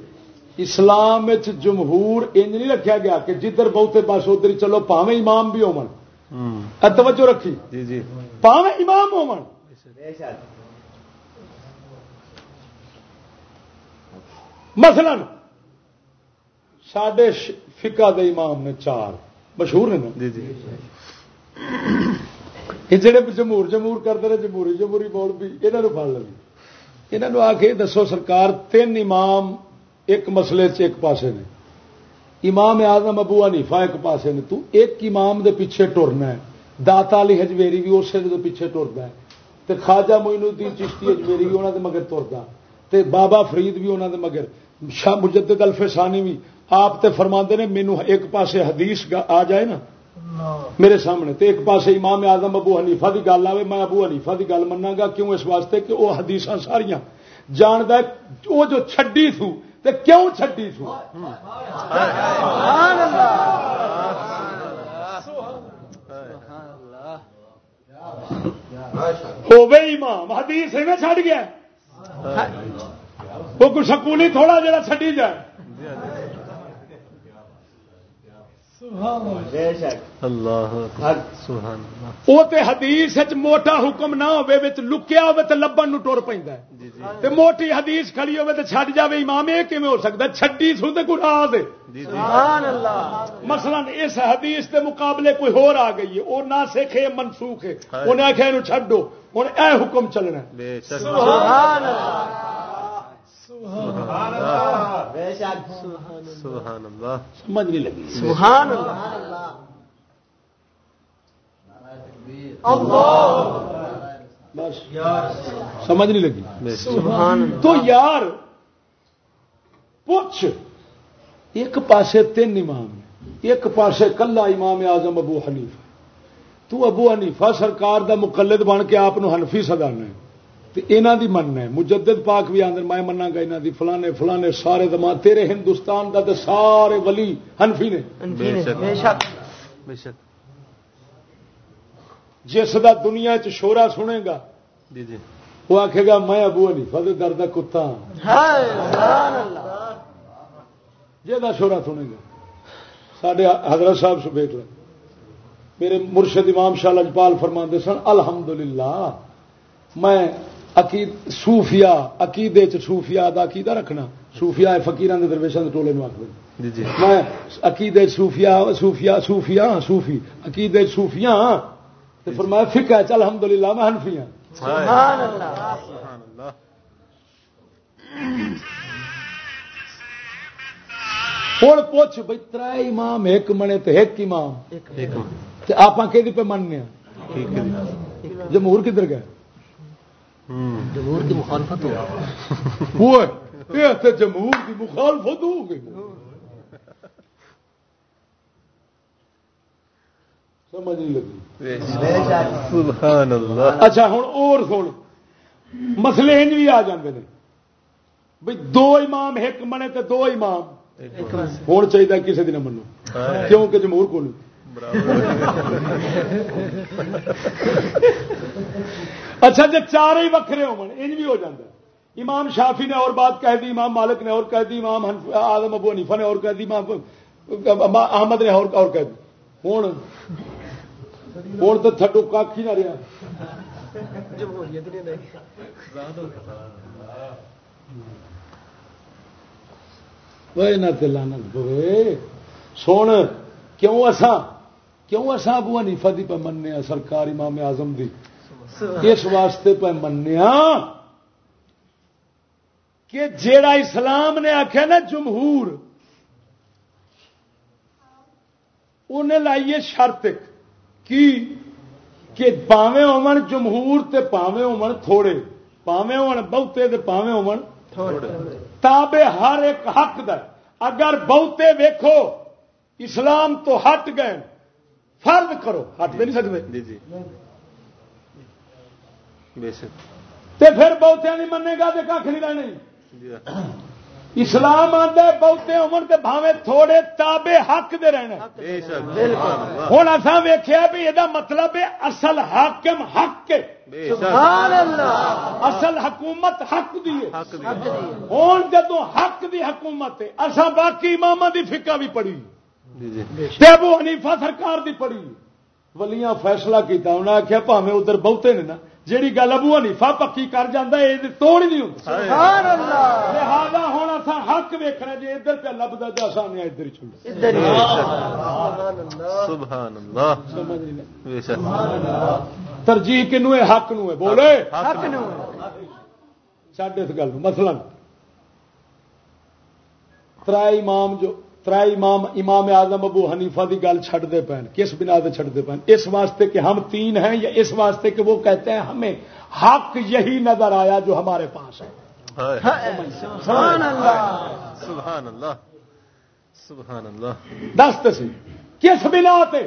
اسلام جمہور انج نہیں رکھا گیا کہ جدھر بہتے پاس ادھر ہی چلو پاویں امام بھی اے توجہ رکھی۔ جی جی۔ پاویں امام ہون مثلا سڈے فقہ دے امام نے چار مشہور نے جی جی۔ یہ جڑے جمہور جمہور کرتے رہے جمہوری جمہوری بول بھی یہاں پڑ لگی۔ یہاں آ کے دسو سرکار تین امام ایک مسئلے چ ایک پاسے نے۔ امام اعظم ابو حنیفہ ایک پاسے نے۔ تو ایک امام دے پیچھے ٹرنا ہے۔ داتا علی ہجویری بھی اسی دے پیچھے ٹرتا ہے۔ تے خواجہ معین الدین چشتی ہجویری بھی انہوں دے مگر ٹرتا تے بابا فرید بھی انہوں دے مگر۔ شاہ مجدد الفسانی بھی۔ آپ تے فرماندے نے مینو ایک پاسے حدیث آ جائے نا۔ میرے سامنے تو ایک پاس امام اعظم ابو حنیفہ کی گل آئے میں ابو حنیفہ کی گل منا گا۔ کیوں اس واسطے کہ وہ حدیث ساریاں۔ جاند وہ جو چھڈی تھو تے کیوں چھڈی سو ہوے امام حدیث میں چھڈ گیا وہ کوئی سکولی تھوڑا جڑا چھڈی جائے وہ تے حدیث موٹا حکم نہ ہوے وچ لکیا ہوے تے لبن نو ٹر پیندا ہے۔ جی جی۔ تے موٹی حدیث کھڑی ہوے تے چھڈ جاوے امام یہ کیویں ہو سکدا ہے؟ چھڈی سو تے کوئی راز ہے۔ جی جی۔ سبحان اللہ۔ مثلا اس حدیث کے مقابلے کوئی ہور آ گئی ہے وہ نہ سیکھے منسوخ ہے۔ انہیں آخیا یہ چھڈو ہوں اے حکم چلنا ہے۔ بے شک۔ سبحان اللہ۔ سبحان اللہ۔ سمجھ نہیں لگی۔ سبحان اللہ۔ اللہ بس۔ سمجھ نہیں لگی۔ سبحان تو یار پوچھ۔ ایک پاسے تین امام ایک پاسے کلا امام اعظم ابو حنیفہ۔ تو ابو حنیفہ سرکار دا مقلد بن کے آپ حنفی سدانا ہے۔ تے انہاں دی مننا ہے۔ مجدد پاک بھی آندر میں مننا گا انہاں دی فلانے فلانے سارے زمان تیرے ہندوستان دا تے سارے ولی حنفی نے۔ نے، بے شک۔ بے شک۔ جس دا دنیا چ شورا سنے گا جی جی۔ وہ آکھے گا میں ابو حنیفہ دے در دا کتا ہاں۔ ہائے سبحان اللہ۔ جہاں شورا سنے گا۔ سڈے حضرت صاحب سے دیکھ لیں میرے مرشد امام شاہ لجپال فرما سن الحمدللہ میں عقید صوفیہ عقیدے چ صوفیہ دا عقیدہ رکھنا۔ صوفیہ فقیران دے درویشاں دے ٹولے نو آخر جی جی۔ میں عقیدے صوفیہ صوفیہ صوفیہ صوفی۔ عقیدے صوفیہ ہاں تے فرمایا فقہ چ الحمدللہ میں حنفی ہاں۔ سبحان اللہ۔ سبحان اللہ ہوں پوچھ بھائی تر امام ایک منے تے ایک امام۔ ایک منٹ تے آپ کہ پہ مننے ہاں؟ ٹھیک ہے جی۔ جمہور کدھر گئے؟ جمہور کی مخالفت ہو یہ تے جمہور کی مخالفت ہو گئی سمجھ نہیں لگی۔ اچھا ہوں اور سن۔ مسئلے انج بھی آ جاندے نے۔ بھئی دو امام ایک منے تے دو امام۔ ہون چاہیے کسی دن منو۔ کیونکہ جمہور کو نہیں اچھا جی چار ہی وکھرے بھی ہو جاتا ہے امام شافی نے اور بات کہہ دی امام مالک نے اور کہہ دی امام آدم ابو حنیفہ نے اور کہہ دی امام احمد نے اور اور کہہ دی۔ ہوں ہوں تو تھڈو کھ ہی نہ رہا لانت سن کیوں اساں کیوں اساں ابو حنیفہ دی پہ مننے سرکار امام اعظم دی؟ اس واسطے پہ منیا کہ جیڑا اسلام نے آخیا نا جمہور انہیں لائیے شرط کی؟ کہ پاوے ہون جمہور تے پاوے ہون تھوڑے پاوے ہون بہتے تے پاوے ہون تابے ہر ایک حق دا اگر بہتے ویکھو اسلام تو ہٹ گئے فرض کرو ہٹ نہیں سکتے۔ جی جی۔ تے پھر بہتے نہیں منے گا تے کھ نہیں رہنے۔ اسلام آتا بہتے امن تے بھاوے تھوڑے تابے حق دے رہنا بے شک سبحان اللہ ہوں اصا ویخیا بھی یہ مطلب ہے اصل حاکم حق کے۔ سبحان اللہ۔ اصل حکومت حق دی ہے۔ حق دی۔ ہوں جدو حق دی حکومت ہے اصا باقی امام دی فقہ بھی پڑھی۔ جی جی۔ تے ابو حنیفہ سرکار دی پڑھی۔ ولیاں فیصلہ کیتا انہیں آخیا پاوے ادھر بہتے نے نا؟ جیڑی گل ابو حنیفہ پکی کر ہے یہ توڑ ہی نہیں ہوتی سبحان اللہ۔ لہذا ہوں اصا حق ویکنا جی ادھر پہ لبدا جا سامنے ادھر ترجیح کنو ہے حق نو ہے بولے۔ حق نو چڈ اس گل مثلا ترائے امام جو ترائے امام امام اعظم ابو حنیفہ دی گل چھڑ دے پین کس بنا دے چھڑ دے پین اس واسطے کہ ہم تین ہیں یا اس واسطے کہ وہ کہتے ہیں ہمیں حق یہی نظر آیا جو ہمارے پاس ہے؟ ہائے۔ سبحان اللہ۔ سبحان اللہ۔ سبحان اللہ۔ دست سی۔ کس بنا تے؟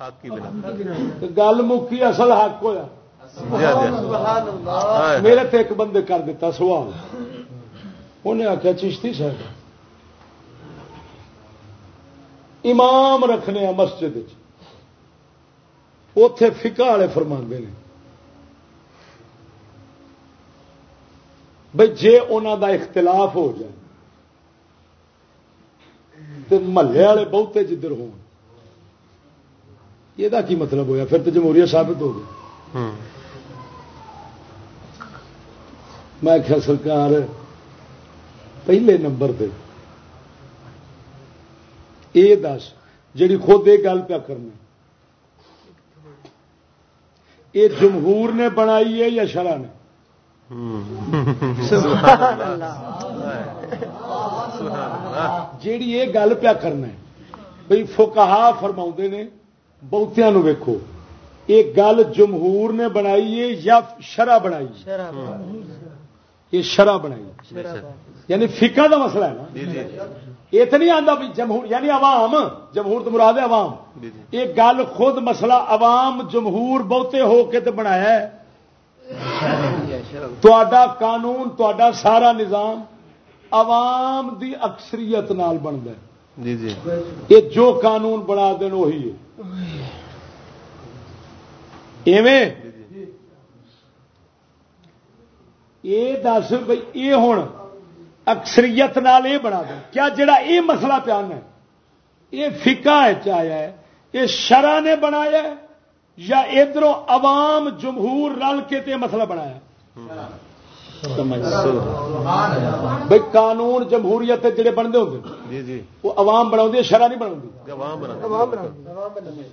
حق کی بنا۔ تو گل مکی اصل حق ہویا۔ سبحان اللہ۔ ہائے۔ میرے تے ایک بندے کر دیتا سوال۔ انہیں آخیا چشتی صاحب امام رکھنے مسجد اتے فکا والے فرما نے۔ بھائی جے انہوں دا اختلاف ہو جائے تو محلے والے بہتے جدھر ہو یہ کی مطلب ہویا؟ پھر تو جمہوریت ثابت ہو گئی ہوں میں کیا سرکار پہلے نمبر پہ یہ دس جی خود یہ گل پیا کرنا یہ جمہور نے بنائی ہے یا شرح نے؟ سبحان اللہ جیڑی یہ گل پیا کرنا ہے۔ بھئی فکاہ فرما نے بہتیا ویکو یہ گل جمہور نے بنائی ہے یا شرح بنائی یہ شرح بنائی یعنی فقہ دا مسئلہ ہے نا؟ جی جی۔ یہ تو نہیں آتا بھی جمہور یعنی عوام جمہور تو مراد ہے عوام. جی جی. یہ گل خود مسئلہ عوام جمہور بہتے ہو کے تو بنایا ہے. تہاڈا قانون تہاڈا سارا نظام عوام دی اکثریت نال بنتا ہے. جی یہ جو قانون بنا دین وہی ہے. ایویں؟ یہ دس بھائی یہ ہوں اکثریت نال یہ بنا دیں کیا جڑا یہ مسئلہ پیان ہے؟ یہ فکا آیا ہے۔ یہ شرح نے بنایا ہے یا ادھر عوام جمہور رل کے تے مسئلہ بنایا بھائی قانون جمہوریت تے جڑے بنتے ہوتے جی جی۔ وہ عوام بنا شرح نہیں بنا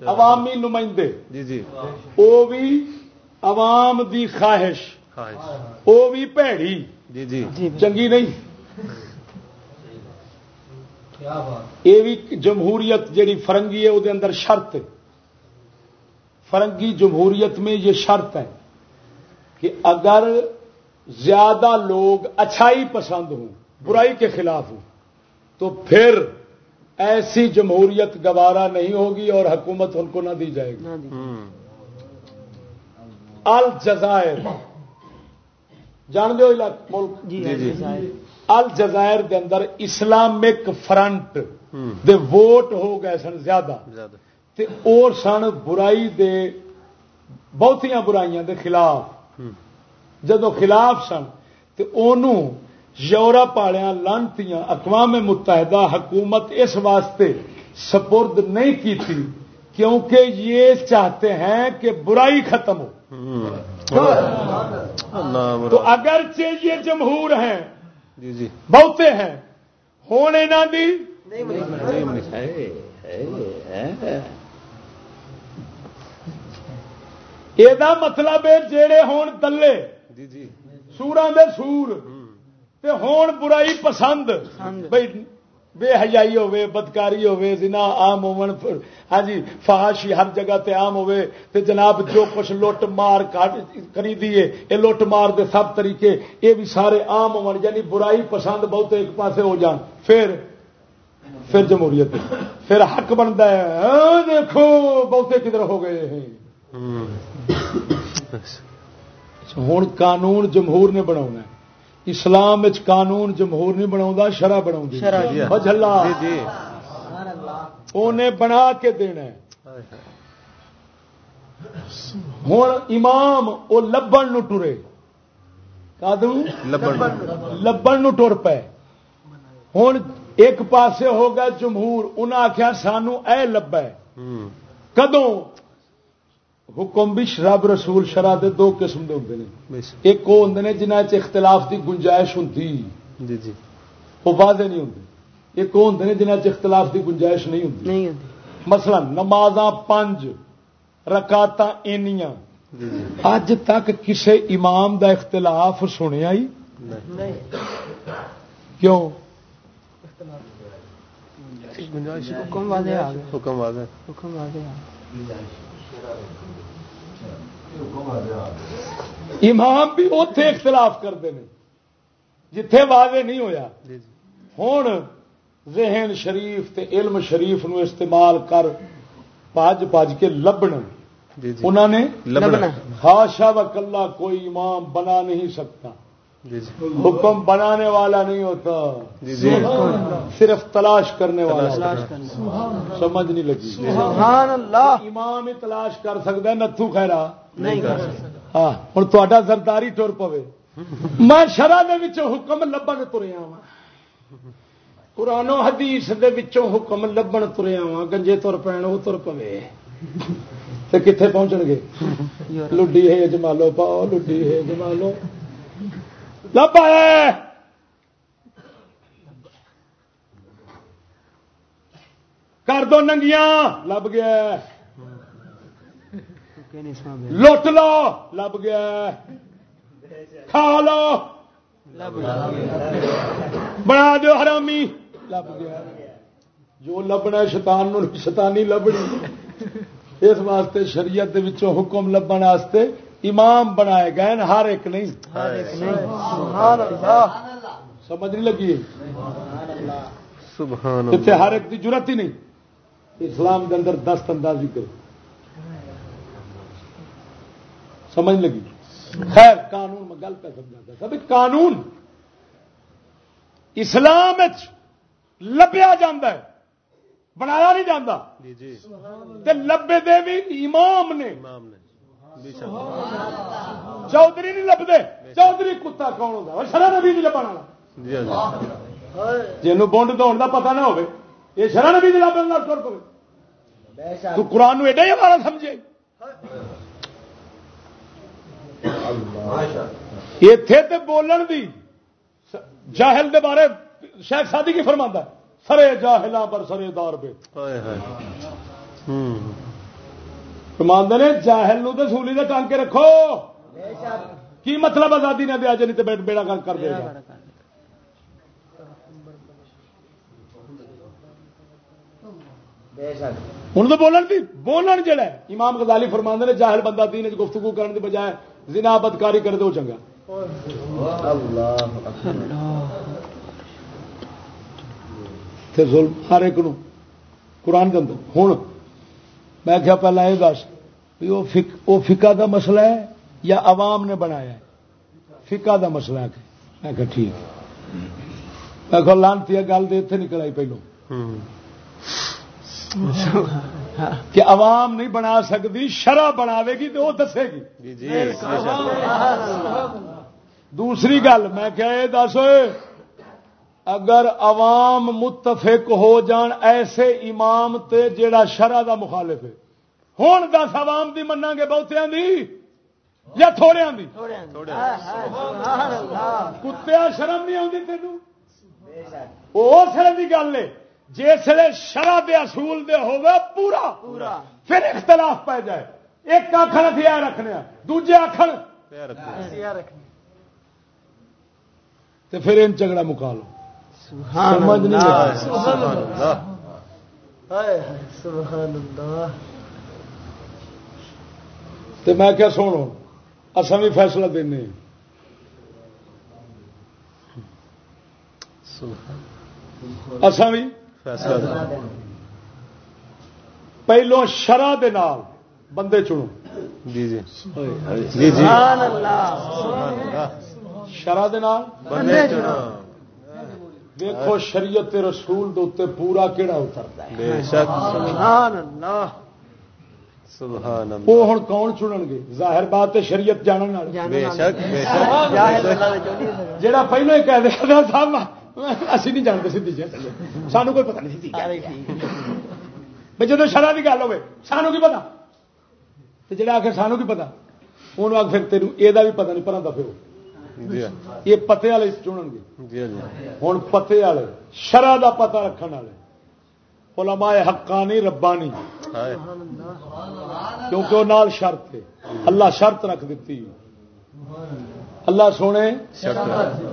عوامی نمائندے۔ جی جی۔ وہ بھی عوام دی خواہش خواہش۔ وہ بھی پیڑی جی۔ جی جی۔ چنگی نہیں۔ یہ بھی جمہوریت جیڑی فرنگی ہے وہ اندر شرط ہے۔ فرنگی جمہوریت میں یہ شرط ہے کہ اگر زیادہ لوگ اچھائی پسند ہوں برائی کے خلاف ہوں تو پھر ایسی جمہوریت گوارا نہیں ہوگی اور حکومت ان کو نہ دی جائے گی۔ الجزائر۔ جان دو علاقہ ملک؟ جی جی، جی۔ جی الجزائر دے اندر اسلامک فرنٹ دے ووٹ ہو گئے سن زیادہ۔ تے اور سن برائی دے بہتیاں برائیاں دے خلاف۔ جدو خلاف سن تے انہوں یورپ والیا لانتیاں اقوام متحدہ حکومت اس واسطے سپرد نہیں کی تھی کیونکہ یہ چاہتے ہیں کہ برائی ختم ہو۔ تو اگرچہ یہ جمہور ہیں جی جی۔ بہتے ہیں۔ ہونے نہ دی۔ یہ مطلب ہے جیڑے ہون دلے۔ جی جی۔ سوراں دے سور۔ تے ہون برائی پسند۔ پسند۔ بے حیائی ہوے بدکاری ہوے زنا عام ہون پھر- ہاں جی فحاشی ہر جگہ تے عام ہوے تے جناب جو کچھ لوٹ مار کری دیے یہ لوٹ مار دے سب طریقے یہ بھی سارے عام ہون یعنی برائی پسند بہت ایک پاسے ہو جان۔ پھر پھر جمہوریت۔ پھر حق بنتا ہے۔ ہاں دیکھو بہتے کدھر ہو گئے ہیں۔ ہوں۔ ہوں قانون جمہور نے بنا اسلام وچ قانون جمہور نہیں بنا شرح بنا شرع جلا انہیں بنا کے دینا ہے۔ ہائے ہائے۔ ہوں امام وہ لبن نو ٹرے۔ لبن۔ لبن نو ٹر پے۔ ہوں ایک پاسے ہو گیا جمہور انہیں آخیا سانو اے لبا کدوں؟ حکم بھی رب رسول شرح دے دو قسم دے ہوندے نے۔ ایک وہ ہوں نے جنہ چ اختلاف دی گنجائش ہوتی جی جی۔ وہ واضح نہیں ہوتے ایک وہ ہوں نے جنہ چ اختلاف دی گنجائش نہیں ہوتی نہیں ہوتی مثلا نمازاں پانچ رکاتا اینیاں۔ جی جی۔ اج تک کسے امام دا اختلاف سنیا ہی نہیں۔ کیوں؟ گنجائش حکم واضح حکم واضح۔ حکم واضح امام بھی اتے اختلاف کرتے ہیں۔ جتھے واضح نہیں ہویا۔ جی جی۔ ہوں ذہن شریف تے علم شریف نو استعمال کر پاج پاج کے لبن جی انہوں نے ہاشا و کلّا کوئی امام بنا نہیں سکتا۔ حکم بنانے والا نہیں ہوتا۔ جی جی۔ صرف تلاش کرنے والا۔ سمجھ نہیں لگی۔ سبحان اللہ۔ امام ہی تلاش کر سکتا ہے نتھو خیرا نہیں ہاں ہوں تا زرداری ٹر پوے۔ میں شرح دے وچوں حکم لبن تریا وا قرآن و حدیث دے وچوں حکم لبن تریا وا گنجے تر پین وہ تر پوے۔ کتنے پہنچن گے؟ لڈی ہے جمالو پاؤ لڈی ہے جمالو لب آیا کر دو ننگیاں، لب گیا۔ کہ لو، لب گیا۔ کھا لو۔ بنا دو حرامی۔ لب گیا۔ جو لبنا شیطان شیطانی لبنی۔ اس واسطے شریعت حکم لبن واسطے امام بنائے گئے نا ہر ایک نہیں۔ سبحان اللہ۔ سمجھ نہیں لگی۔ سبحان اتنے اللہ۔ ہر ایک کی ضرورت ہی نہیں۔ اسلام کے اندر دست اندازی کرو۔ سمجھ لگی۔ خیر قانون میں گل پہ سمجھاتا تھا۔ قانون۔ اسلام لبیا ہے۔ بنایا نہیں جاندہ جی جی۔ تے لبے دے بھی امام نے۔ چودھری نہیں لبدے چودھری کتا کون ہوتا شرح نبی نہیں لبنا والا. جی جی. جنوں بونڈ دوڑ دا پتہ نہ یہ شرح نبی نہیں لبن ٹر پے تو قرآن نو ایڈا ہی ہمارا سمجھے. اتے تے بولن دی جاہل دے بارے شیخ سادی کی ہے سرے جاہلاں پر سرے دار بے فرماندے نے جاہل نو تے سولی دے ٹانگ کے رکھو۔ کی مطلب آزادی نے دیا جی نہیں تے بیڑا گل کر دے گا۔ ہوں تو بولن دی، بولن جڑا ہے۔ امام غزالی فرماندے نے، جاہل بندہ دین گفتگو کرنے دی بجائے زنا بدکاری کر دے وہ چنگا ظلم ہر ایک نو قرآن کے اندر۔ ہوں میں کیا پہلا یہ دس بھی وہ فقہ دا مسئلہ ہے یا عوام نے بنایا ہے؟ فقہ دا مسئلہ ہے کہ میں کہا ٹھیک ہے۔ میں کہا لانتی گل تو اتنے نکل آئی پہلو۔ ہوں کہ عوام نہیں بنا سکتی شرح بناوے گی تو وہ دسے گی۔ جی جی شک دوسری گل میں کیا یہ دس اگر عوام متفق ہو جان ایسے امام تے جیڑا شرع دا مخالف ہے۔ ہوں دس عوام دی منا گے بہتیاں دی؟ یا تھوڑیاں دی؟ کتیا شرم نہیں آتی تینوں؟ وہ سر کی گل ہے جسے شرح دے اصول دے ہوگا پورا پورا۔ پھر اختلاف پی جائے۔ ایک آخر ہتھیار رکھنے دوجے آخر پھر ان جھگڑا مکا لو سبحان سمجھ نہیں۔ سبحان اللہ. سبحان اللہ. میں کیا سنو؟ اصا بھی فیصلہ دینے اصا بھی پہلو شرح دے نال بندے چنو۔ جی جی۔ جی جی۔ شرح دے نال بندے چنا دیکھو شریعت رسول دے پورا کہڑا اترتا ہے۔ بے شک۔ سبحان اللہ۔ سبحان اللہ۔ وہ ہوں کون چنن گے؟ ظاہر بات ہے شریعت جانن والے۔ بے شک بے شک۔ جہاں پہلو ہی کہہ دیا صاحب اسی نہیں جانتے سیدھی جی۔ سانو کوئی پتہ نہیں سی سارے ٹھیک بھائی جب شرح کی گل ہوے سانو کی پتا جڑا آخر سانو کی پتا انہوں آخ پھر تیروں یہ بھی پتا نہیں پرا دفے جی یہ پتے والے چنن گے ہوں پتے والے شرح کا پتا رکھنے والے علماء حقانی ربانی کیونکہ وہ نال شرط ہے اللہ شرط رکھ دیتی اللہ سونے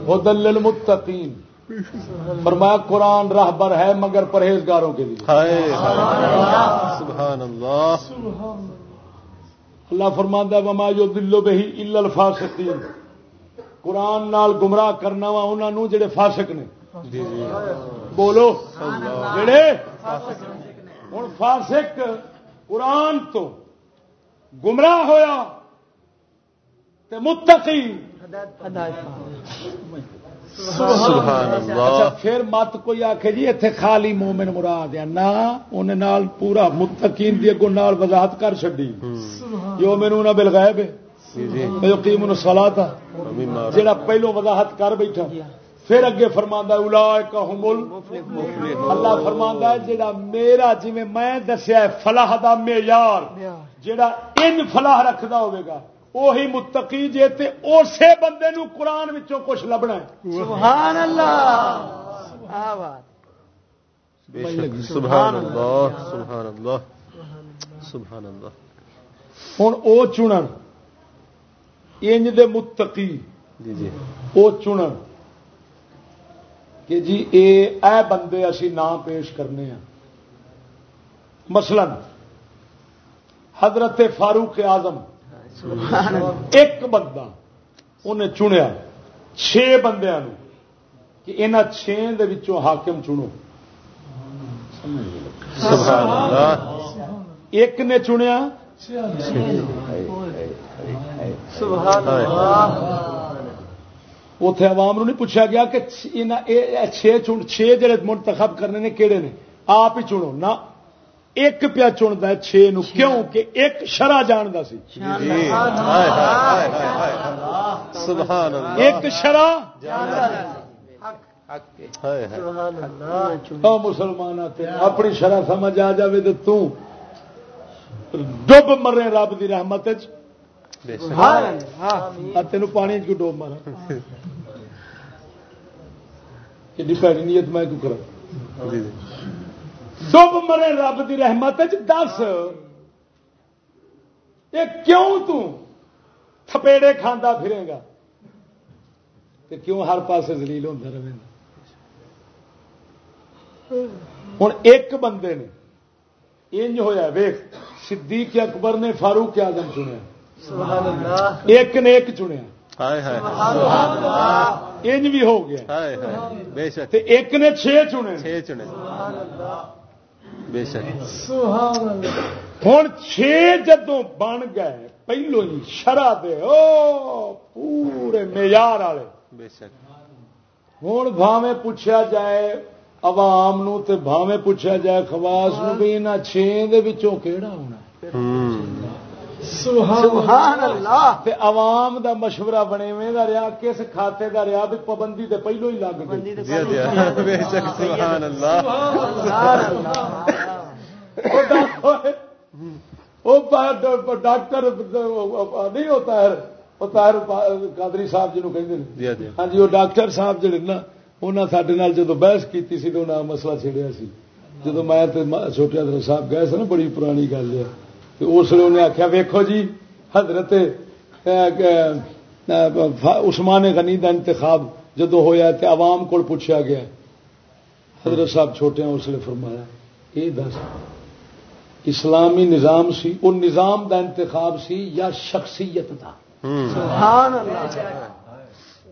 ہدل للمتقین فرمایا قرآن راہبر ہے مگر پرہیزگاروں کے لیے سبحان اللہ اللہ فرماندا وما جو دلو بہی الا الفاسقین قرآن نال گمراہ کرنا وا انہاں نو جڑے فاسق نے۔ جی جی۔ بولو۔ جڑے ہوں فاسق قرآن تو گمراہ ہویا تے متقی۔ سبحان اچھا پھر مت کوئی آخے جی اتنے خالی مومن مراد ہے نہ انہیں نال پورا متقین دی اگوں نال وضاحت کر چڈی جو مینو نہ بل گئے جی جی یقین سلا تھا۔ جڑا پہلو وضاحت کر بیٹھا پھر اگے کہمل اللہ فرماندا ہے جڑا میرا جی میں دسیا ہے فلاح دا معیار جڑا ان فلاح رکھدا ہوے گا وہی متقی جے تے اسی بندے نو قرآن وچوں کچھ لبنا ہے۔ سبحان اللہ۔ کیا بات۔ بے شک۔ سبحان اللہ سبحان اللہ سبحان اللہ۔ ہن او چنن۔ انج دے متقی جی جی۔ او چنن کہ جی اے اے بندے اسی نام پیش کرنے ہیں۔ مثلا حضرت فاروق اعظم ایک بندہ انہیں چنیا چھ بندیاں نو کہ انہاں چھ حاکم چنو۔ ایک نے چنیا اتے عوام نو نہیں پوچھا گیا کہ چھ- چن چھ جڑے منتخب کرنے نے کہڑے نے؟ آپ ہی چنو۔ نہ ایک پیا چنتا ہے چھ نو کیوں؟ کہ ایک شرع جاندا سی۔ ایک او مسلمان اپنی شرع سمجھ آ جاوے تے تو ڈب مرے رب دی رحمت وچ۔ سبحان اللہ آ تینوں پانی چ ڈوب مارا۔ کہ پیڑی نیت میں کیوں کرا جی جی۔ مرے رب دی رحمت وچ دس۔ یہ کیوں تو تھپیڑے کھانا پھرے گا؟ تے کیوں ہر پاسے زلیل ہوتا رہے گا؟ ہوں ایک بندے نے انج ہویا ویخ صدیق اکبر نے فاروق سبحان اللہ ایک نے ایک چنیا۔ ہائے ہائے۔ انج بھی ہو گیا۔ ہائے ہائے۔ بے شک۔ تے ایک نے چھ چنے۔ چھ چنے۔ بے شک۔ سبحان اللہ۔ ہوں چھ جدوں بن گئے پہلو ہی شرح دے۔ او پورے معیار والے بے شک۔ ہوں بھاویں پوچھا جائے عوام نو تے بھاویں پوچھا جائے خواس نو بھی انہاں چھ دے وچوں کیڑا ہونا سبحان اللہ۔ تے عوام دا مشورہ بنے میں دا رہا کس کھاتے دا رہا بھی پابندی تے پہلو ہی لگ گئی۔ جی جی بے شک سبحان اللہ۔ سبحان اللہ۔ وہ ڈاکٹر- وہ با- ڈاکٹر نہیں ہوتا ہے وہ طاہر قادری صاحب جنوں کہندے جی جی ہاں جی وہ ڈاکٹر صاحب جڑے نا انہاں ساڈے نال جدو بحث کیتی سی تو انہاں مسئلہ چھڑیا سی۔ جدو میں تے چھوٹے حضرت صاحب گئے سن بڑی پرانی گل ہے۔ تے اس لیے انہیں آخیا ویکھو جی حضرت عثمان غنی دا انتخاب جدو ہویا تے عوام کو پوچھا گیا حضرت صاحب چھوٹے ہیں اس لیے فرمایا یہ دس اسلامی نظام سی وہ نظام دا انتخاب سی یا شخصیت دا سبحان اللہ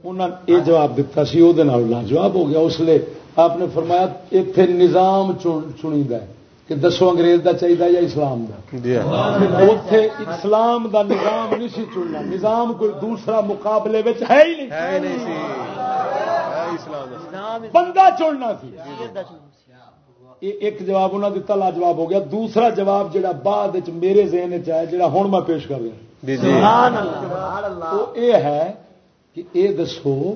انہوں نے یہ جواب دیتا سی وہ لاجواب ہو گیا اس لیے آپ نے فرمایا اتنے نظام چنی ہے کہ دسو انگریز دا چاہیے یا اسلام دا؟ جی اتے اسلام دا نظام نہیں سی چننا۔ نظام کوئی دوسرا مقابلے وچ ہے ہی نہیں۔ ہے ہی نہیں سی۔ ہے اسلام دا۔ بندہ چننا سی۔ یہ ایک جواب انہوں نے دیتا لاجواب ہو گیا۔ دوسرا جواب جڑا بعد وچ میرے ذہن چ ہے جڑا ہن میں پیش کر رہا جی جی۔ سبحان اللہ۔ وہ یہ ہے کہ یہ دسو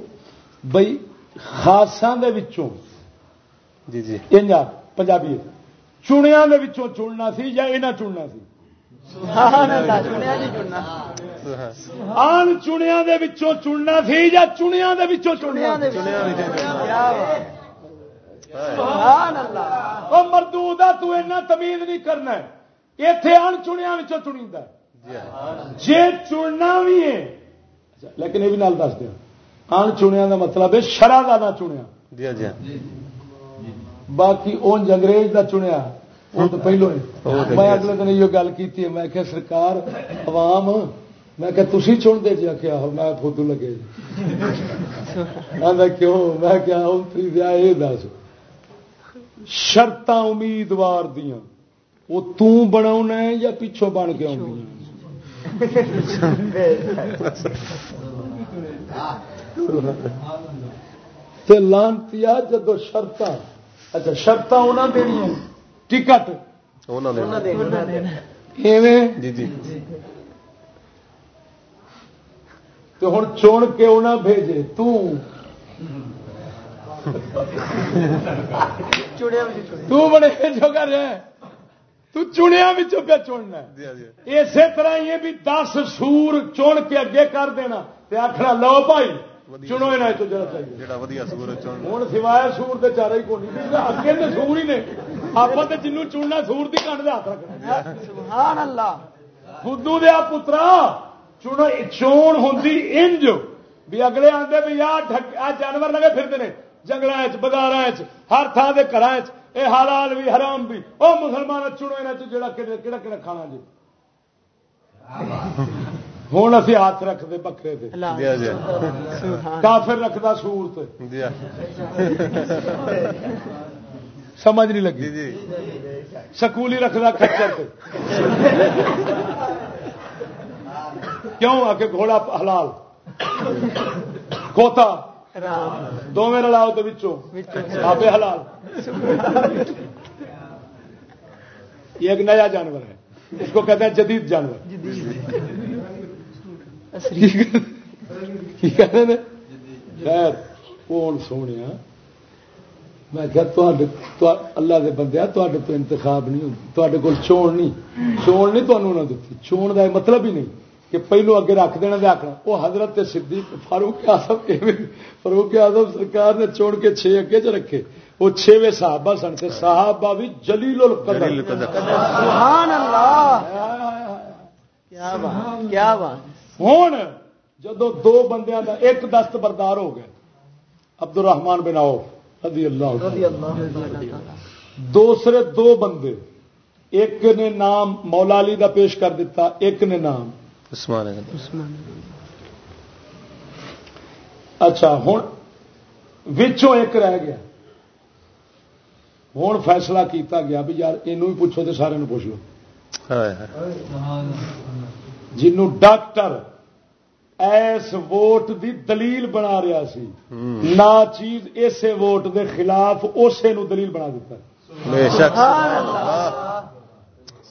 بئی خاصاں دے وچوں۔ جی جی۔ پنجابی چنیا چننا سی یا انہاں چننا سی چنیا چننا آن چنیا دے وچوں چننا سی یا چنیا چنیا اینا تمیز نہیں کرنا ایتھے آن چنیا ہے جی چننا بھی ہے لیکن یہ بھی نال دس دیا آن چنیا دا مطلب ہے شرع دا نہ چنیا باقی اونج انگریز دا چنیا وہ تو پہلو ہے۔ تو میں ہے۔ اگلے دن یہ گل کی میں کہ سرکار عوام میں کہ تسی چن دے جی کیا میں فوٹو لگے جی۔ میں کیوں؟ میں کیا دیا یہ دس۔ شرط امیدوار دیاں۔ وہ تنا ہے یا پیچھوں بن کے آؤں لانتی جدو شرط اچھا شرط دنیا ٹکٹ تو ہوں چن کے انہیں بھیجے تڑے جو کر رہا تنیا پہ چننا اسی طرح یہ بھی دس سور چن کے اگے کر دینا آخر لو بھائی چنو یہاں چاہیے ہوں سوائے سور کے چارے ہی کون اگے تو سور ہی نے آپ تو جنوب چننا سور کی کنڈ ہاتھ رکھنا خدو دیا پترا چون چون ہوں انج بھی اگلے آتے بھی آ جانور لگے پھرتے ہیں جنگل بازار ہر تھان کے گھر یہ حلال بھی حرام بھی وہ مسلمان چنو یہاں جڑا کہڑا کہڑا کھانا جی ہوں ابھی ہاتھ رکھتے بکرے سے کافر رکھتا سورت۔ سمجھ نہیں لگی۔ سکولی رکھتا کچر کیوں؟ آ کے گھوڑا حلال۔ کھوتا دونوں رلاؤ تو بچوں آپ حلال۔ یہ ایک نیا جانور ہے۔ اس کو کہتے ہیں جدید جانور۔ خیر کون سونے میں کیا اللہ دے بندے تو انتخاب نہیں ہوتی تے چون نہیں چون نہیں تمہیں دیتی چون کا مطلب ہی نہیں کہ پہلو اگے رکھ دینا دے آخنا وہ حضرت صدیق فاروق آزم فاروق آزم سرکار نے چوڑ کے چھ اگے چ رکھے وہ چھویں صحابہ سن سے صحابہ بھی جلیل القدر سبحان اللہ کیا بات کیا بات ہوں جدو دو بندیاں دا ایک دست بردار ہو گیا عبد الرحمان بن عوف رضی اللہ رضی اللہ دوسرے دو بندے ایک نے نام مولا علی دا پیش کر دیتا ایک نے نام عثمان اچھا ہوں وچوں ایک رہ گیا ہوں فیصلہ کیتا گیا بھی یار یہ پوچھو تو سارے پوچھ لو جنوں ڈاکٹر ایس ووٹ دی دلیل بنا رہا سی۔ نہ چیز اسے ووٹ دے خلاف اسے نو دلیل بنا دیتا۔ بے شک۔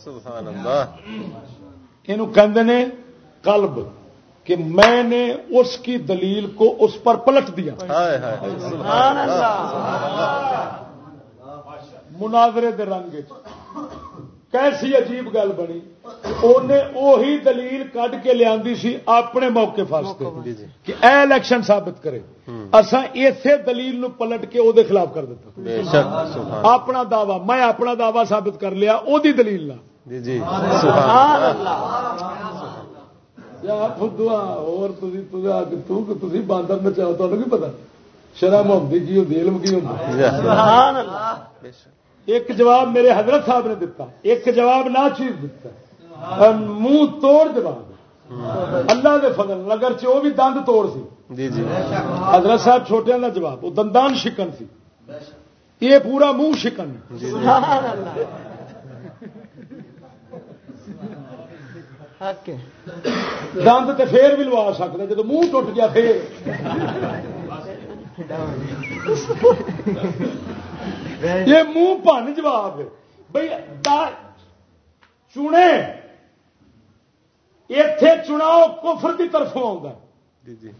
سبحان اللہ۔ یہ کہندے نے قلب کہ میں نے اس کی دلیل کو اس پر پلٹ دیا۔ ہائے ہائے۔ سبحان اللہ۔ مناظرے دے رنگ کیسی عجیب گل بنی۔ انہیں وہی دلیل کڈ کے لیا سی اپنے موقع واسطے کہ اے الیکشن ثابت کرے۔ اسا اسی دلیل نو پلٹ کے وہ خلاف کر دیتا۔ اپنا دعوی میں اپنا دعوی ثابت کر لیا وہ دلیل نہ۔ جی جی۔ سبحان۔ اللہ۔ باندر میں چاہو تمہیں کی پتا شرح محمدی کی ہوتی علم کی ہوتی سبحان اللہ۔ بے شک۔ ایک جواب میرے حضرت صاحب نے دیتا ایک جواب نہ چیز دیتا منہ توڑ جواب اللہ دے فضل اگر وہ بھی دند توڑ سی. جی جی. حضرت صاحب چھوٹے کا جواب وہ دندان شکن سی. یہ پورا منہ شکن سبحان اللہ حق ہے. دند تے پھر بھی لوا سکتا جب منہ ٹوٹ گیا پھر. یہ منہ پن جواب ہے. بھائی چنے اتے چناؤ کفر کی طرفوں آ جی جی۔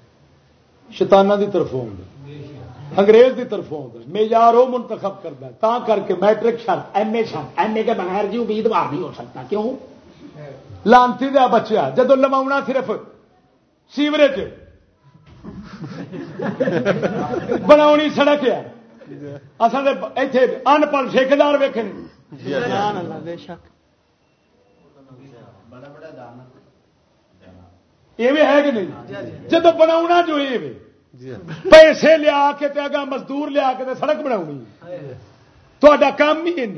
شتانہ دی طرفوں آ انگریز دی طرفوں آ معیار وہ منتخب کرتا ہے۔ تا کر کے میٹرک شرط ایم اے شرط ایم اے کے بغیر جی امیدوار نہیں ہو سکتا۔ کیوں؟ لانتی دیا بچیا۔ جدو لما صرف سیوریج بنا سڑک ہے۔ اصل اتنے ان پڑھ ٹھیکار ویکے سبحان اللہ بے شک ایویں ہے کہ نہیں؟ جب بنا جو ایویں۔ پیسے لیا کے تے اگا مزدور لیا کے تے سڑک بنا تا کام ہی ان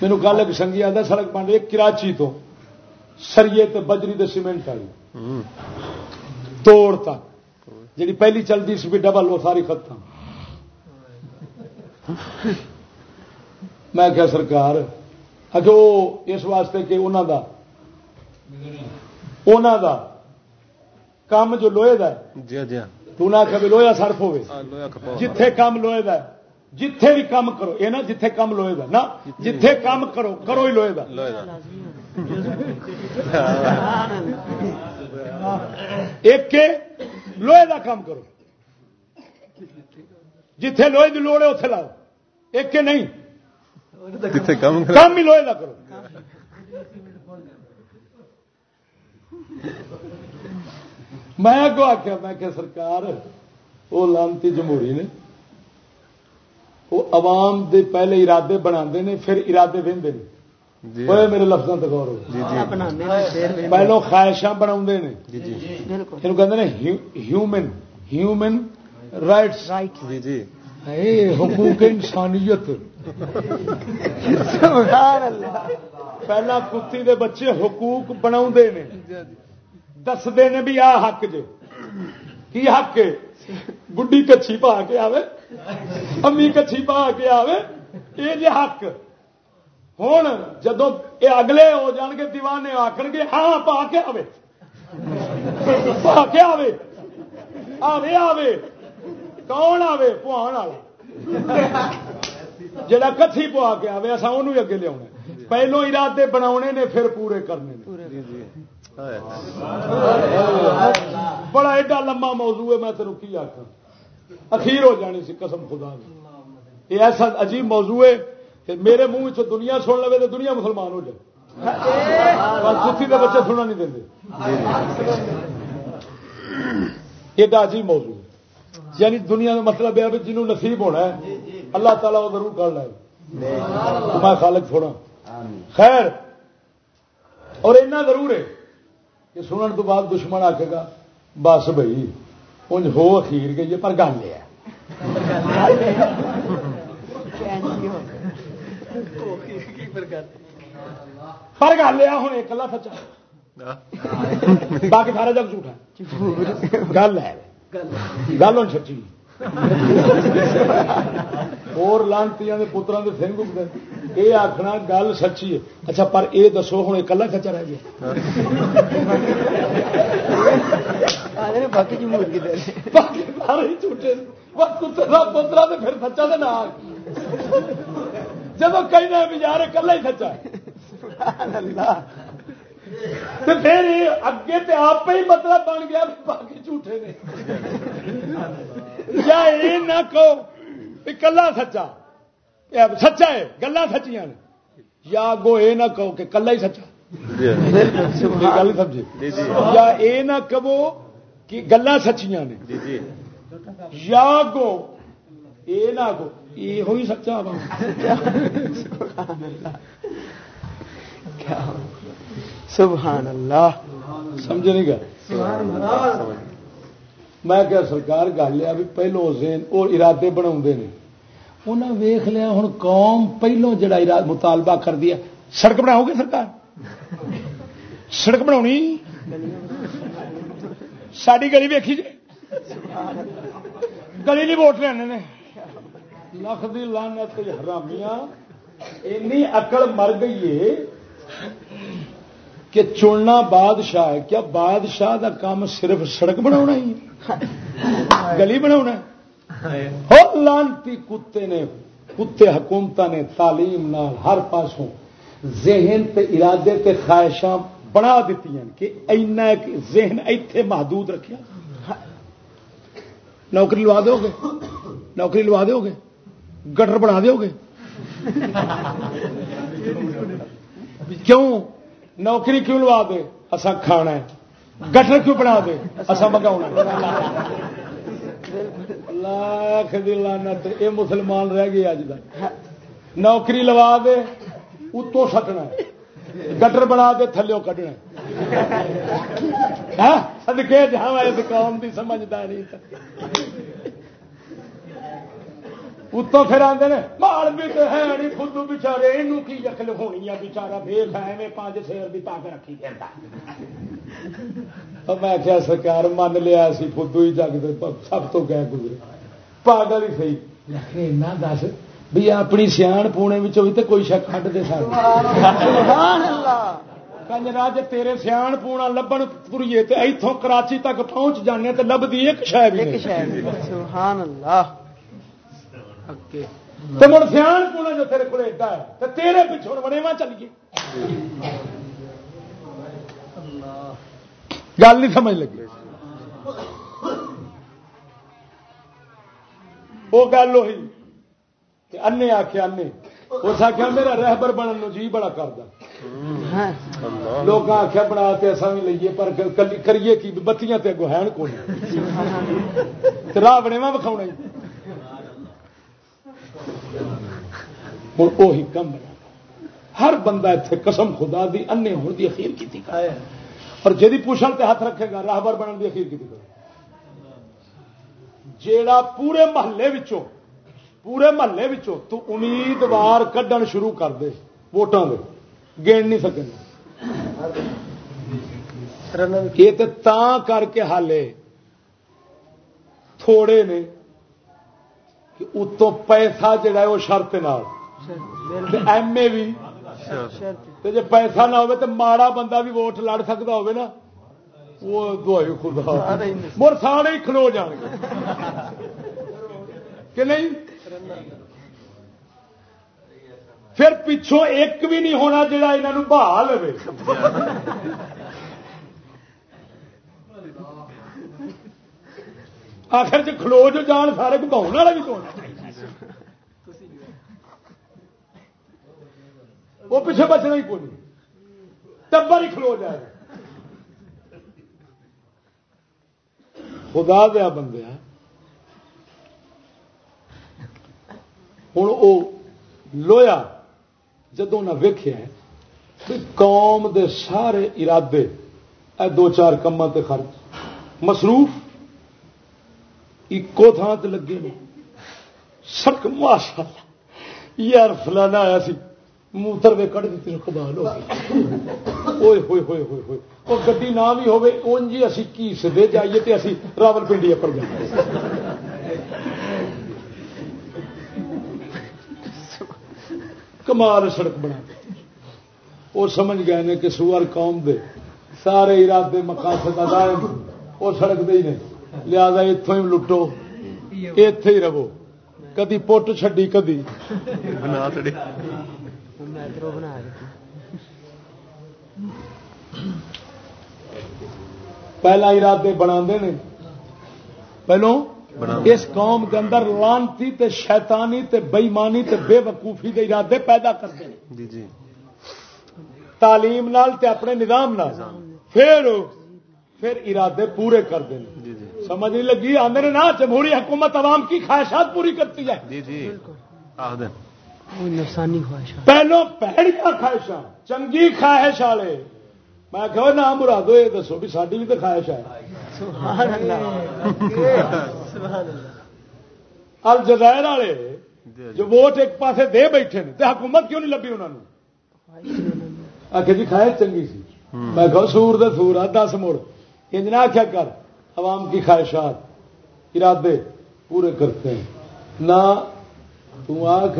مینو کل ایک سنگھی آتا سڑک بن رہی کراچی تو۔ سریے تے بجری تے سیمنٹ والی توڑ تک جی پہلی چلتی سی بھی ڈبل وہ ساری ختم میں کیا سرکار اچھا وہ اس واسطے کہ انہوں دا انہوں دا کام جو لوہے دا ہے جی ہاں جی ہاں۔ تو نہ کبھی لوہا سرف ہوے جتھے کام لوہے دا ہے جتھے بھی کام کرو یہ نا جتھے کام لوہے دا نا جتھے کام کرو کرو ہی لوہے دا۔ ایک کے لوہے دا کام کرو۔ جتھے لوہے دی لوڑ ہے اتنے لاؤ۔ ایک کے نہیں۔ جتھے کام کر کام ہی لوہے کرو میں اگو آخیا میں کہ سرکار وہ لانتی جمہوری نے وہ عوام دے پہلے ارادے بنا نے پھر ارادے وہدے نے جی میرے لفظوں تک غور ہو جی جی پہلو خواہشاں بنا جی جی ہیومن ہیومن رائٹس رائٹ حقوق انسانیت سبحان اللہ۔ پہلا کتی دے بچے حقوق بنا دستے نے بھی آ حق جو کی حق ہے؟ گڈی کچھی پا کے آوے۔ امی کچھی پا کے آوے۔ یہ جے حق۔ ہوں جدو یہ اگلے ہو جان گے، دیوانے آخر گے ہاں پا کے آوے۔ پا کے آوے۔ آوے آوے۔ کون آوے؟ پوان والا جڑا کتھی پوا کے آوے اصا انہوں اگے لیا پہلو ارادے بنا نے پھر پورے کرنے بڑا ایڈا لمبا موضوع ہے میں تینوں کی آخا اخیر ہو جانی سی قسم خدا یہ ایسا عجیب موضوع ہے کہ میرے منہ چ دنیا سن لو تو دنیا مسلمان ہو جائے۔ کتی کے بچے سننا نہیں دیں ایڈا عجیب موضوع یعنی دنیا کا مطلب یہ ہے جنہوں نصیب ہونا ہے اللہ تعالیٰ وہ ضرور کر لائے۔ میں خالق تھوڑا۔ خیر، اور اتنا ضرور ہے کہ سنن تو بعد دشمن آکے گا، بس بھائی انج ہو اخیر گئی ہے پر گل ہے۔ پر گل یہ ہوں ایک اللہ سچا۔ باقی سارا جگ جھوٹا۔ گل ہے۔ گل ہوں سچی۔ اور لانتی پترا کے سنگ اگتے یہ آخنا گل سچی ہے اچھا پر یہ دسو ہوں اللہ سچا رہ گیا باقی جمہور کی دے باقی سارے ہی جھوٹے نے۔ بس کتے کا پوترا تو پھر سچا تو نہ جب کہنا بھی یار کلا ہی سچا ہے اللہ تو پھر یہ اگے تے آپ ہی مطلب بن گیا باقی جھوٹے نے۔ یا یہ نہ کہو کہ کلا سچا۔ یہ سچا ہے گلا سچیاں نے۔ یا اگو یہ نہ کہو کہ کلا ہی سچا۔ جی گل سمجھے؟ جی جی۔ یا یہ نہ کہو کہ گلا سچیاں نے۔ جی جی۔ یا گو یہ نہ گو۔ یہ ہوئی سچا سبحان اللہ۔ سمجھ نہیں گیا میں کیا سرکار گل ہے بھی پہلو زین وہ ارادے بنا انہیں ویخ لیا ہوں قوم پہلو جڑا مطالبہ کر دیا سڑک بناؤ گے سرکار؟ سڑک بنا ساری گلی ویکھی جی گلی نہیں ووٹ لینے نے۔ لکھ دی لانت حرامیاں۔ اینی عقل مر گئی ہے۔ کہ چننا بادشاہ ہے۔ کیا بادشاہ دا کام صرف سڑک بنا ہی ہے؟ گلی بنا لانتی کتے نے، کتے حکومت نے تعلیم نال ہر پاسوں ذہن تے ارادے تے خواہشاں بنا دیتی ہیں کہ اینا ایک ذہن ایتھے محدود رکھیا۔ نوکری لوا دو گے نوکری لوا دو گے گٹر بنا دو گے کیوں؟ نوکری کیوں لوا دے؟ اصا کھانا ہے۔ گٹر کیوں بنا دے؟ اصا منگا لاکھ دی یہ مسلمان رہ گئے اج کا نوکری لوا دے اتوں سٹنا گٹر بنا دے تھلو کڈنا ہاں؟ سدکے جہاں قوم کی سمجھداری۔ اتوں پھر آتے ہیں مال بھی تو ہے نہیں خود بچارے یہ کی یقل ہونی ہے بچارا ویخ ہے میں پانچ شیر کی پاگ رکھی کرتا میں کیا سرکار من لیا سی فدو ہی جگ سب تو گئے گزرے پاگل ہی سی ایسا دس بھی اپنی سیاح پونے بھی تو کوئی شک کھڈ دے اللہ کنجرا جی تیرے سیاح پونا لبن تو اتوں کراچی تک پہنچ جانے تو لبھی ایک شہ بھی ایک نہیں شہر سبحان اللہ تو مڑ سیاح پونا جو تیرے کو ایڈا ہے تو تیرے پچھوں بڑے ماں چلیے گل نہیں سمجھ لگی وہ گل ہوئی کہ انے آخیا انے اس آخیا میرا رہبر بننے نو جی بڑا کردا ہاں لوگ آخیا بنا تے اصا بھی لیے پر کلی کریے کی بتیاں تے اگو ہے کون راہ بنے وا بکھاؤنا ہی ہوں وہی کم بنا ہر بندہ اتنے قسم خدا دی انے ہونے دی اخیر کی اور جی پوچھل تے ہاتھ رکھے گا راہبر بننے دی اخیر کی جیڑا پورے محلے وچوں پورے محلے وچوں تو امیدوار کڈن شروع کر دے ووٹاں دے۔ گن نہیں سکے یہ تاں کر کے حالے تھوڑے نے کہ اتوں پیسہ جڑا ہے وہ شرط نال۔ ایم اے بھی جے پیسہ نہ تے ماڑا بندہ بھی ووٹ لڑ سکتا ہوئے نا وہ دعائی خدا مر سارے ہی کھلو جان گے کہ نہیں پھر پچھوں ایک بھی نہیں ہونا جڑا یہاں بہا لے آخر چ کھلو جو جان سارے بہاؤ والا بھی تو وہ پیچھے بچنا ہی کوئی ٹبر ہی کھلو جائے۔ گا خدا دیا بندیا ہوں وہ لویا جدو نہ ویخیا قوم دے سارے ارادے، اے دو چار کما خرچ۔ مصروف، ایکو تھان لگے نے۔ سڑک ماشاء اللہ یار فلانا آیا سی۔ موتر وے کڑ دیتی کمال ہو گئی ہوئے۔ ہوئے ہوئے ہوئے ہوئے۔ وہ گڈی نہ بھی ہوے اون جی اسی کیس دے جائیے تے اسی راول پنڈی اپر جائیں کمال سڑک بنا وہ سمجھ گئے نے کہ سور قوم دے سارے ارادے مقاصد ادائے وہ سڑک دے ہی نے۔ لہذا اتوں ہی لٹو۔ اتے ہی رہو۔ کدی پٹ چڈی کدی۔ میٹرو بنا پہلا ارادے بنا نے۔ پہلو اس قوم کے اندر لانتی تے شیطانی تے بےمانی تے بے وقوفی دے ارادے پیدا کرتے ہیں۔ جی جی۔ تعلیم نال تے اپنے نظام نال۔ پھر پھر ارادے پورے کرتے ہیں جی جی۔ سمجھ نہیں لگی؟ آندے نے نا جمہوری حکومت عوام کی خواہشات پوری کرتی ہے۔ جی جی۔ دیں نفسانی خواہشات پہلو پہڑیاں خواہشاں چنگی خواہش والے۔ میں کہ نام مرادو یہ دسو بھی ساری بھی تو خواہش ہے۔ الجزائر والے جو ووٹ ایک پاسے دے بیٹھے نے تے حکومت کیوں نہیں لبھی انہوں نے آخر جی خواہش چنگی سی۔ میں کہ سور دے سور آ دس مڑ۔ انجنا آخیا کر عوام کی خواہشات ارادے پورے کرتے ہیں۔ نہ تو آخ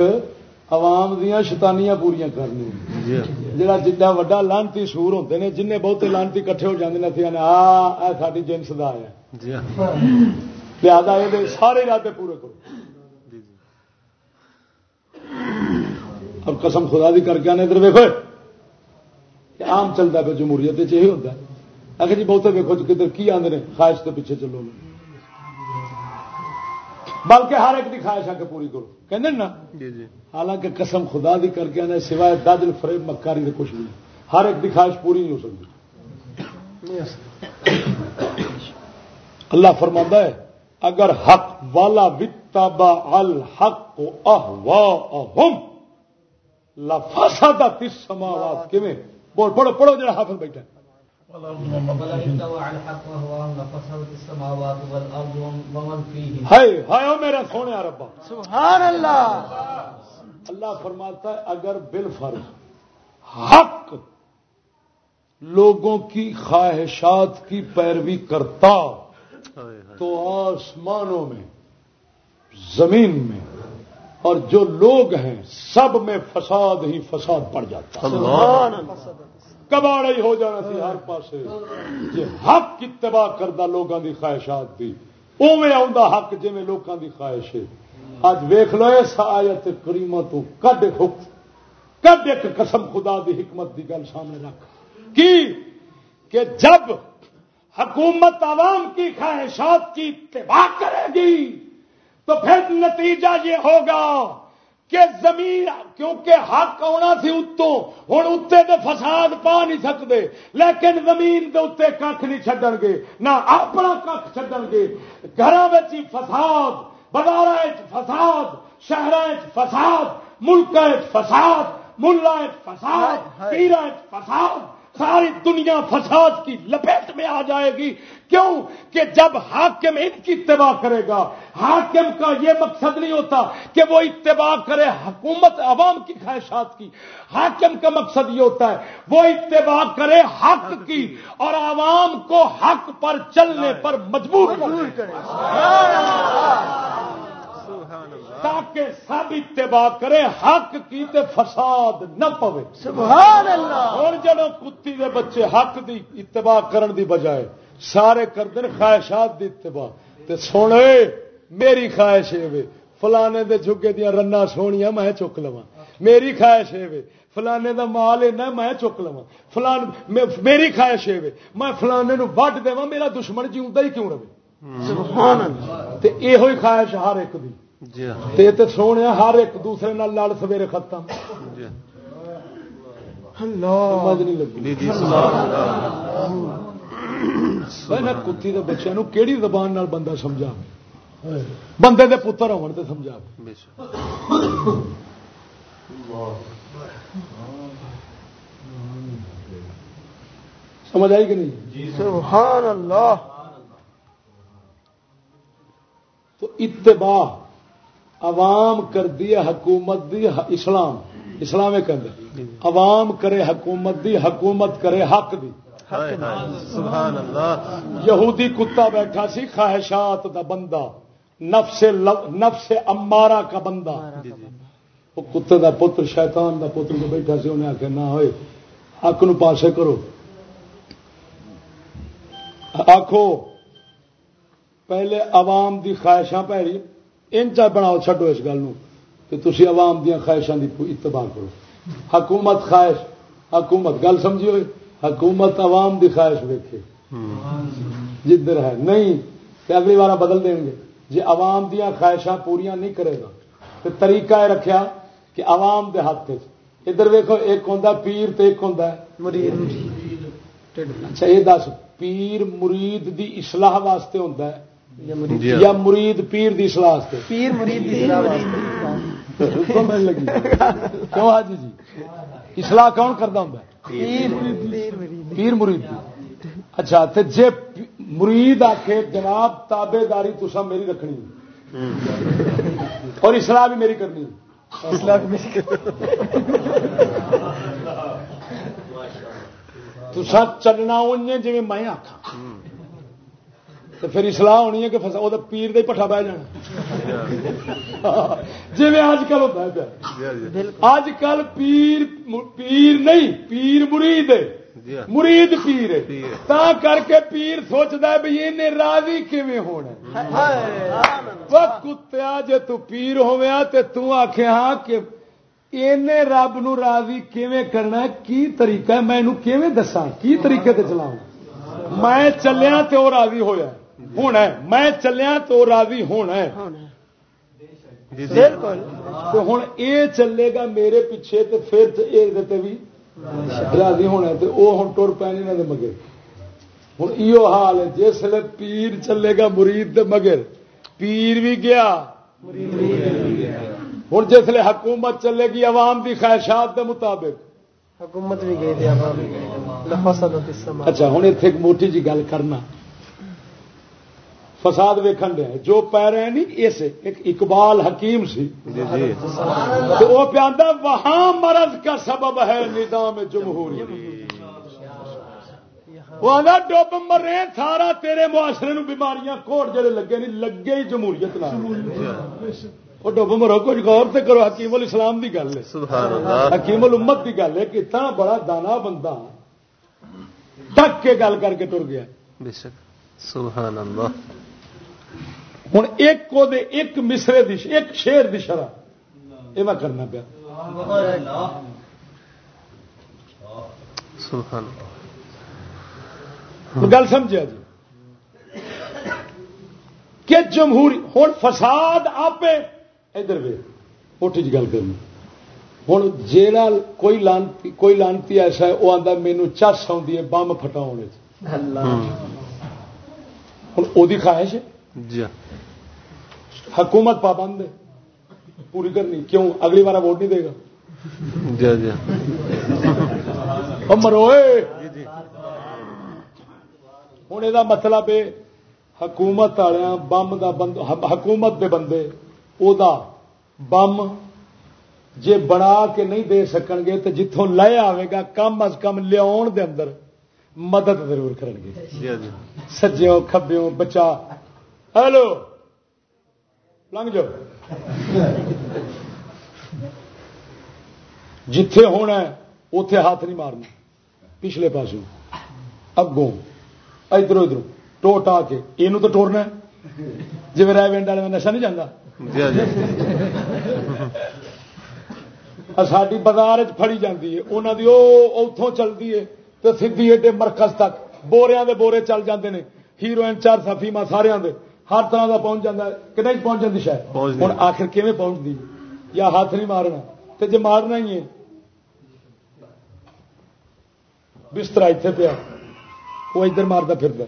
عوام دیا شیطانیاں پوریاں کرنی۔ جی۔ جڑا جڈا وڈا لانتی سور ہوتے ہیں جن بہتے لانتی کٹھے ہو جاتے ہیں آ ساری جنس کا آیا جی۔ لہذا یہ سارے ارادے پورے کرو۔ جی جی۔ اور قسم خدا دی کر کے آنے ادھر ویکو کہ عام چلتا پہ جمہوریت یہی ہوتا ہے اگر جی بہتے ویکو کدھر کی آدھے خواہش کے پیچھے چلو۔ بلکہ ہر ایک کی خواہش آ کے پوری کرو۔ کہ نا؟ جی جی۔ حالانکہ قسم خدا دی کر کے آنے سوائے دادل فریب مکاری کچھ نہیں۔ ہر ایک کی خواہش پوری نہیں ہو سکتی۔ اللہ فرماتا ہے اگر حق والا وتابا الحق اہواہم لفسدت السماوات۔ کیویں؟ بول پڑھو پڑھو جڑا حافظ بیٹھا میرا سونے ربا۔ سبحان اللہ۔ اللہ فرماتا ہے اگر بالفرض حق لوگوں کی خواہشات کی پیروی کرتا تو آسمانوں میں زمین میں اور جو لوگ ہیں سب میں فساد ہی فساد پڑ جاتا۔ کباڑ ہی ہو جانا سی ہر پاسے۔ جی حق اتباع کردہ لوگوں کی خواہشات دی۔ اوے آ حق جی لوگوں کی خواہش ہے۔ اج ویخ لو اس آیت کریمہ تو کڈ کڈ ایک قسم خدا دی حکمت دی گل سامنے رکھ۔ کی؟ کہ جب حکومت عوام کی خواہشات کی اتباع کرے گی، تو پھر نتیجہ یہ ہوگا کہ زمین کیونکہ حق آنا سی اتوں ہوں اتنے تو فساد پا نہیں سکتے لیکن زمین کے اتنے کھ نہیں چڈن گے نہ اپنا کھ چڈن گے۔ گھر فساد بازار فساد شہر فساد ملک فساد ملا فساد پیر فساد ساری دنیا فساد کی لپیٹ میں آ جائے گی۔ کیوں؟ کہ جب حاکم ان کی اتباع کرے گا، حاکم کا یہ مقصد نہیں ہوتا کہ وہ اتباع کرے حکومت عوام کی خواہشات کی۔ حاکم کا مقصد یہ ہوتا ہے، وہ اتباع کرے حق کی اور عوام کو حق پر چلنے پر مجبور کرے۔ تاکہ سب اتباع کرے حق کی تے فساد نہ پوے۔ سبحان اللہ۔ اور جب کتی دے بچے حق دی اتباع کرن دی بجائے سارے کرتے خواہشات دی اتباع۔ تے سونے میری خواہش ہے فلانے دے جھگے دیا رنا سونیاں میں چک لوا میری خواہش ہے فلانے دا مال ہے میں چک لوا فلان میری خواہش ہے میں فلانے نو وڈ دوا میرا دشمن جیوندا ہی کیوں رہے؟ سبحان اللہ۔ تے ایہو ہی خواہش ہر ایک دی۔ جی ہاں۔ تے سونے ہر ایک دوسرے نال لڑ سویرے ختم۔ جی۔ کتی دے بچوں کہڑی زبان نال بندہ سمجھا بندے دے پتر ہون تے سمجھا سمجھ آئی کہ نہیں؟ سبحان اللہ۔ تو اتباع عوام کر دی حکومت دی اسلام۔ اسلام عوام کرے حکومت دی حکومت کرے حق دی۔ سبحان اللہ یہودی کتا بیٹھا سی خواہشات دا بندہ۔ نفس نفس امارا کا بندہ۔ وہ کتے دا پتر شیطان دا پتر جو بیٹھا سی انہیں آخر نہ ہوئے حق نو پاسے کرو۔ آخو پہلے عوام دی خواہشاں پیری ان چا بناؤ چڈو اس گل کہ تھی عوام دیا خواہشوں کی اتباع کرو۔ حکومت خواہش حکومت گل سمجھی ہوئے حکومت عوام دی خواہش ویکے جدھر ہے۔ نہیں کہ اگلی بار بدل دیں گے۔ جی عوام دیا خواہشاں پوریا نہیں کرے گا۔ تو طریقہ یہ رکھا کہ عوام دے ہاتھ ادھر ویکو ایک ہوں پیر تو ایک ہوں اچھا یہ دس۔ پیر مرید دی اصلاح واسطے ہوں۔ یا مرید. پیر دی سلاح پیر مرید دی کیوں حاج جی؟ اصلاح کون کرتا ہوں پیر مرید دی. اچھا تے جے مرید آ کے جناب تابے داری تسا میری رکھنی اور اصلاح بھی میری کرنی تسا چلنا ان جی میں آخا تو پھر اصلاح ہونی ہے کہ وہ پیر دے پٹھا بہ جانا۔ جی اج کل ہوتا ہے اج کل پیر پیر نہیں پیر مرید مرید پیر تا کر کے پیر سوچتا ہے بھائی انہیں راضی کیون ہونا وہ کتیا جی تیر ہوا تو آخیا ہاں کہ رب نو راضی کیویں کرنا کی طریقہ ہے؟ میں دسا کی طریقے سے چلاؤں؟ میں چلیا تو وہ راضی ہوا ہونا میں چلیا تو راضی ہونا جی، جی۔ بالکل۔ تو ہوں یہ چلے گا میرے پیچھے تو پھر یہ بھی راضی ہونا تو وہ ہوں ٹر پے مگر۔ ہوں یہ حال ہے جس پیر چلے گا مرید دے مگر پیر بھی گیا۔ ہوں جس حکومت چلے گی عوام کی خواہشات کے مطابق۔ حکومت بھی گئی اچھا ہوں اتنے ایک موٹی جی گل کرنا۔ فساد ویکن دیا جو پی رہے نہیں اس ایک اقبال حکیم سی۔ جی، جی۔ تو وہ پہ وہاں مرض کا سبب ہے نظام جمہوری۔ وہ آدھا ڈب مرے سارا تیرے معاشرے نو بیماریاں کوٹ جڑے لگے نہیں لگے ہی جمہوریت وہ ڈب مرو کچھ غور سے کرو حکیم الاسلام کی گل ہے۔ حکیم الامت کی گل ہے کہ اتنا بڑا دانا بندہ ٹک کے گل کر کے ٹر گیا۔ بے شک۔ سبحان اللہ۔ ہوں ایک کو دے ایک مصرے دی ایک شیر دی شرح۔ یہ کرنا پیا۔ گل سمجھا جی؟ کہ جمہوری ہوں فساد آپ ادھر وے۔ اٹھ جی گل کرنی۔ ہوں جیڑا کوئی لانتی کوئی لانتی ایسا ہے وہ آتا مینو چس ہے بمب فٹاؤ ہوں وہ خواہش ہے؟ جی ہاں۔ حکومت پابند ہے۔ پوری کرنی۔ کیوں؟ اگلی بار ووٹ نہیں دے گا۔ جی جی اور مروئے۔ ہوں یہ مطلب ہے حکومت والے بم دا بند حکومت دے بندے او دا بم جے بنا کے نہیں دے سکن گے تو جتوں لے آئے گا کم از کم لیا دے اندر مدد ضرور کرن گے۔ جی جی سجیوں کھبیوں بچا ہیلو لنگ جاؤ جتھے ہونا ہے اتے ہاتھ نہیں مارنا پچھلے پاسوں اگوں ادھر ادھر ٹو ٹا کے یہ تو ٹورنا جی رائے ونڈ والے میں نشا نہیں جانا ساری بازار فڑی جاتی ہے انہوں کی وہ اتوں چلتی ہے تو سیدھی ایڈے مرکز تک بوریاں دے بورے چل جاتے ہیں ہیروئن چار سفیما سارے ہر طرح کا پہنچ جاتا ہے۔ کہ نہیں پہنچ جاتی شاید؟ ہوں آخر کیون پہنچتی یا ہاتھ نہیں مارنا؟ تو جی مارنا ہی ہے۔ بستر اتنے پیا۔ وہ ادھر مارتا پھرتا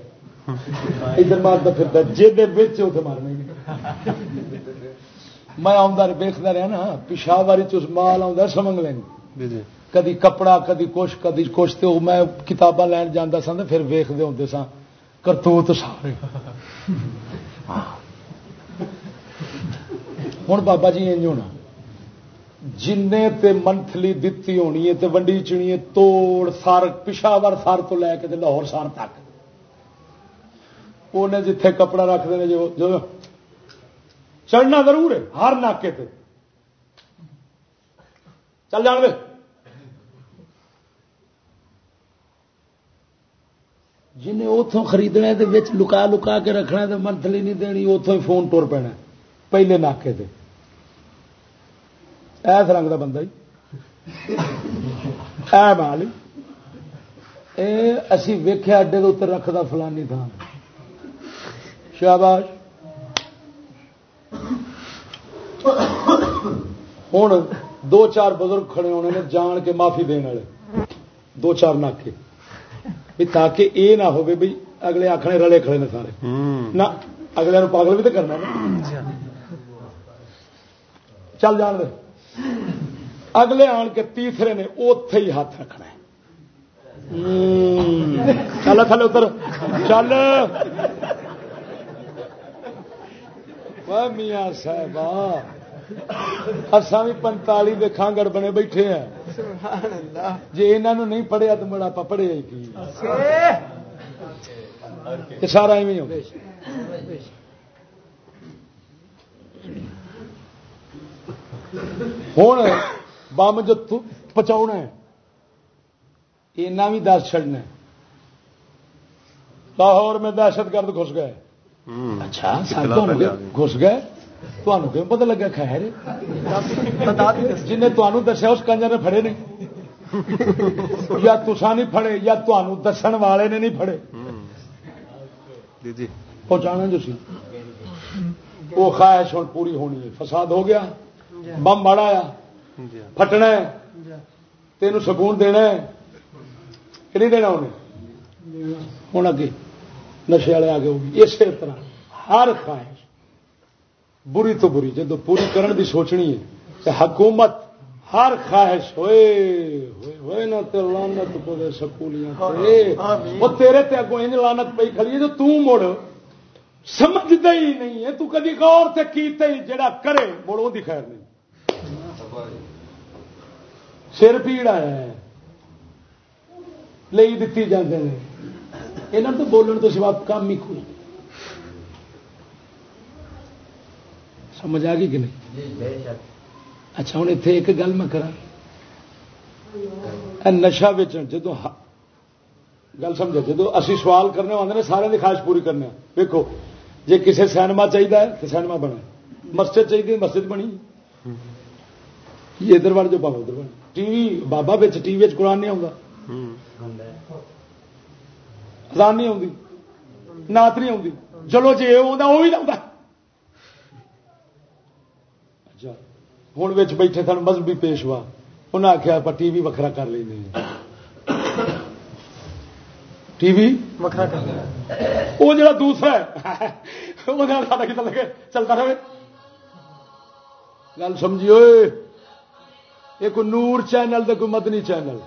ادھر مارتا پھرتا جی اتنے مارنا میں آدھا ویختا رہا نا پشاور مال آ سمنگ لیں جی جی۔ کدی کپڑا کدی کچھ کدی کچھ تو میں کتاباں لین جانا سا پھر ویختے ہوں سا کرتوت سارے ہوں بابا جی انج ہونا جن تے منتھلی دتی ہونی ہے تے ونڈی چنی ہے توڑ سار پشاور سار تو لے کے لاہور سار تک انہیں جتھے کپڑا رکھتے ہیں جو جو چڑھنا ضرور ہے ہر ناکے تے چل جان دے جنہیں اتوں خریدنا ہے وچ لکا لکا کے رکھنا ہے تو منتھلی نہیں دینی اتوں ہی فون ٹور پینا پہلے ناکے تے ایس رنگ کا بندہ ہی۔ اے مال اے اسی ویخیا اڈے کے اتر رکھدا فلانی تھان شاباش۔ ہوں دو چار بزرگ کھڑے ہونے نے، جان کے معافی دینے والے۔ دو چار ناکے۔ بھی تاکہ یہ نہ ہو بھی اگلے آخنے رلے کھڑے نے سارے نہ اگلے نو پاگل بھی تو کرنا نا چل جان دے اگلے آن کے تیسرے نے اتے ہی ہاتھ رکھنا ہے۔ چل تھلے اتر چل میاں صاحب اصا بھی پنتالی دے کھانگڑ بنے بیٹھے ہیں۔ سبحان اللہ جی یہاں نہیں پڑھیا تو مڑا پا پڑھیا ہی کی۔ یہ سارا ایویں ہو۔ ہوں بم جو ہے اینا بھی دس چڑنا لاہور میں دہشت گرد گھس گئے۔ اچھا۔ گھس گئے۔ تمہیں کیوں پتہ لگا خیر جن نے دسیا اس کنجر نے پھڑے نہیں۔ یا تسا نہیں پھڑے یا تمہیں دسن والے نے نہیں۔ جی جی پہنچانا جو سی۔ وہ خواہش ہوں پوری ہونی ہے۔ فساد ہو گیا۔ بم بڑا آیا جی ہاں۔ پھٹنا ہے۔ تینوں سکون دینا ہے۔ کہ نہیں دینا انہیں؟ ہوں اگے نشے والے آگے ہوگی۔ اسی طرح ہر خواہش۔ بری تو بری جب پوری کرن دی سوچنی ہے کہ حکومت ہر خواہش ہوئے ہوئے ہوئے نہ تے لعنت پے سکولیاں تے۔ وہ تیرے تے اگوں انج لعنت پئی کھڑی ہے جو تو مڑ سمجھدا ہی نہیں ہے تو کدی غور تے کیتے ہی جڑا کرے مڑ وہ دی خیر نہیں۔ سر پیڑ آیا ہے لئی دتی جاندے نے۔ یہاں تو بولن تو سوا کام ہی کوئی۔ سمجھ آ گئی کہ نہیں؟ اچھا ہوں اتنے ایک گل میں کرا نشا ویچن جدو گل سمجھو جدو اسی سوال کرنے آتے ہیں سارے کی خواہش پوری کرنے دیکھو جی کسی سینما چاہیے تو سینما بنے مسجد چاہیے مسجد بنی۔ ادھر بڑھ جو بابا ادھر بڑھ ٹی وی بابا بچ ٹی وی قرآن نہیں آتا ازان نہیں آتی نات نہیں آتی چلو جی وہ وہ بھی آتا اچھا ہوں بیٹھے سن مذہبی پیشوا انہیں آخیا آپ ٹی وی وکرا کر لیں ٹی وی وکھرا کر وہ جڑا دوسرا ہے وہ کتنا لگے چلتا رہے گل سمجھیو یہ کوئی نور چینل تو کوئی مدنی چینل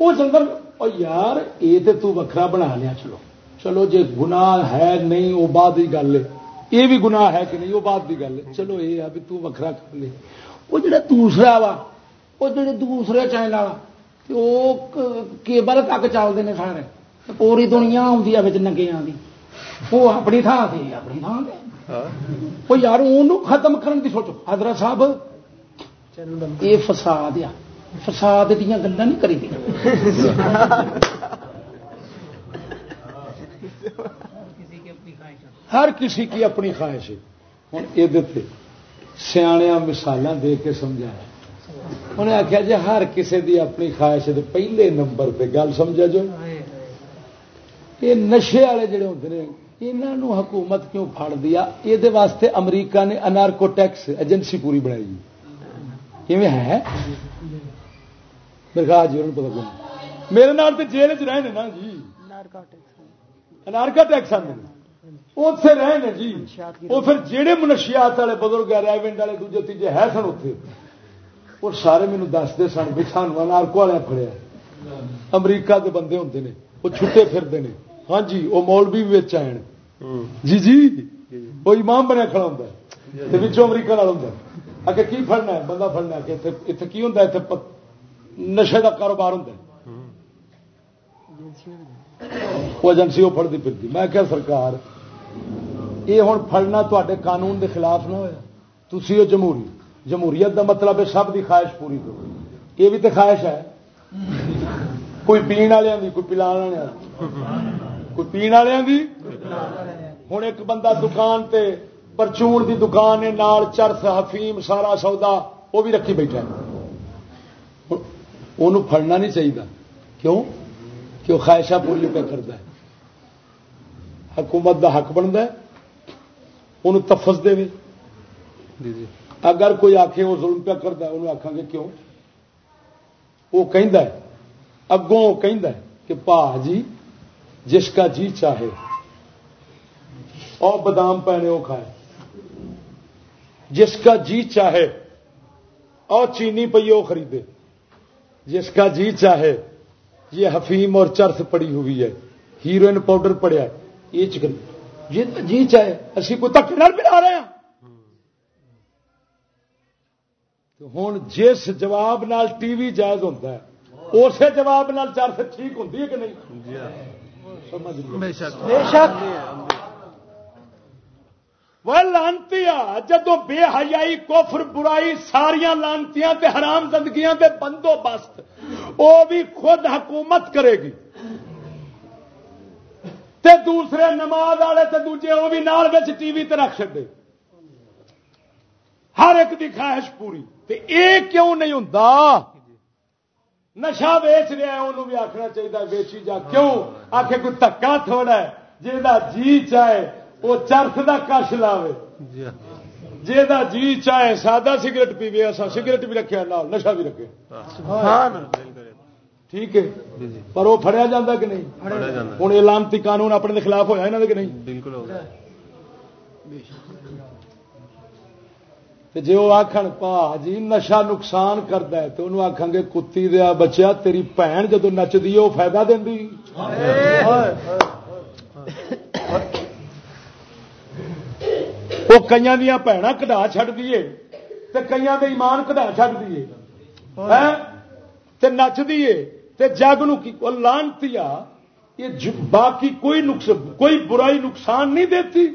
وہ چندر یار یہ تو تو وکھرا بنا لیا چلو چلو جی گناہ ہے نہیں وہ بعد کی گل ہے۔ یہ بھی گناہ ہے کہ نہیں وہ بعد کی گل ہے۔ چلو یہ ہے بھی تو وکھرا کر لے۔ وہ جڑا دوسرا وا وہ جڑے دوسرے چینل وا وہ کیبل تک چلتے ہیں سارے۔ پوری دنیا آتی ہے نگیا کی وہ اپنی تھان سے اپنی تھان سے وہ یار انہوں ختم کرنے کی سوچو۔ حضرت صاحب یہ فساد آ فساد دیا گلا نہیں کری ہر کسی کی اپنی خواہش ہے۔ ہوں یہ سیاح مثال دے کے سمجھایا۔ انہیں آخیا جی ہر کسی دی اپنی خواہش ہے پہلے نمبر پہ گل سمجھا جو۔ یہ نشے والے جڑے ہوتے ہیں یہاں حکومت کیوں پھڑ دیا؟ یہ واسطے امریکہ نے انارکو ٹیکس ایجنسی پوری بنائی۔ کیون ہے؟ میرے خیال جی پتا کون میرے نال تو جیل چ رہے نا جی۔ انارکا ٹیکس آتے اتے رہے جی۔ وہ پھر جہے منشیات والے بزرگ ریونڈ والے دوجے تیجے ہے سن اتے وہ سارے مینو دستے سن بھی سانو انارکو والے فڑیا امریکہ کے بندے ہوتے ہیں وہ چھٹے پھرتے ہیں ہاں جی وہ مولوی بھی آئے جی جی۔ وہ امام بنیا کھڑا ہوں امریکہ والا ہوں اگر کی فڑنا ہے؟ بندہ فڑنا ہے کہ اتنے کی ہوں اتنے نشے کا کاروبار ہوں۔ وہ ایجنسی وہ فڑتی پھرتی میں کیا سرکار یہ ہوں فڑنا تے قانون کے خلاف نہ ہوا تھی وہ جمہوری۔ جمہوریت کا مطلب ہے سب کی خواہش پوری کرو۔ یہ بھی تو خواہش ہے۔ کوئی پین والوں کی کوئی پلا کوئی پین والوں کی ہوں ایک بندہ دکان تے پرچون دی دکان ہے، نال چرس، حفیم، سارا سودا، وہ بھی رکھی بیٹھا انہوں پڑنا نہیں چاہیے کیوں؟ کہ وہ خواہشہ پوری پہ کرتا ہے۔ حکومت دا حق بنتا ہے انہوں تفس دے اگر کوئی آخے وہ ظلم پہ کرتا ہے انہوں آخان گے کیوں؟ وہ ہے اگوں کہ پا جی جس کا جی چاہے اور بادام پہنے وہ کھائے۔ جس کا جی چاہے اور چینی پی وہ خریدے۔ جس کا جی چاہے یہ حفیم اور چرس پڑی ہوئی ہے ہیروئن پاؤڈر پڑیا یہ چکن جی چاہے اسی کو تک پلا رہے ہیں۔ ہوں جس جواب نال ٹی وی جائز ہوتا ہے اسی جواب نال چرس ٹھیک ہوتی ہے کہ نہیں؟ وہ لانتی جدو بے حیائی کوفر برائی ساریا لانتی حرام زندگیاں تے بندوبست وہ بھی خود حکومت کرے گی۔ تے دوسرے نماز والے تے دوجے وہ بھی نال ٹی وی تے رکھ چڑے ہر ایک دی خواہش پوری۔ تے اے کیوں نہیں ہوں نشا ویچ رہا ہے انہوں بھی آخنا چاہیے ویچی جا۔ کیوں؟ آ کے کوئی تکا تھوڑا ہے جا جی چاہے وہ چرخ کا کش لاوے۔ جا جی چاہے سادہ سگریٹ پیوے اصا سگریٹ بھی رکھے نال نشا بھی رکھے۔ ٹھیک ہے؟ جی، جی۔ پر وہ فڑیا جا کہ نہیں؟ ہوں یہ لانتی قانون اپنے خلاف ہوا یہاں کہ نہیں؟ بالکل جی وہ آخر پا جی نشا نقصان کرتا ہے تو انہوں آخان گے کتی دیا بچیا تیری بھن جدو نچتی وہ فائدہ دینی وہ کئی دیا بھن کٹا چڈ دیے کئی دے ایمان کٹا چڈ دیے نچ دیے جگ نو لانتی یہ باقی کوئی نقصان کوئی برائی نقصان نہیں دیتی۔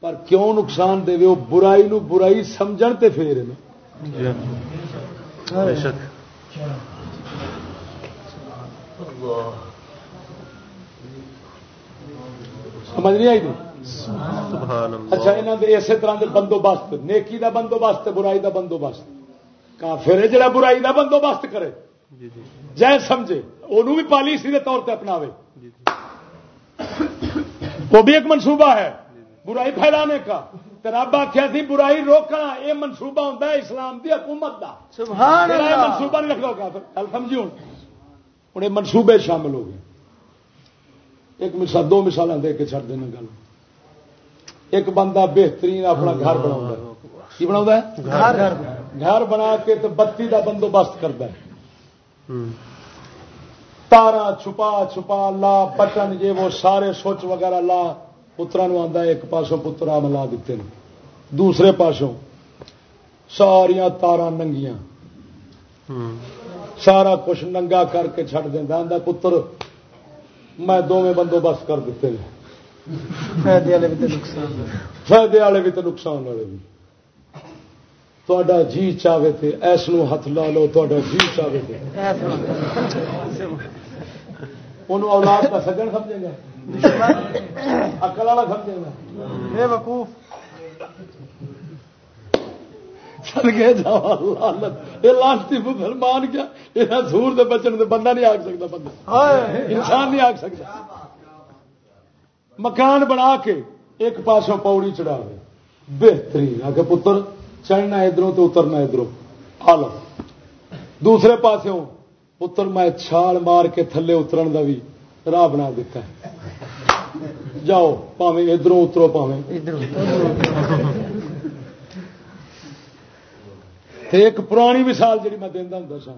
پر کیوں نقصان دے وہ برائی نو برائی سمجھ تے پھر سمجھ نہیں آئی اچھا یہاں کے اسی طرح کے بندوبست نیکی دا بندوبست برائی دا بندوبست۔ کافر ہے جڑا برائی دا بندوبست کرے۔ جی، جی۔ جائے سمجھے وہ بھی پالیسی کے طور پہ اپنا جی، وہ بھی ایک منصوبہ ہے برائی پھیلانے کا۔ رب آخیا تھی برائی روکنا یہ منصوبہ ہوتا ہے اسلام کی حکومت کا منصوبہ نہیں رکھا ہوگا کل سمجھی ہوں ہوں یہ منصوبے شامل ہو گئے۔ ایک مثال دو مثال دے کے چڑھ دینا گل۔ ایک بندہ بہترین اپنا گھر بنا کی بنا گھر۔ بنا کے تو بتی کا بندوبست کرتا ہے۔ تارا چھپا چھپا لا بٹن یہ وہ سارے سوچ وغیرہ لا پترا آتا ایک پاسوں پترا ملا دیتے ہیں دوسرے پاسوں ساریا تارا ننگیاں سارا کچھ ننگا کر کے چڑ دینا آدھا پتر میں دونوں بندوبست کر دیتے ہیں فائدے والے بھی تو نقصان والے بھی تا جی چاہے تھے ایس نو ہاتھ لا لو تا جی چاہے انہوں اولاد کا سجن سمجھے گا۔ اکل والا سمجھے گا۔ بے وقوف۔ سڑکے جا یہ لاسٹی مسلمان کیا؟ سور دے بچن دے بندہ نہیں آگ سکتا بندہ۔ انسان نہیں آگ سکتا۔ مکان بنا کے ایک پاسوں پوڑی چڑھا دے بہترین۔ آ کے پتر چڑھنا ادھروں تو اترنا ادھروں۔ آل دوسرے پاسوں پتر میں چھال مار کے تھلے اترن کا بھی راہ بنا دیتا ہے۔ جاؤ پاوے ادھروں اترو پاوے ایک پرانی مثال جی میں دینا ہوں سا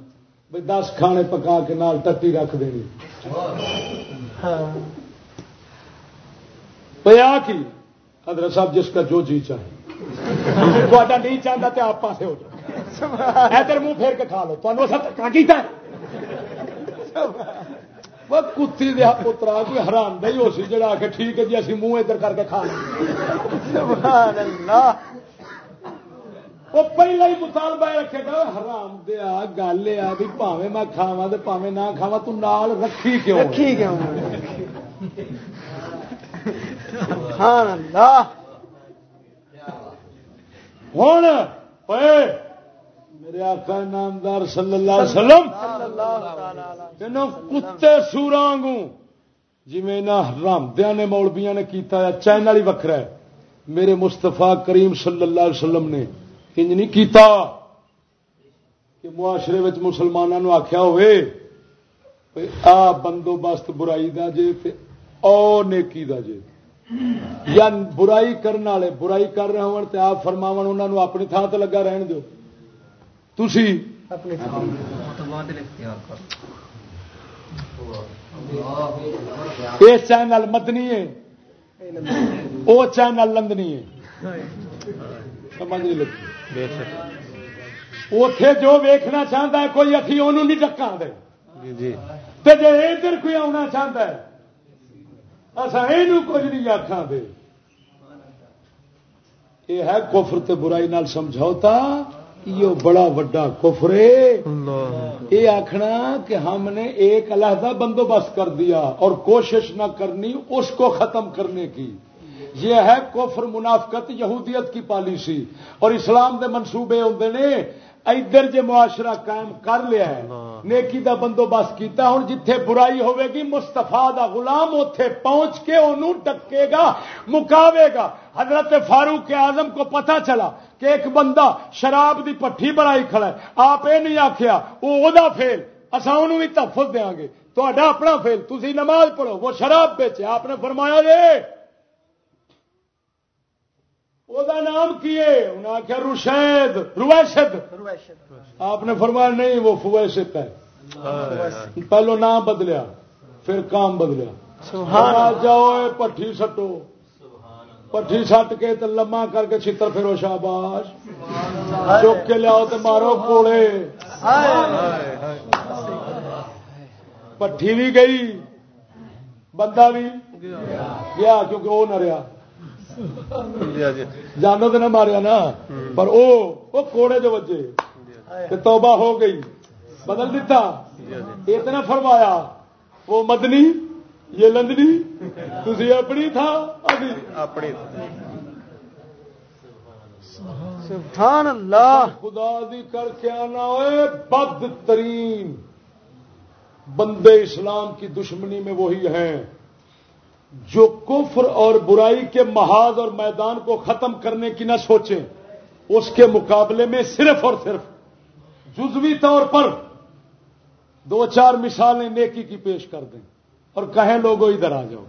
بھائی دس کھانے پکا کے نال ٹٹی رکھ دینی۔ پیا کی؟ حضرت صاحب جس کا جو جی چاہے۔ نہیں چاہتا تو آپ پاسے ہو جائے ادھر منہ پھیر کے کھا لو تمہیں سب کیا وہ کتی دیا پترا کوئی حرام دہی ہو سی جڑا کہ ٹھیک ہے جی اسی منہ ادھر کر کے کھا لیں وہ پہلے ہی مطالبہ رکھے گا حرام دیا گل یہ بھی پاوے میں کھاوا تو پاوے نہ کھاوا تو نال رکھی کیوں رکھی کیوں ہوں میرے آقا نامدار صلی اللہ علیہ وسلم، تینوں کتے سورانگوں جی میں رامدیا نے مولبیاں نے کیتا ہے چینل ہی وکھرا ہے۔ میرے مستفا کریم صلی اللہ علیہ وسلم نے انج نہیں کیتا کہ معاشرے مسلمانوں آخیا ہوئے آ بندوبست برائی دا جے تے او نیکی دا جے۔ یا برائی کرنے والے برائی کر رہے ہو آپ فرماو انہوں اپنی تھان تے لگا رہن دو تھی یہ چینل مدنی ہے۔ وہ چینل لندنی ہے۔ سمجھ نہیں لگی اتے جو ویکھنا چاہتا ہے کوئی اکی انہوں نہیں ڈکا دے۔ جی, جی۔ جی ادھر کوئی آنا چاہتا ہے اصا یہ کچھ نہیں آخان دے۔ یہ ہے کفر تے برائی نال سمجھوتا یہ بڑا وڈا کفر یہ آخنا کہ ہم نے ایک علیحدہ بندوبست کر دیا اور کوشش نہ کرنی اس کو ختم کرنے کی۔ یہ ہے کفر منافقت یہودیت کی پالیسی۔ اور اسلام دے منصوبے ہوتے نے ادھر جے معاشرہ قائم کر لیا ہے نیکی دا بندوبست کیتا ہوں جتھے برائی ہوے گی مستفا دا غلام اتے پہنچ کے انہوں ڈکے گا مکاوے گا۔ حضرت فاروق اعظم کو پتا چلا کہ ایک بندہ شراب دی پٹھی بنائی کھڑا ہے۔ آپ یہ نہیں آخیا وہ فیل۔ اصا انہوں بھی تحفظ دیا گے تو اپنا فیل تھی نماز پڑھو وہ شراب بیچے۔ آپ نے فرمایا جی وہ نام کی انہیں آخیا روشید رویشد آپ نے فرمایا نہیں وہ فویشت ہے پہلو نام بدلیا پھر کام بدلیا جاؤ پٹھی سٹو پٹھی سٹ کے تو لما کر کے چتر پھرو شاباش چک کے لیاؤ تو مارو کوڑے پٹھی بھی گئی بندہ بھی گیا کیونکہ وہ نہ رہا جانو تو نہ ماریا نا پر وہ وہ کوڑے جو بچے۔ کہ توبہ ہو گئی بدل دیتا اتنا فرمایا وہ مدنی یہ لندنی تھی اپنی تھا ابھی اپنی سبحان اللہ۔ خدا دی کر کے آنا ہوئے بدترین۔ بندے اسلام کی دشمنی میں وہی ہیں۔ جو کفر اور برائی کے محاذ اور میدان کو ختم کرنے کی نہ سوچیں اس کے مقابلے میں صرف اور صرف جزوی طور پر دو چار مثالیں نیکی کی پیش کر دیں اور کہیں لوگوں ادھر آ جاؤ۔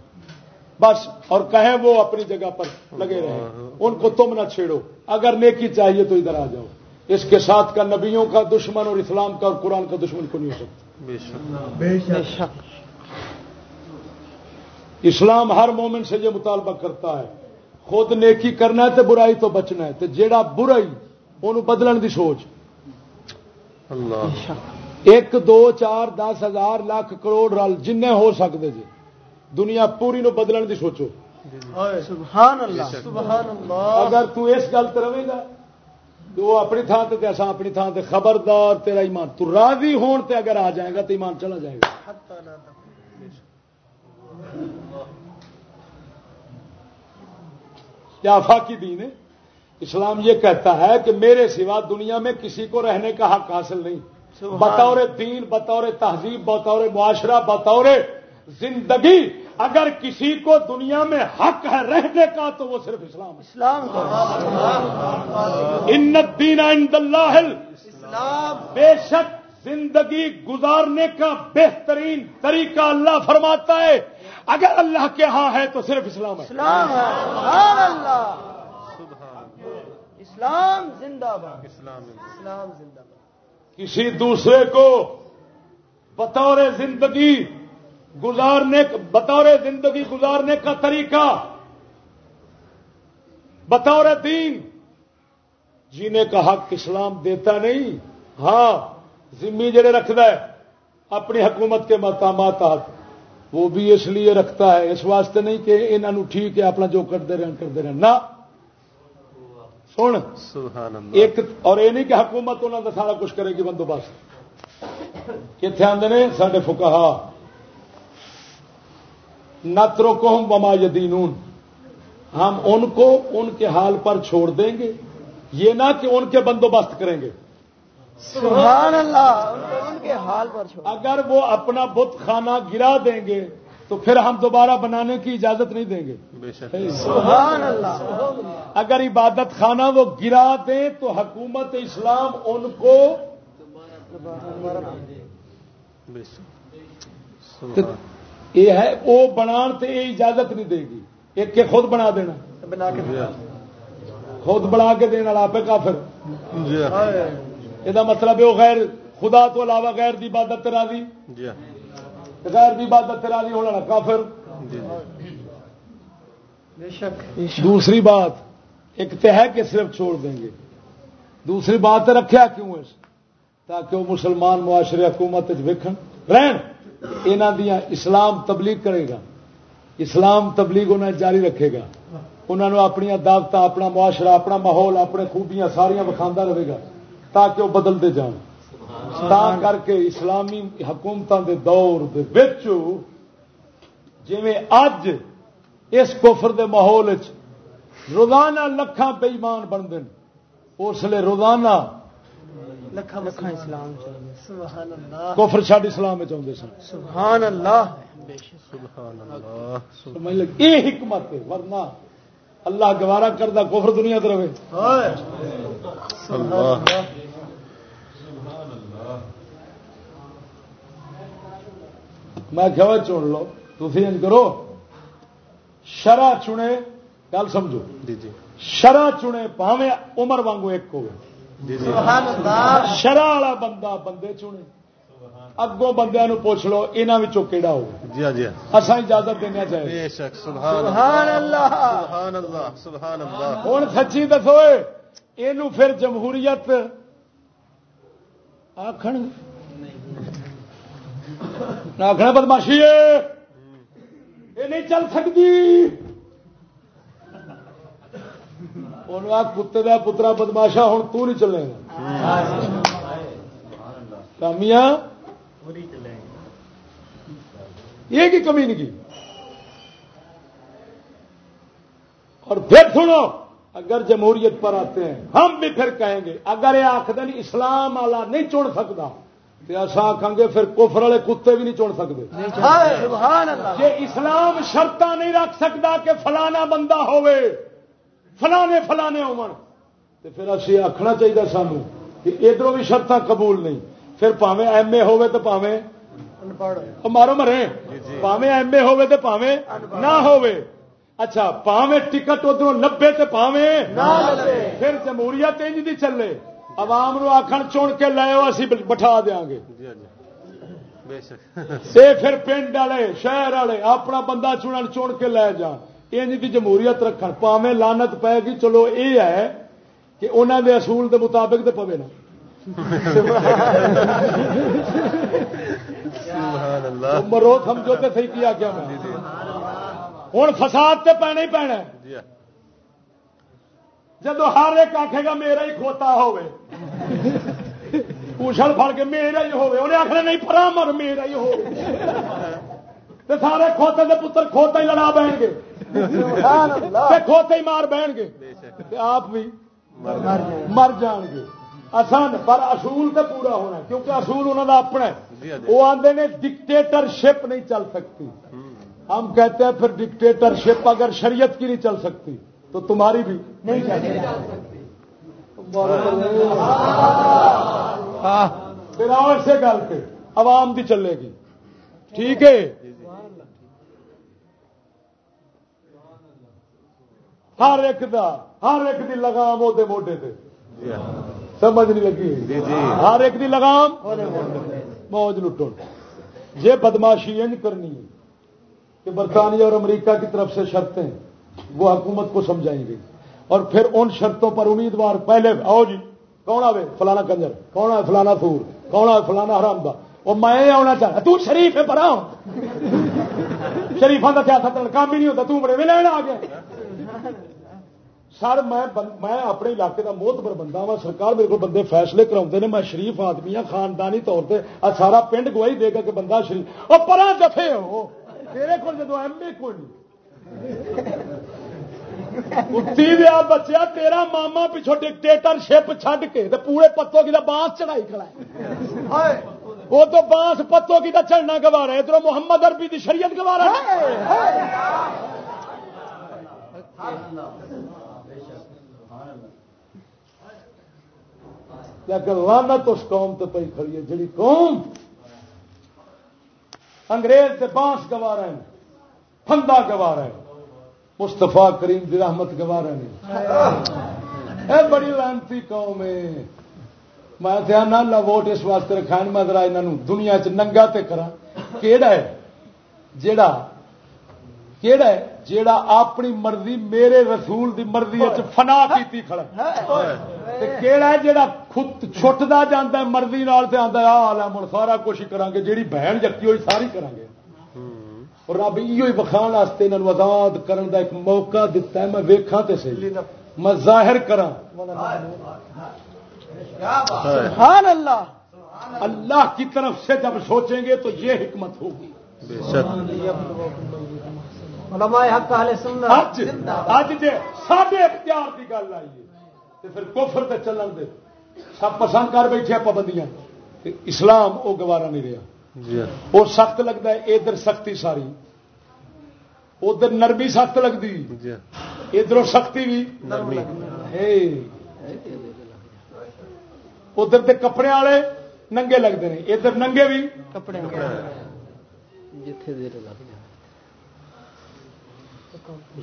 بس اور کہیں وہ اپنی جگہ پر لگے رہیں ان کو تم نہ چھیڑو۔ اگر نیکی چاہیے تو ادھر آ جاؤ۔ اس کے ساتھ کا نبیوں کا دشمن اور اسلام کا اور قرآن کا دشمن کو نہیں ہو سکتا۔ بے شک۔ بے شک۔ اسلام ہر مومن سے یہ مطالبہ کرتا ہے خود نیکی کرنا ہے تو برائی تو بچنا ہے تو جیڑا برائی انہوں بدلن دی سوچ۔ اللہ۔ ایک دو چار دس ہزار لاکھ کروڑ رل جن ہو سکتے جی دنیا پوری نو بدلن دی سوچو۔ سبحان اللہ۔ سبحان اللہ۔ اگر تو اس گل تے رہے گا تو وہ اپنی تھان تے اصا اپنی تھان تے خبردار تیرا ایمان تو راضی ہون تے اگر آ جائے گا تو ایمان چلا جائے گا۔ کیا آفاقی دین ہے؟ اسلام یہ کہتا ہے کہ میرے سوا دنیا میں کسی کو رہنے کا حق حاصل نہیں۔ بطور دین بطور تہذیب بطور معاشرہ بطور زندگی۔ اگر کسی کو دنیا میں حق ہے رہنے کا تو وہ صرف اسلام اسلام کا ان الدین عند اللہ۔ اسلام۔ بے شک زندگی گزارنے کا بہترین طریقہ اللہ فرماتا ہے۔ اگر اللہ کے ہاں ہے تو صرف اسلام ہے۔ اسلام ہے۔ سبحان اللہ۔ اسلام زندہ باد۔ اسلام اسلام زندہ باد۔ کسی دوسرے کو بطور زندگی گزارنے بطور زندگی گزارنے کا طریقہ بطور دین جینے کا حق اسلام دیتا نہیں۔ ہاں ذمہ جڑے رکھتا ہے اپنی حکومت کے مقامات وہ بھی اس لیے رکھتا ہے اس واسطے نہیں کہ انہوں ٹھیک ہے اپنا جو کرتے رہن کرتے رہن۔ نہ۔ سن۔ سبحان اللہ۔ ایک اور یہ نہیں کہ حکومت انہوں کا سارا کچھ کرے گی بندوبست۔ کتنے آدھے نے؟ سارے فکا نترو کو ہم بما یدینون۔ ہم ان کو ان کے حال پر چھوڑ دیں گے۔ یہ نہ کہ ان کے بندوبست کریں گے۔ سبحان اللہ ان کے حال پر چھوڑ اگر وہ اپنا بت خانہ گرا دیں گے تو پھر ہم دوبارہ بنانے کی اجازت نہیں دیں گے۔ بے شک۔ سبحان اللہ۔ اگر عبادت خانہ وہ گرا دیں تو حکومت اسلام ان کو بے شک۔ تو سبحان یہ ہے وہ بنان تے یہ اجازت نہیں دے گی۔ ایک کے خود بنا دینا۔ بنا کے جی۔ خود بنا کے دینا آپ کافر۔ جی۔ یہ مطلب ہے وہ غیر خدا تو علاوہ غیر دی عبادت راضی غیر دی عبادت راضی ہونا کافر دوسری بات ایک تو ہے کہ صرف چھوڑ دیں گے دوسری بات رکھیا کیوں ہے تاکہ وہ مسلمان معاشرے حکومت ویکھن رہن یہاں دیا اسلام تبلیغ کرے گا اسلام تبلیغ انہیں جاری رکھے گا انہوں نے اپنی دعوت اپنا معاشرہ اپنا ماحول اپنے خوبیاں ساریاں وکھاندہ رہے گا تاکہ وہ بدلتے جان۔ تا کر کے اسلامی حکومتوں کے دور دے اج اس کفر دے ماحول وچ روزانہ لکھاں بے ایمان بنتے ہیں اس لیے روزانہ کفر چھڈ اسلام چاہتے سن۔ سبحان اللہ۔ بے شک۔ سبحان اللہ۔ سمجھ لگ یہ حکمت ورنہ اللہ گوارا کردہ کفر دنیا تے رہے۔ اللہ۔ میں کیا چن لو تھی انج کرو۔ شرع چنے گل سمجھو۔ جی جی۔ شرع چنے پاوے عمر وانگو ایک جی جی اللہ۔ شرع والا بندہ بندے چنے۔ اگوں نو پوچھ لو انہوں کیڑا ہو جی جی اصا اجازت دینا چاہیے بے شک سبحان اللہ سبحان اللہ سبحان اللہ سبحان اللہ ہوں سچی دسو یہ پھر جمہوریت آخر آخنا بدماشی یہ نہیں چل سکتی کتے کا پترا بدماشا ہوں تو نہیں چلے گا کامیاں یہ کی کمی نہیں کی؟ اور پھر سنو اگر جمہوریت پر آتے ہیں ہم بھی پھر کہیں گے اگر یہ آخد اسلام والا نہیں چن سکتا تو ایسا آخان گے پھر کفر والے کتے بھی نہیں چن سکتے۔ کہ اسلام شرط نہیں رکھ سکتا کہ فلانا بندہ ہوئے فلانے فلانے ہو پھر اسی آخنا چاہیے سانو کہ ادھر بھی شرط قبول نہیں۔ پھر پاوے ایم اے ہوے تو پاوے مارو مرے پاوے ایم اے ہوے تو پاوے نہ ہوے اچھا پاوے ٹکٹ ادھر لبے تو پاوے پھر جمہوریت انج دی چلے عوام نو آخر چن کے لو اسی بٹھا دیا گے پھر پنڈ والے شہر والے اپنا بندہ چن چن کے لے جان انج دی جمہوریت رکھن پاوے لانت پے گی چلو یہ ہے کہ انہوں دے اصول دے مطابق تو پوے نا مرو سمجھو تو صحیح کیا کیا ہوں فساد تے پینا ہی پینا جب ہر ایک آخے گا میرا ہی کھوتا ہوے پوچھل پڑ کے میرا ہی ہوے انہیں آخر نہیں پرا مر میرا ہی ہو سارے کھوتے کے پتر کھوتا ہی لڑا بہن گے۔ کھوتے ہی مار بہن گے۔ آپ بھی مر جان گے۔ آسان پر اصول تو پورا ہونا کیونکہ اصول انہوں کا اپنا وہ آتے نے ڈکٹیٹر شپ نہیں چل سکتی۔ ہم کہتے ہیں پھر ڈکٹیٹر شپ اگر شریعت کی نہیں چل سکتی تو تمہاری بھی۔ نہیں چل سکتی۔ پھر اور سے گل پہ۔ عوام بھی چلے گی۔ ٹھیک ہے؟ ہر ایک دا ہر ایک دی لگام وہ موڈے تے سمجھ نہیں لگی۔ ہر ایک دی لگام۔ موج لٹو یہ بدماشی انج کرنی۔ ہے کہ برطانیہ اور امریکہ کی طرف سے شرطیں وہ حکومت کو سمجھائیں گی اور پھر ان شرطوں پر امیدوار پہلے آؤ جی کون آئے فلانا کنجر۔ کون ہے فلانا سور۔ کون ہے فلانا حرام دا وہ میں آنا چاہتا تو شریف ہے پڑا شریفا کا کیا تھا کام ہی نہیں ہوتا۔ تو بڑے لینا آ گیا سر میں میں اپنے علاقے کا موتبر بندہ وا سرکار میرے کو بندے فیصلے کرا میں شریف آدمی ہاں خاندانی طور پہ سارا پنڈ گواہی دے گا کہ بندہ شریف اور پرا دفے ہو تیرے کو جدو ایم اے کوئی دیا بچیا تیرا ماما پچھو ڈکٹیٹر شپ چھڈ کے پورے پتوں کی بانس چڑھائی کھڑا ہے وہ تو بانس پتوں کی چڑھنا گوارا ہے ادھر محمد اربی کی شریعت گوارا کہ اگر لانت اس قوم تو پی کھڑی ہے، جڑی قوم انگریز سے بانس گوارا ہے فندا گوارا ہے مستفا کریم دی رحمت گوارا نہیں اے بڑی لانتی قوم ہے۔ میں دھیان نہ ووٹ اس واسطے رکھا میں ذرا یہاں دنیا چ ننگا تے کرا کیڑا ہے؟ جیڑا کیڑا ہے؟ جیڑا اپنی مرضی میرے رسول دی مرضی فنا کی کھڑا کیڑا ہے جیڑا خود چھٹتا جانا ہے مرضی نال تے آندا آ مڑ سارا کچھ کران گے جیڑی بہن جتی ہوئی ساری کران گے اور رب یہ بخان واسطے انہوں آزاد کرن دا ایک موقع دتا ہے میں ویکھاں تے صحیح۔ میں ظاہر کراں۔ سبحان اللہ۔ اللہ کی طرف سے جب سوچیں گے تو یہ حکمت ہوگی۔ اج جی سارے اختیار کی گل آئی ہے۔ پھر کوفر تے چلن دے۔ سب پسند کر بیٹھے پابندیاں اسلام وہ گوارا نہیں رہا وہ سخت لگتا ہے ادھر سختی ساری۔ ادھر نرمی سخت لگتی ادھر سختی بھی ادھر تے کپڑے والے ننگے لگتے ہیں ادھر ننگے بھی کپڑے جتھے دیر لگ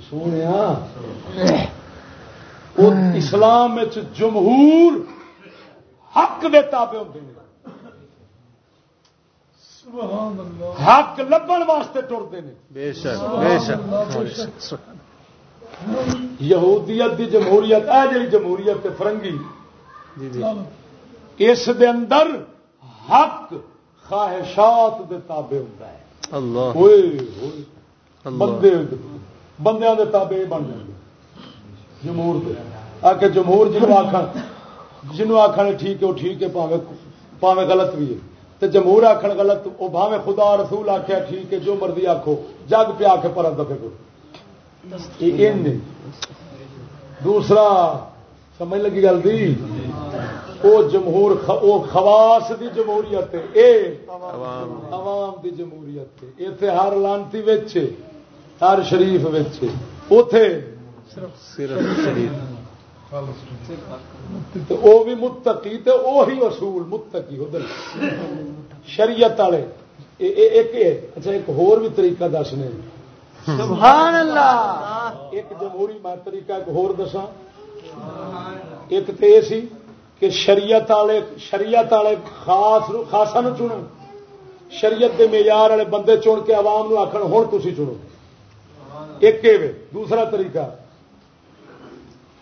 سونے اسلام جمہور حق دے تابے ہوتے ہیں حق لبن واسطے ٹرتے ہیں یہودیت دی جمہوریت ہے جی جمہوریت فرنگی۔ جی، جی۔ اس دے اندر حق خواہشات دے تابے ہوتا ہے۔ اللہ۔ اللہ۔ بندے بندیاں دے تابع بن جائیں جمہور دے۔ آ کے جمہور جنوں آخر جنوں آخر ٹھیک ہے وہ ٹھیک ہے پاوے پاوے غلط بھی ہے۔ تو جمہور آخر غلط وہ بھاوے خدا رسول آخیا ٹھیک ہے جو مرضی آخو جگ پہ آ کے پر دفے کو دوسرا سمجھ لگی گل دی؟ وہ جمہور وہ خواس دی جمہوریت اے عوام دی جمہوریت اتے ہر لانتی وچ ہر شریف وچ۔ اتے صرف شریف۔ تے او بھی متقی تے اوہی اصول متقی ادھر شریعت والے۔ اے- اے- ایک اے- اچھا ایک ہور بھی طریقہ دسنے سبحان اللہ ایک جمہوری میں طریقہ ایک ہور دساں۔ ایک تے یہ سی کہ شریعت والے شریعت والے خاص خاصا نو چنو شریعت دے معیار والے بندے چن کے عوام نو آخر ہوں تھی چنو۔ ایک وے دوسرا طریقہ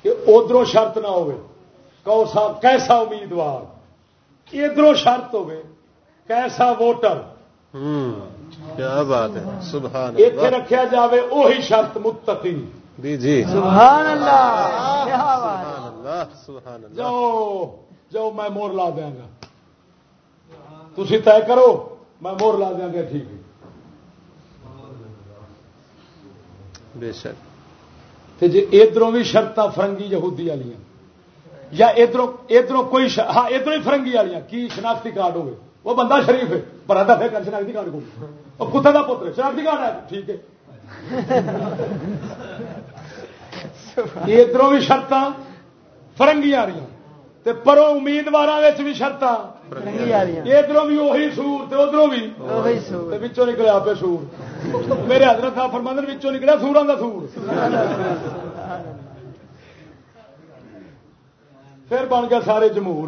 کہ ادھروں شرط نہ ہوئے کوسا کیسا امیدوار ادھروں شرط ہوئے کیسا ووٹر۔ کیا بات ہے سبحان اتنے رکھا جاوے وہی شرط متقی۔ جی جی۔ سبحان اللہ کیا بات سبحان اللہ سبحان اللہ۔ جاؤ جاؤ میں مور لا دیا گا۔ تھی طے کرو میں مور لا دیا گا ٹھیک ہے۔ بے شک۔ تے جی ادھروں بھی شرط فرنگی یہودی والی یا ادھروں ادھروں کوئی ش... ہاں ادھر ہی فرنگی والی کی شناختی کارڈ ہوگی وہ بندہ شریف ہے پر ادا پھر شناختی کارڈ کو وہ کتے کا پتر شناختی کارڈ ہے ٹھیک ہے۔ ادھروں بھی شرط فرنگی آ رہی تے پروں امیدوار بھی شرط ادھروں بھی وہی سور تے ادھروں بھی وچوں نکلیا پہ سور۔ میرے حضرت صاحب فرماندن وچوں نکلیا سوراں دا سور۔ پھر بن گیا سارے جمہور۔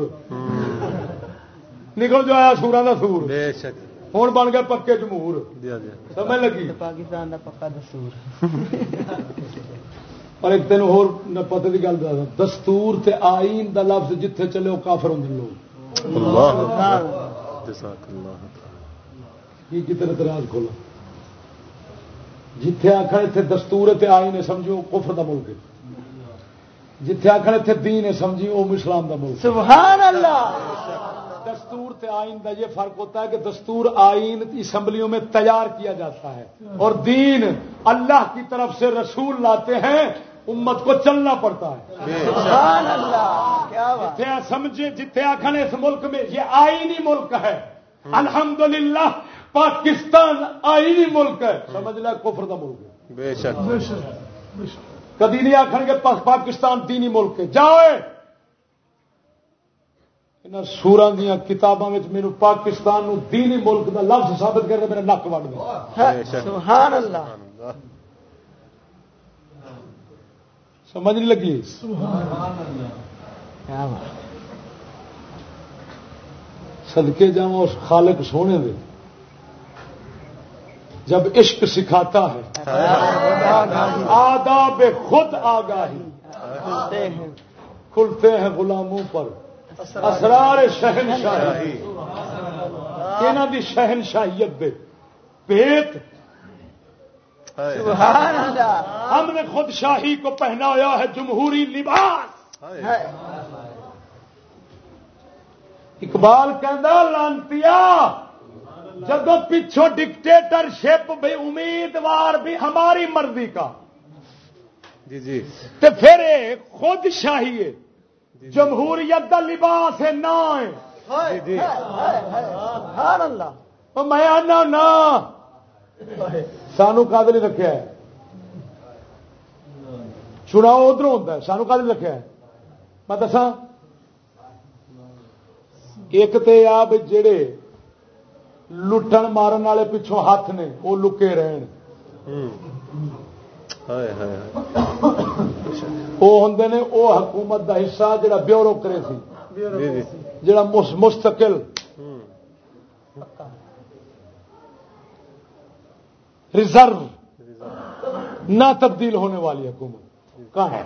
نکل جو آیا سوراں دا سور۔ بے شک۔ ہوں بن گیا پکے جمہور۔ سمجھ لگی؟ پاکستان دا پکا دستور پر ایک تین ہور پتے کی گل دستور تے آئین دا لفظ جتھے چلے وہ کافر ہوں لوگ۔ کی کتنے اعتراض کھولا۔ جتھے آخر اتنے دستور تے آئین ہے سمجھو کفر دا ملک جتھے آخر اتنے دین ہے سمجھی وہ اسلام دا ملک سبحان اللہ! دستور تے آئین کا یہ فرق ہوتا ہے کہ دستور آئین اسمبلیوں میں تیار کیا جاتا ہے۔ اور دین اللہ کی طرف سے رسول لاتے ہیں امت کو چلنا پڑتا ہے۔ سبحان اللہ! جتھے سمجھے جتھے آخر اس ملک میں یہ آئینی ملک ہے۔ الحمدللہ! پاکستان آئینی ملک ہے۔ سمجھ لیا کفر دا ملک ہے۔ بے شک۔ کدی نہیں آخر گے پا- پاکستان دینی ملک ہے۔ جاؤ ان سورا دیا کتابوں میں میرے پاکستان نو دینی ملک دا لفظ ثابت کر کے میرا نک سبحان اللہ سبحان اللہ۔ سمجھ نہیں لگی؟ کیا بات۔ صدقے جاؤں اس خالق سونے دے۔ جب عشق سکھاتا ہے۔ آداب خود آگاہی۔ کھلتے ہیں غلاموں پر۔ اسرار شہنشاہی۔ یہاں دی شہنشاہیت دے۔ پیت ہم نے خود شاہی کو پہنایا ہے جمہوری لباس۔ اقبال کہندا لانتیا۔ جب پچھو ڈکٹیٹر شپ بھی امیدوار بھی ہماری مرضی کا۔ جی جی۔ تو پھر خود شاہی ہے۔ جمہوریت کا لباس ہے نہ جی جی میں آنا نا سانو نہیں رکھا ہے؟ چناؤ ادھر ہوتا ہے۔ سانو کد رکھا ہے؟ میں دسا ایک تو آ بھی جڑے لٹن مارن والے پچھوں ہاتھ نے وہ لکے رہن۔ وہ ہوں نے وہ حکومت دا حصہ جڑا بیورو کرے سی۔ جڑا مس- مستقل۔ ریزرو۔ نہ تبدیل ہونے والی حکومت۔ کہاں؟ ہے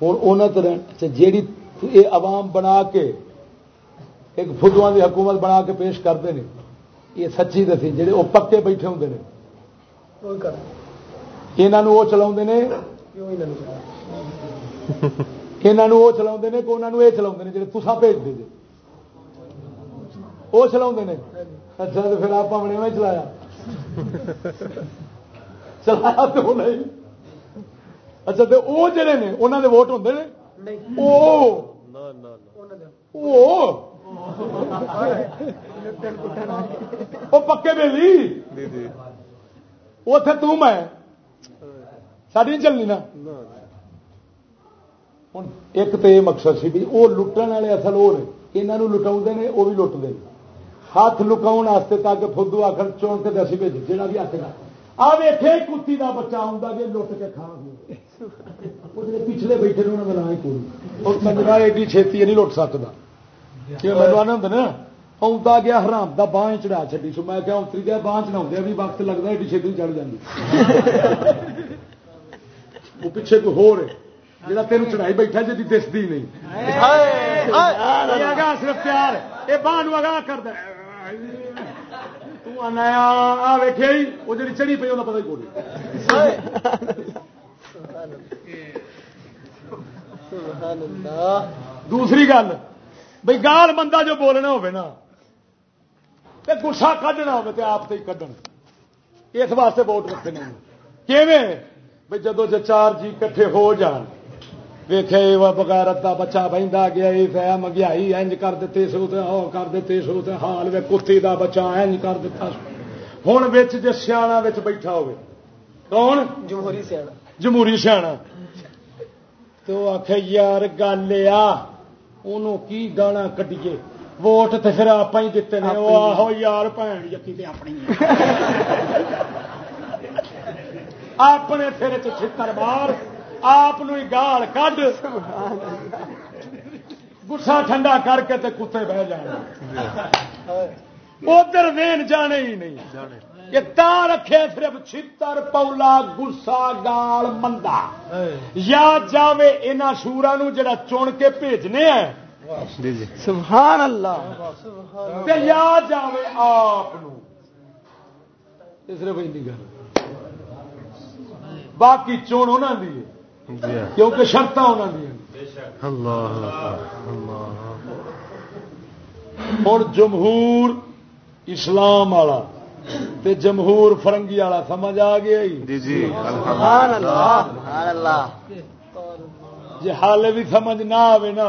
انہوں اچھا جیڑی یہ عوام بنا کے ایک فدواں کی حکومت بنا کے پیش کرتے ہیں۔ یہ سچی دسی جڑے وہ پکے بیٹھے ہوں نے۔ کوئی کر یہاں وہ چلا نے۔ یہاں وہ چلا نے کہ انہوں یہ چلا نے جی تصا بھیج دے جے۔ وہ چلا نے۔ اچھا تو پھر آپ بنے میں چلایا۔ چلایا تو نہیں اچھا تو وہ جڑے نے انہوں دے ووٹ ہوں نے؟ نہیں۔ وہ پکے بیلی؟ جی جی۔ اتے تو میں۔ ساری چلنی نا؟ ہوں ایک تو یہ مقصد سی بھی وہ لٹن والے اصل وہ نے یہاں لٹا نے وہ بھی لٹتے ہاتھ لکاؤ واسطے تاکہ فدو آخر چون کے دسی بھیج جا بھی آخر آ ویٹے کتی کا بچہ آؤں جی لٹ کے کھا گیا۔ پچھلے بیٹھے نے انہوں نے نا کوئی اور ایڈی چھتی نہیں لٹ سکتا نا آتا گیا حرام دا بانہ چڑھا چڈی سو میں کیا اتری گیا بانہ چڑھا بھی وقت لگتا ایڈی چھتی چڑھ جاتی وہ پیچھے کوئی ہو رہے جا تین چڑھائی بیٹھا جی دستی نہیں۔ صرف پیار یہ باہ اگاں کر ویخیا ہی وہ جی چڑی پی وہ پتا ہی کوئی دوسری گل بھائی گال بندہ جو بولنا ہوے نا تے گسا کھڈنا ہوے تے آپ تے ہی کھڈن اس واسطے ووٹ رکھے نے کیویں؟ بھائی جدو چار جی کٹھے ہو جان۔ ویخے بغیرت کا بچہ بہتا گیا یہ مہنگائی انج کر دیتے سو تے او کر دیتے سو تے حال وے کتی دا بچہ انج کر دیتا سو ہوں سیاح وچ بیٹھا کون؟ جمہوری سیاح جمہوری سیاح تو آخ یار گل آ انہوں کی گانا کٹیے ووٹ تو پھر آپ ہی دیتے ہیں وہ آہو یار بھن یقین تے اپنی اپنے سر چھتر مار آپ گال کڈ گسا ٹھنڈا کر کے تے کتے بہ جانے ادھر وین جانے ہی نہیں یہ تا رکھے صرف چھتر پولا گسا گال مندا۔ یا جاوے انہاں سورا نو جڑا چن کے بھیجنے ہیں۔ جی جی۔ سبحان اللہ۔ تے یا جاوے آپ صرف گل۔ باقی چون انہاں دی جی۔ کیونکہ شرط انہاں دی ہوں جمہور اسلام والا۔ تے جمہور فرنگی والا سمجھ آ گیا ہی۔ جی جی سبحان اللہ سبحان اللہ۔ جی حال بھی سمجھ نہ آئے نا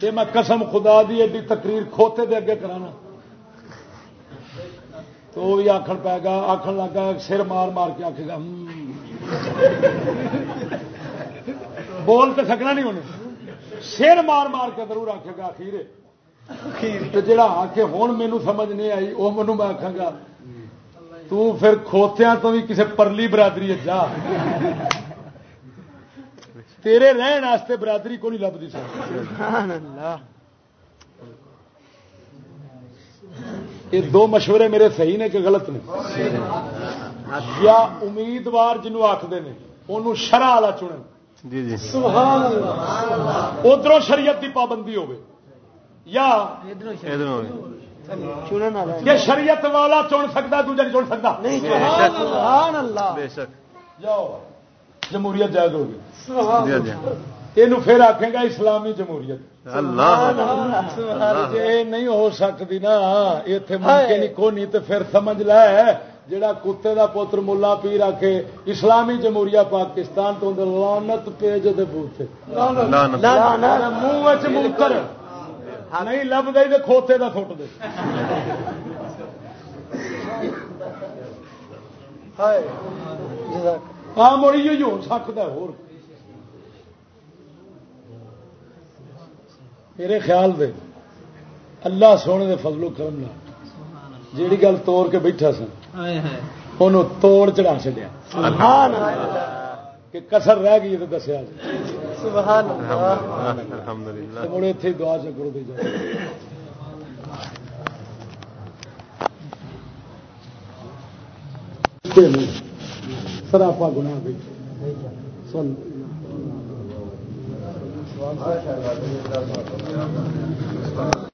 کہ میں قسم خدا دی ایڈی تقریر کھوتے دے اگے کرانا۔ تو وہ بھی آخر پائے گا آخر لگا سر مار مار کے آخے گا۔ بول تو سکنا نہیں انہیں سر مار مار کے ضرور آخے گا تو جڑا آ کے ہوں مینو سمجھ نہیں آئی وہ مینو میں آخا گا تو پھر کھوتیاں تو بھی کسی پرلی برادری جا۔ تیرے رہن واسطے برادری کو نہیں لبھی سکتی یہ دو مشورے میرے صحیح نے کہ غلط نے؟ یا امیدوار جنوب آخر نے انہوں شرح والا چنے جی جی۔ ادھر شریعت کی پابندی ہوے یا ادھر چنن والا کہ شریعت والا چن سکتا دوجا نہیں چن سکتا۔ نہیں سبحان اللہ۔ بے شک۔ جاؤ جمہوریت جائز ہوگی۔ سبحان جی جی۔ یہ پھر آخے گا اسلامی جمہوریت۔ اللہ۔ اللہ۔ یہ نہیں ہو سکتی نا اتنے ممکن ہی کو نہیں تو پھر سمجھ لے جڑا کتے دا پوتر ملا پی رکھے اسلامی جمہوریہ پاکستان تو لانت پیج دے بوتے۔ لعنت۔ لعنت۔ منہ چ موتر نہیں لب گئی تو کھوتے دا سٹ دے ہاں مڑی ہی ہو سکتا ہے ہور۔ میرے خیال دے اللہ سونے دے فضل و کرم نال جیڑی گل توڑ کے بیٹھا سن انہوں توڑ چڑھا چڑیا سبحان اللہ۔ کہ کسر رہ گئی تو دسیا سبحان اللہ۔ مڑے دعا کرو سراپا گنا بھی۔ سن۔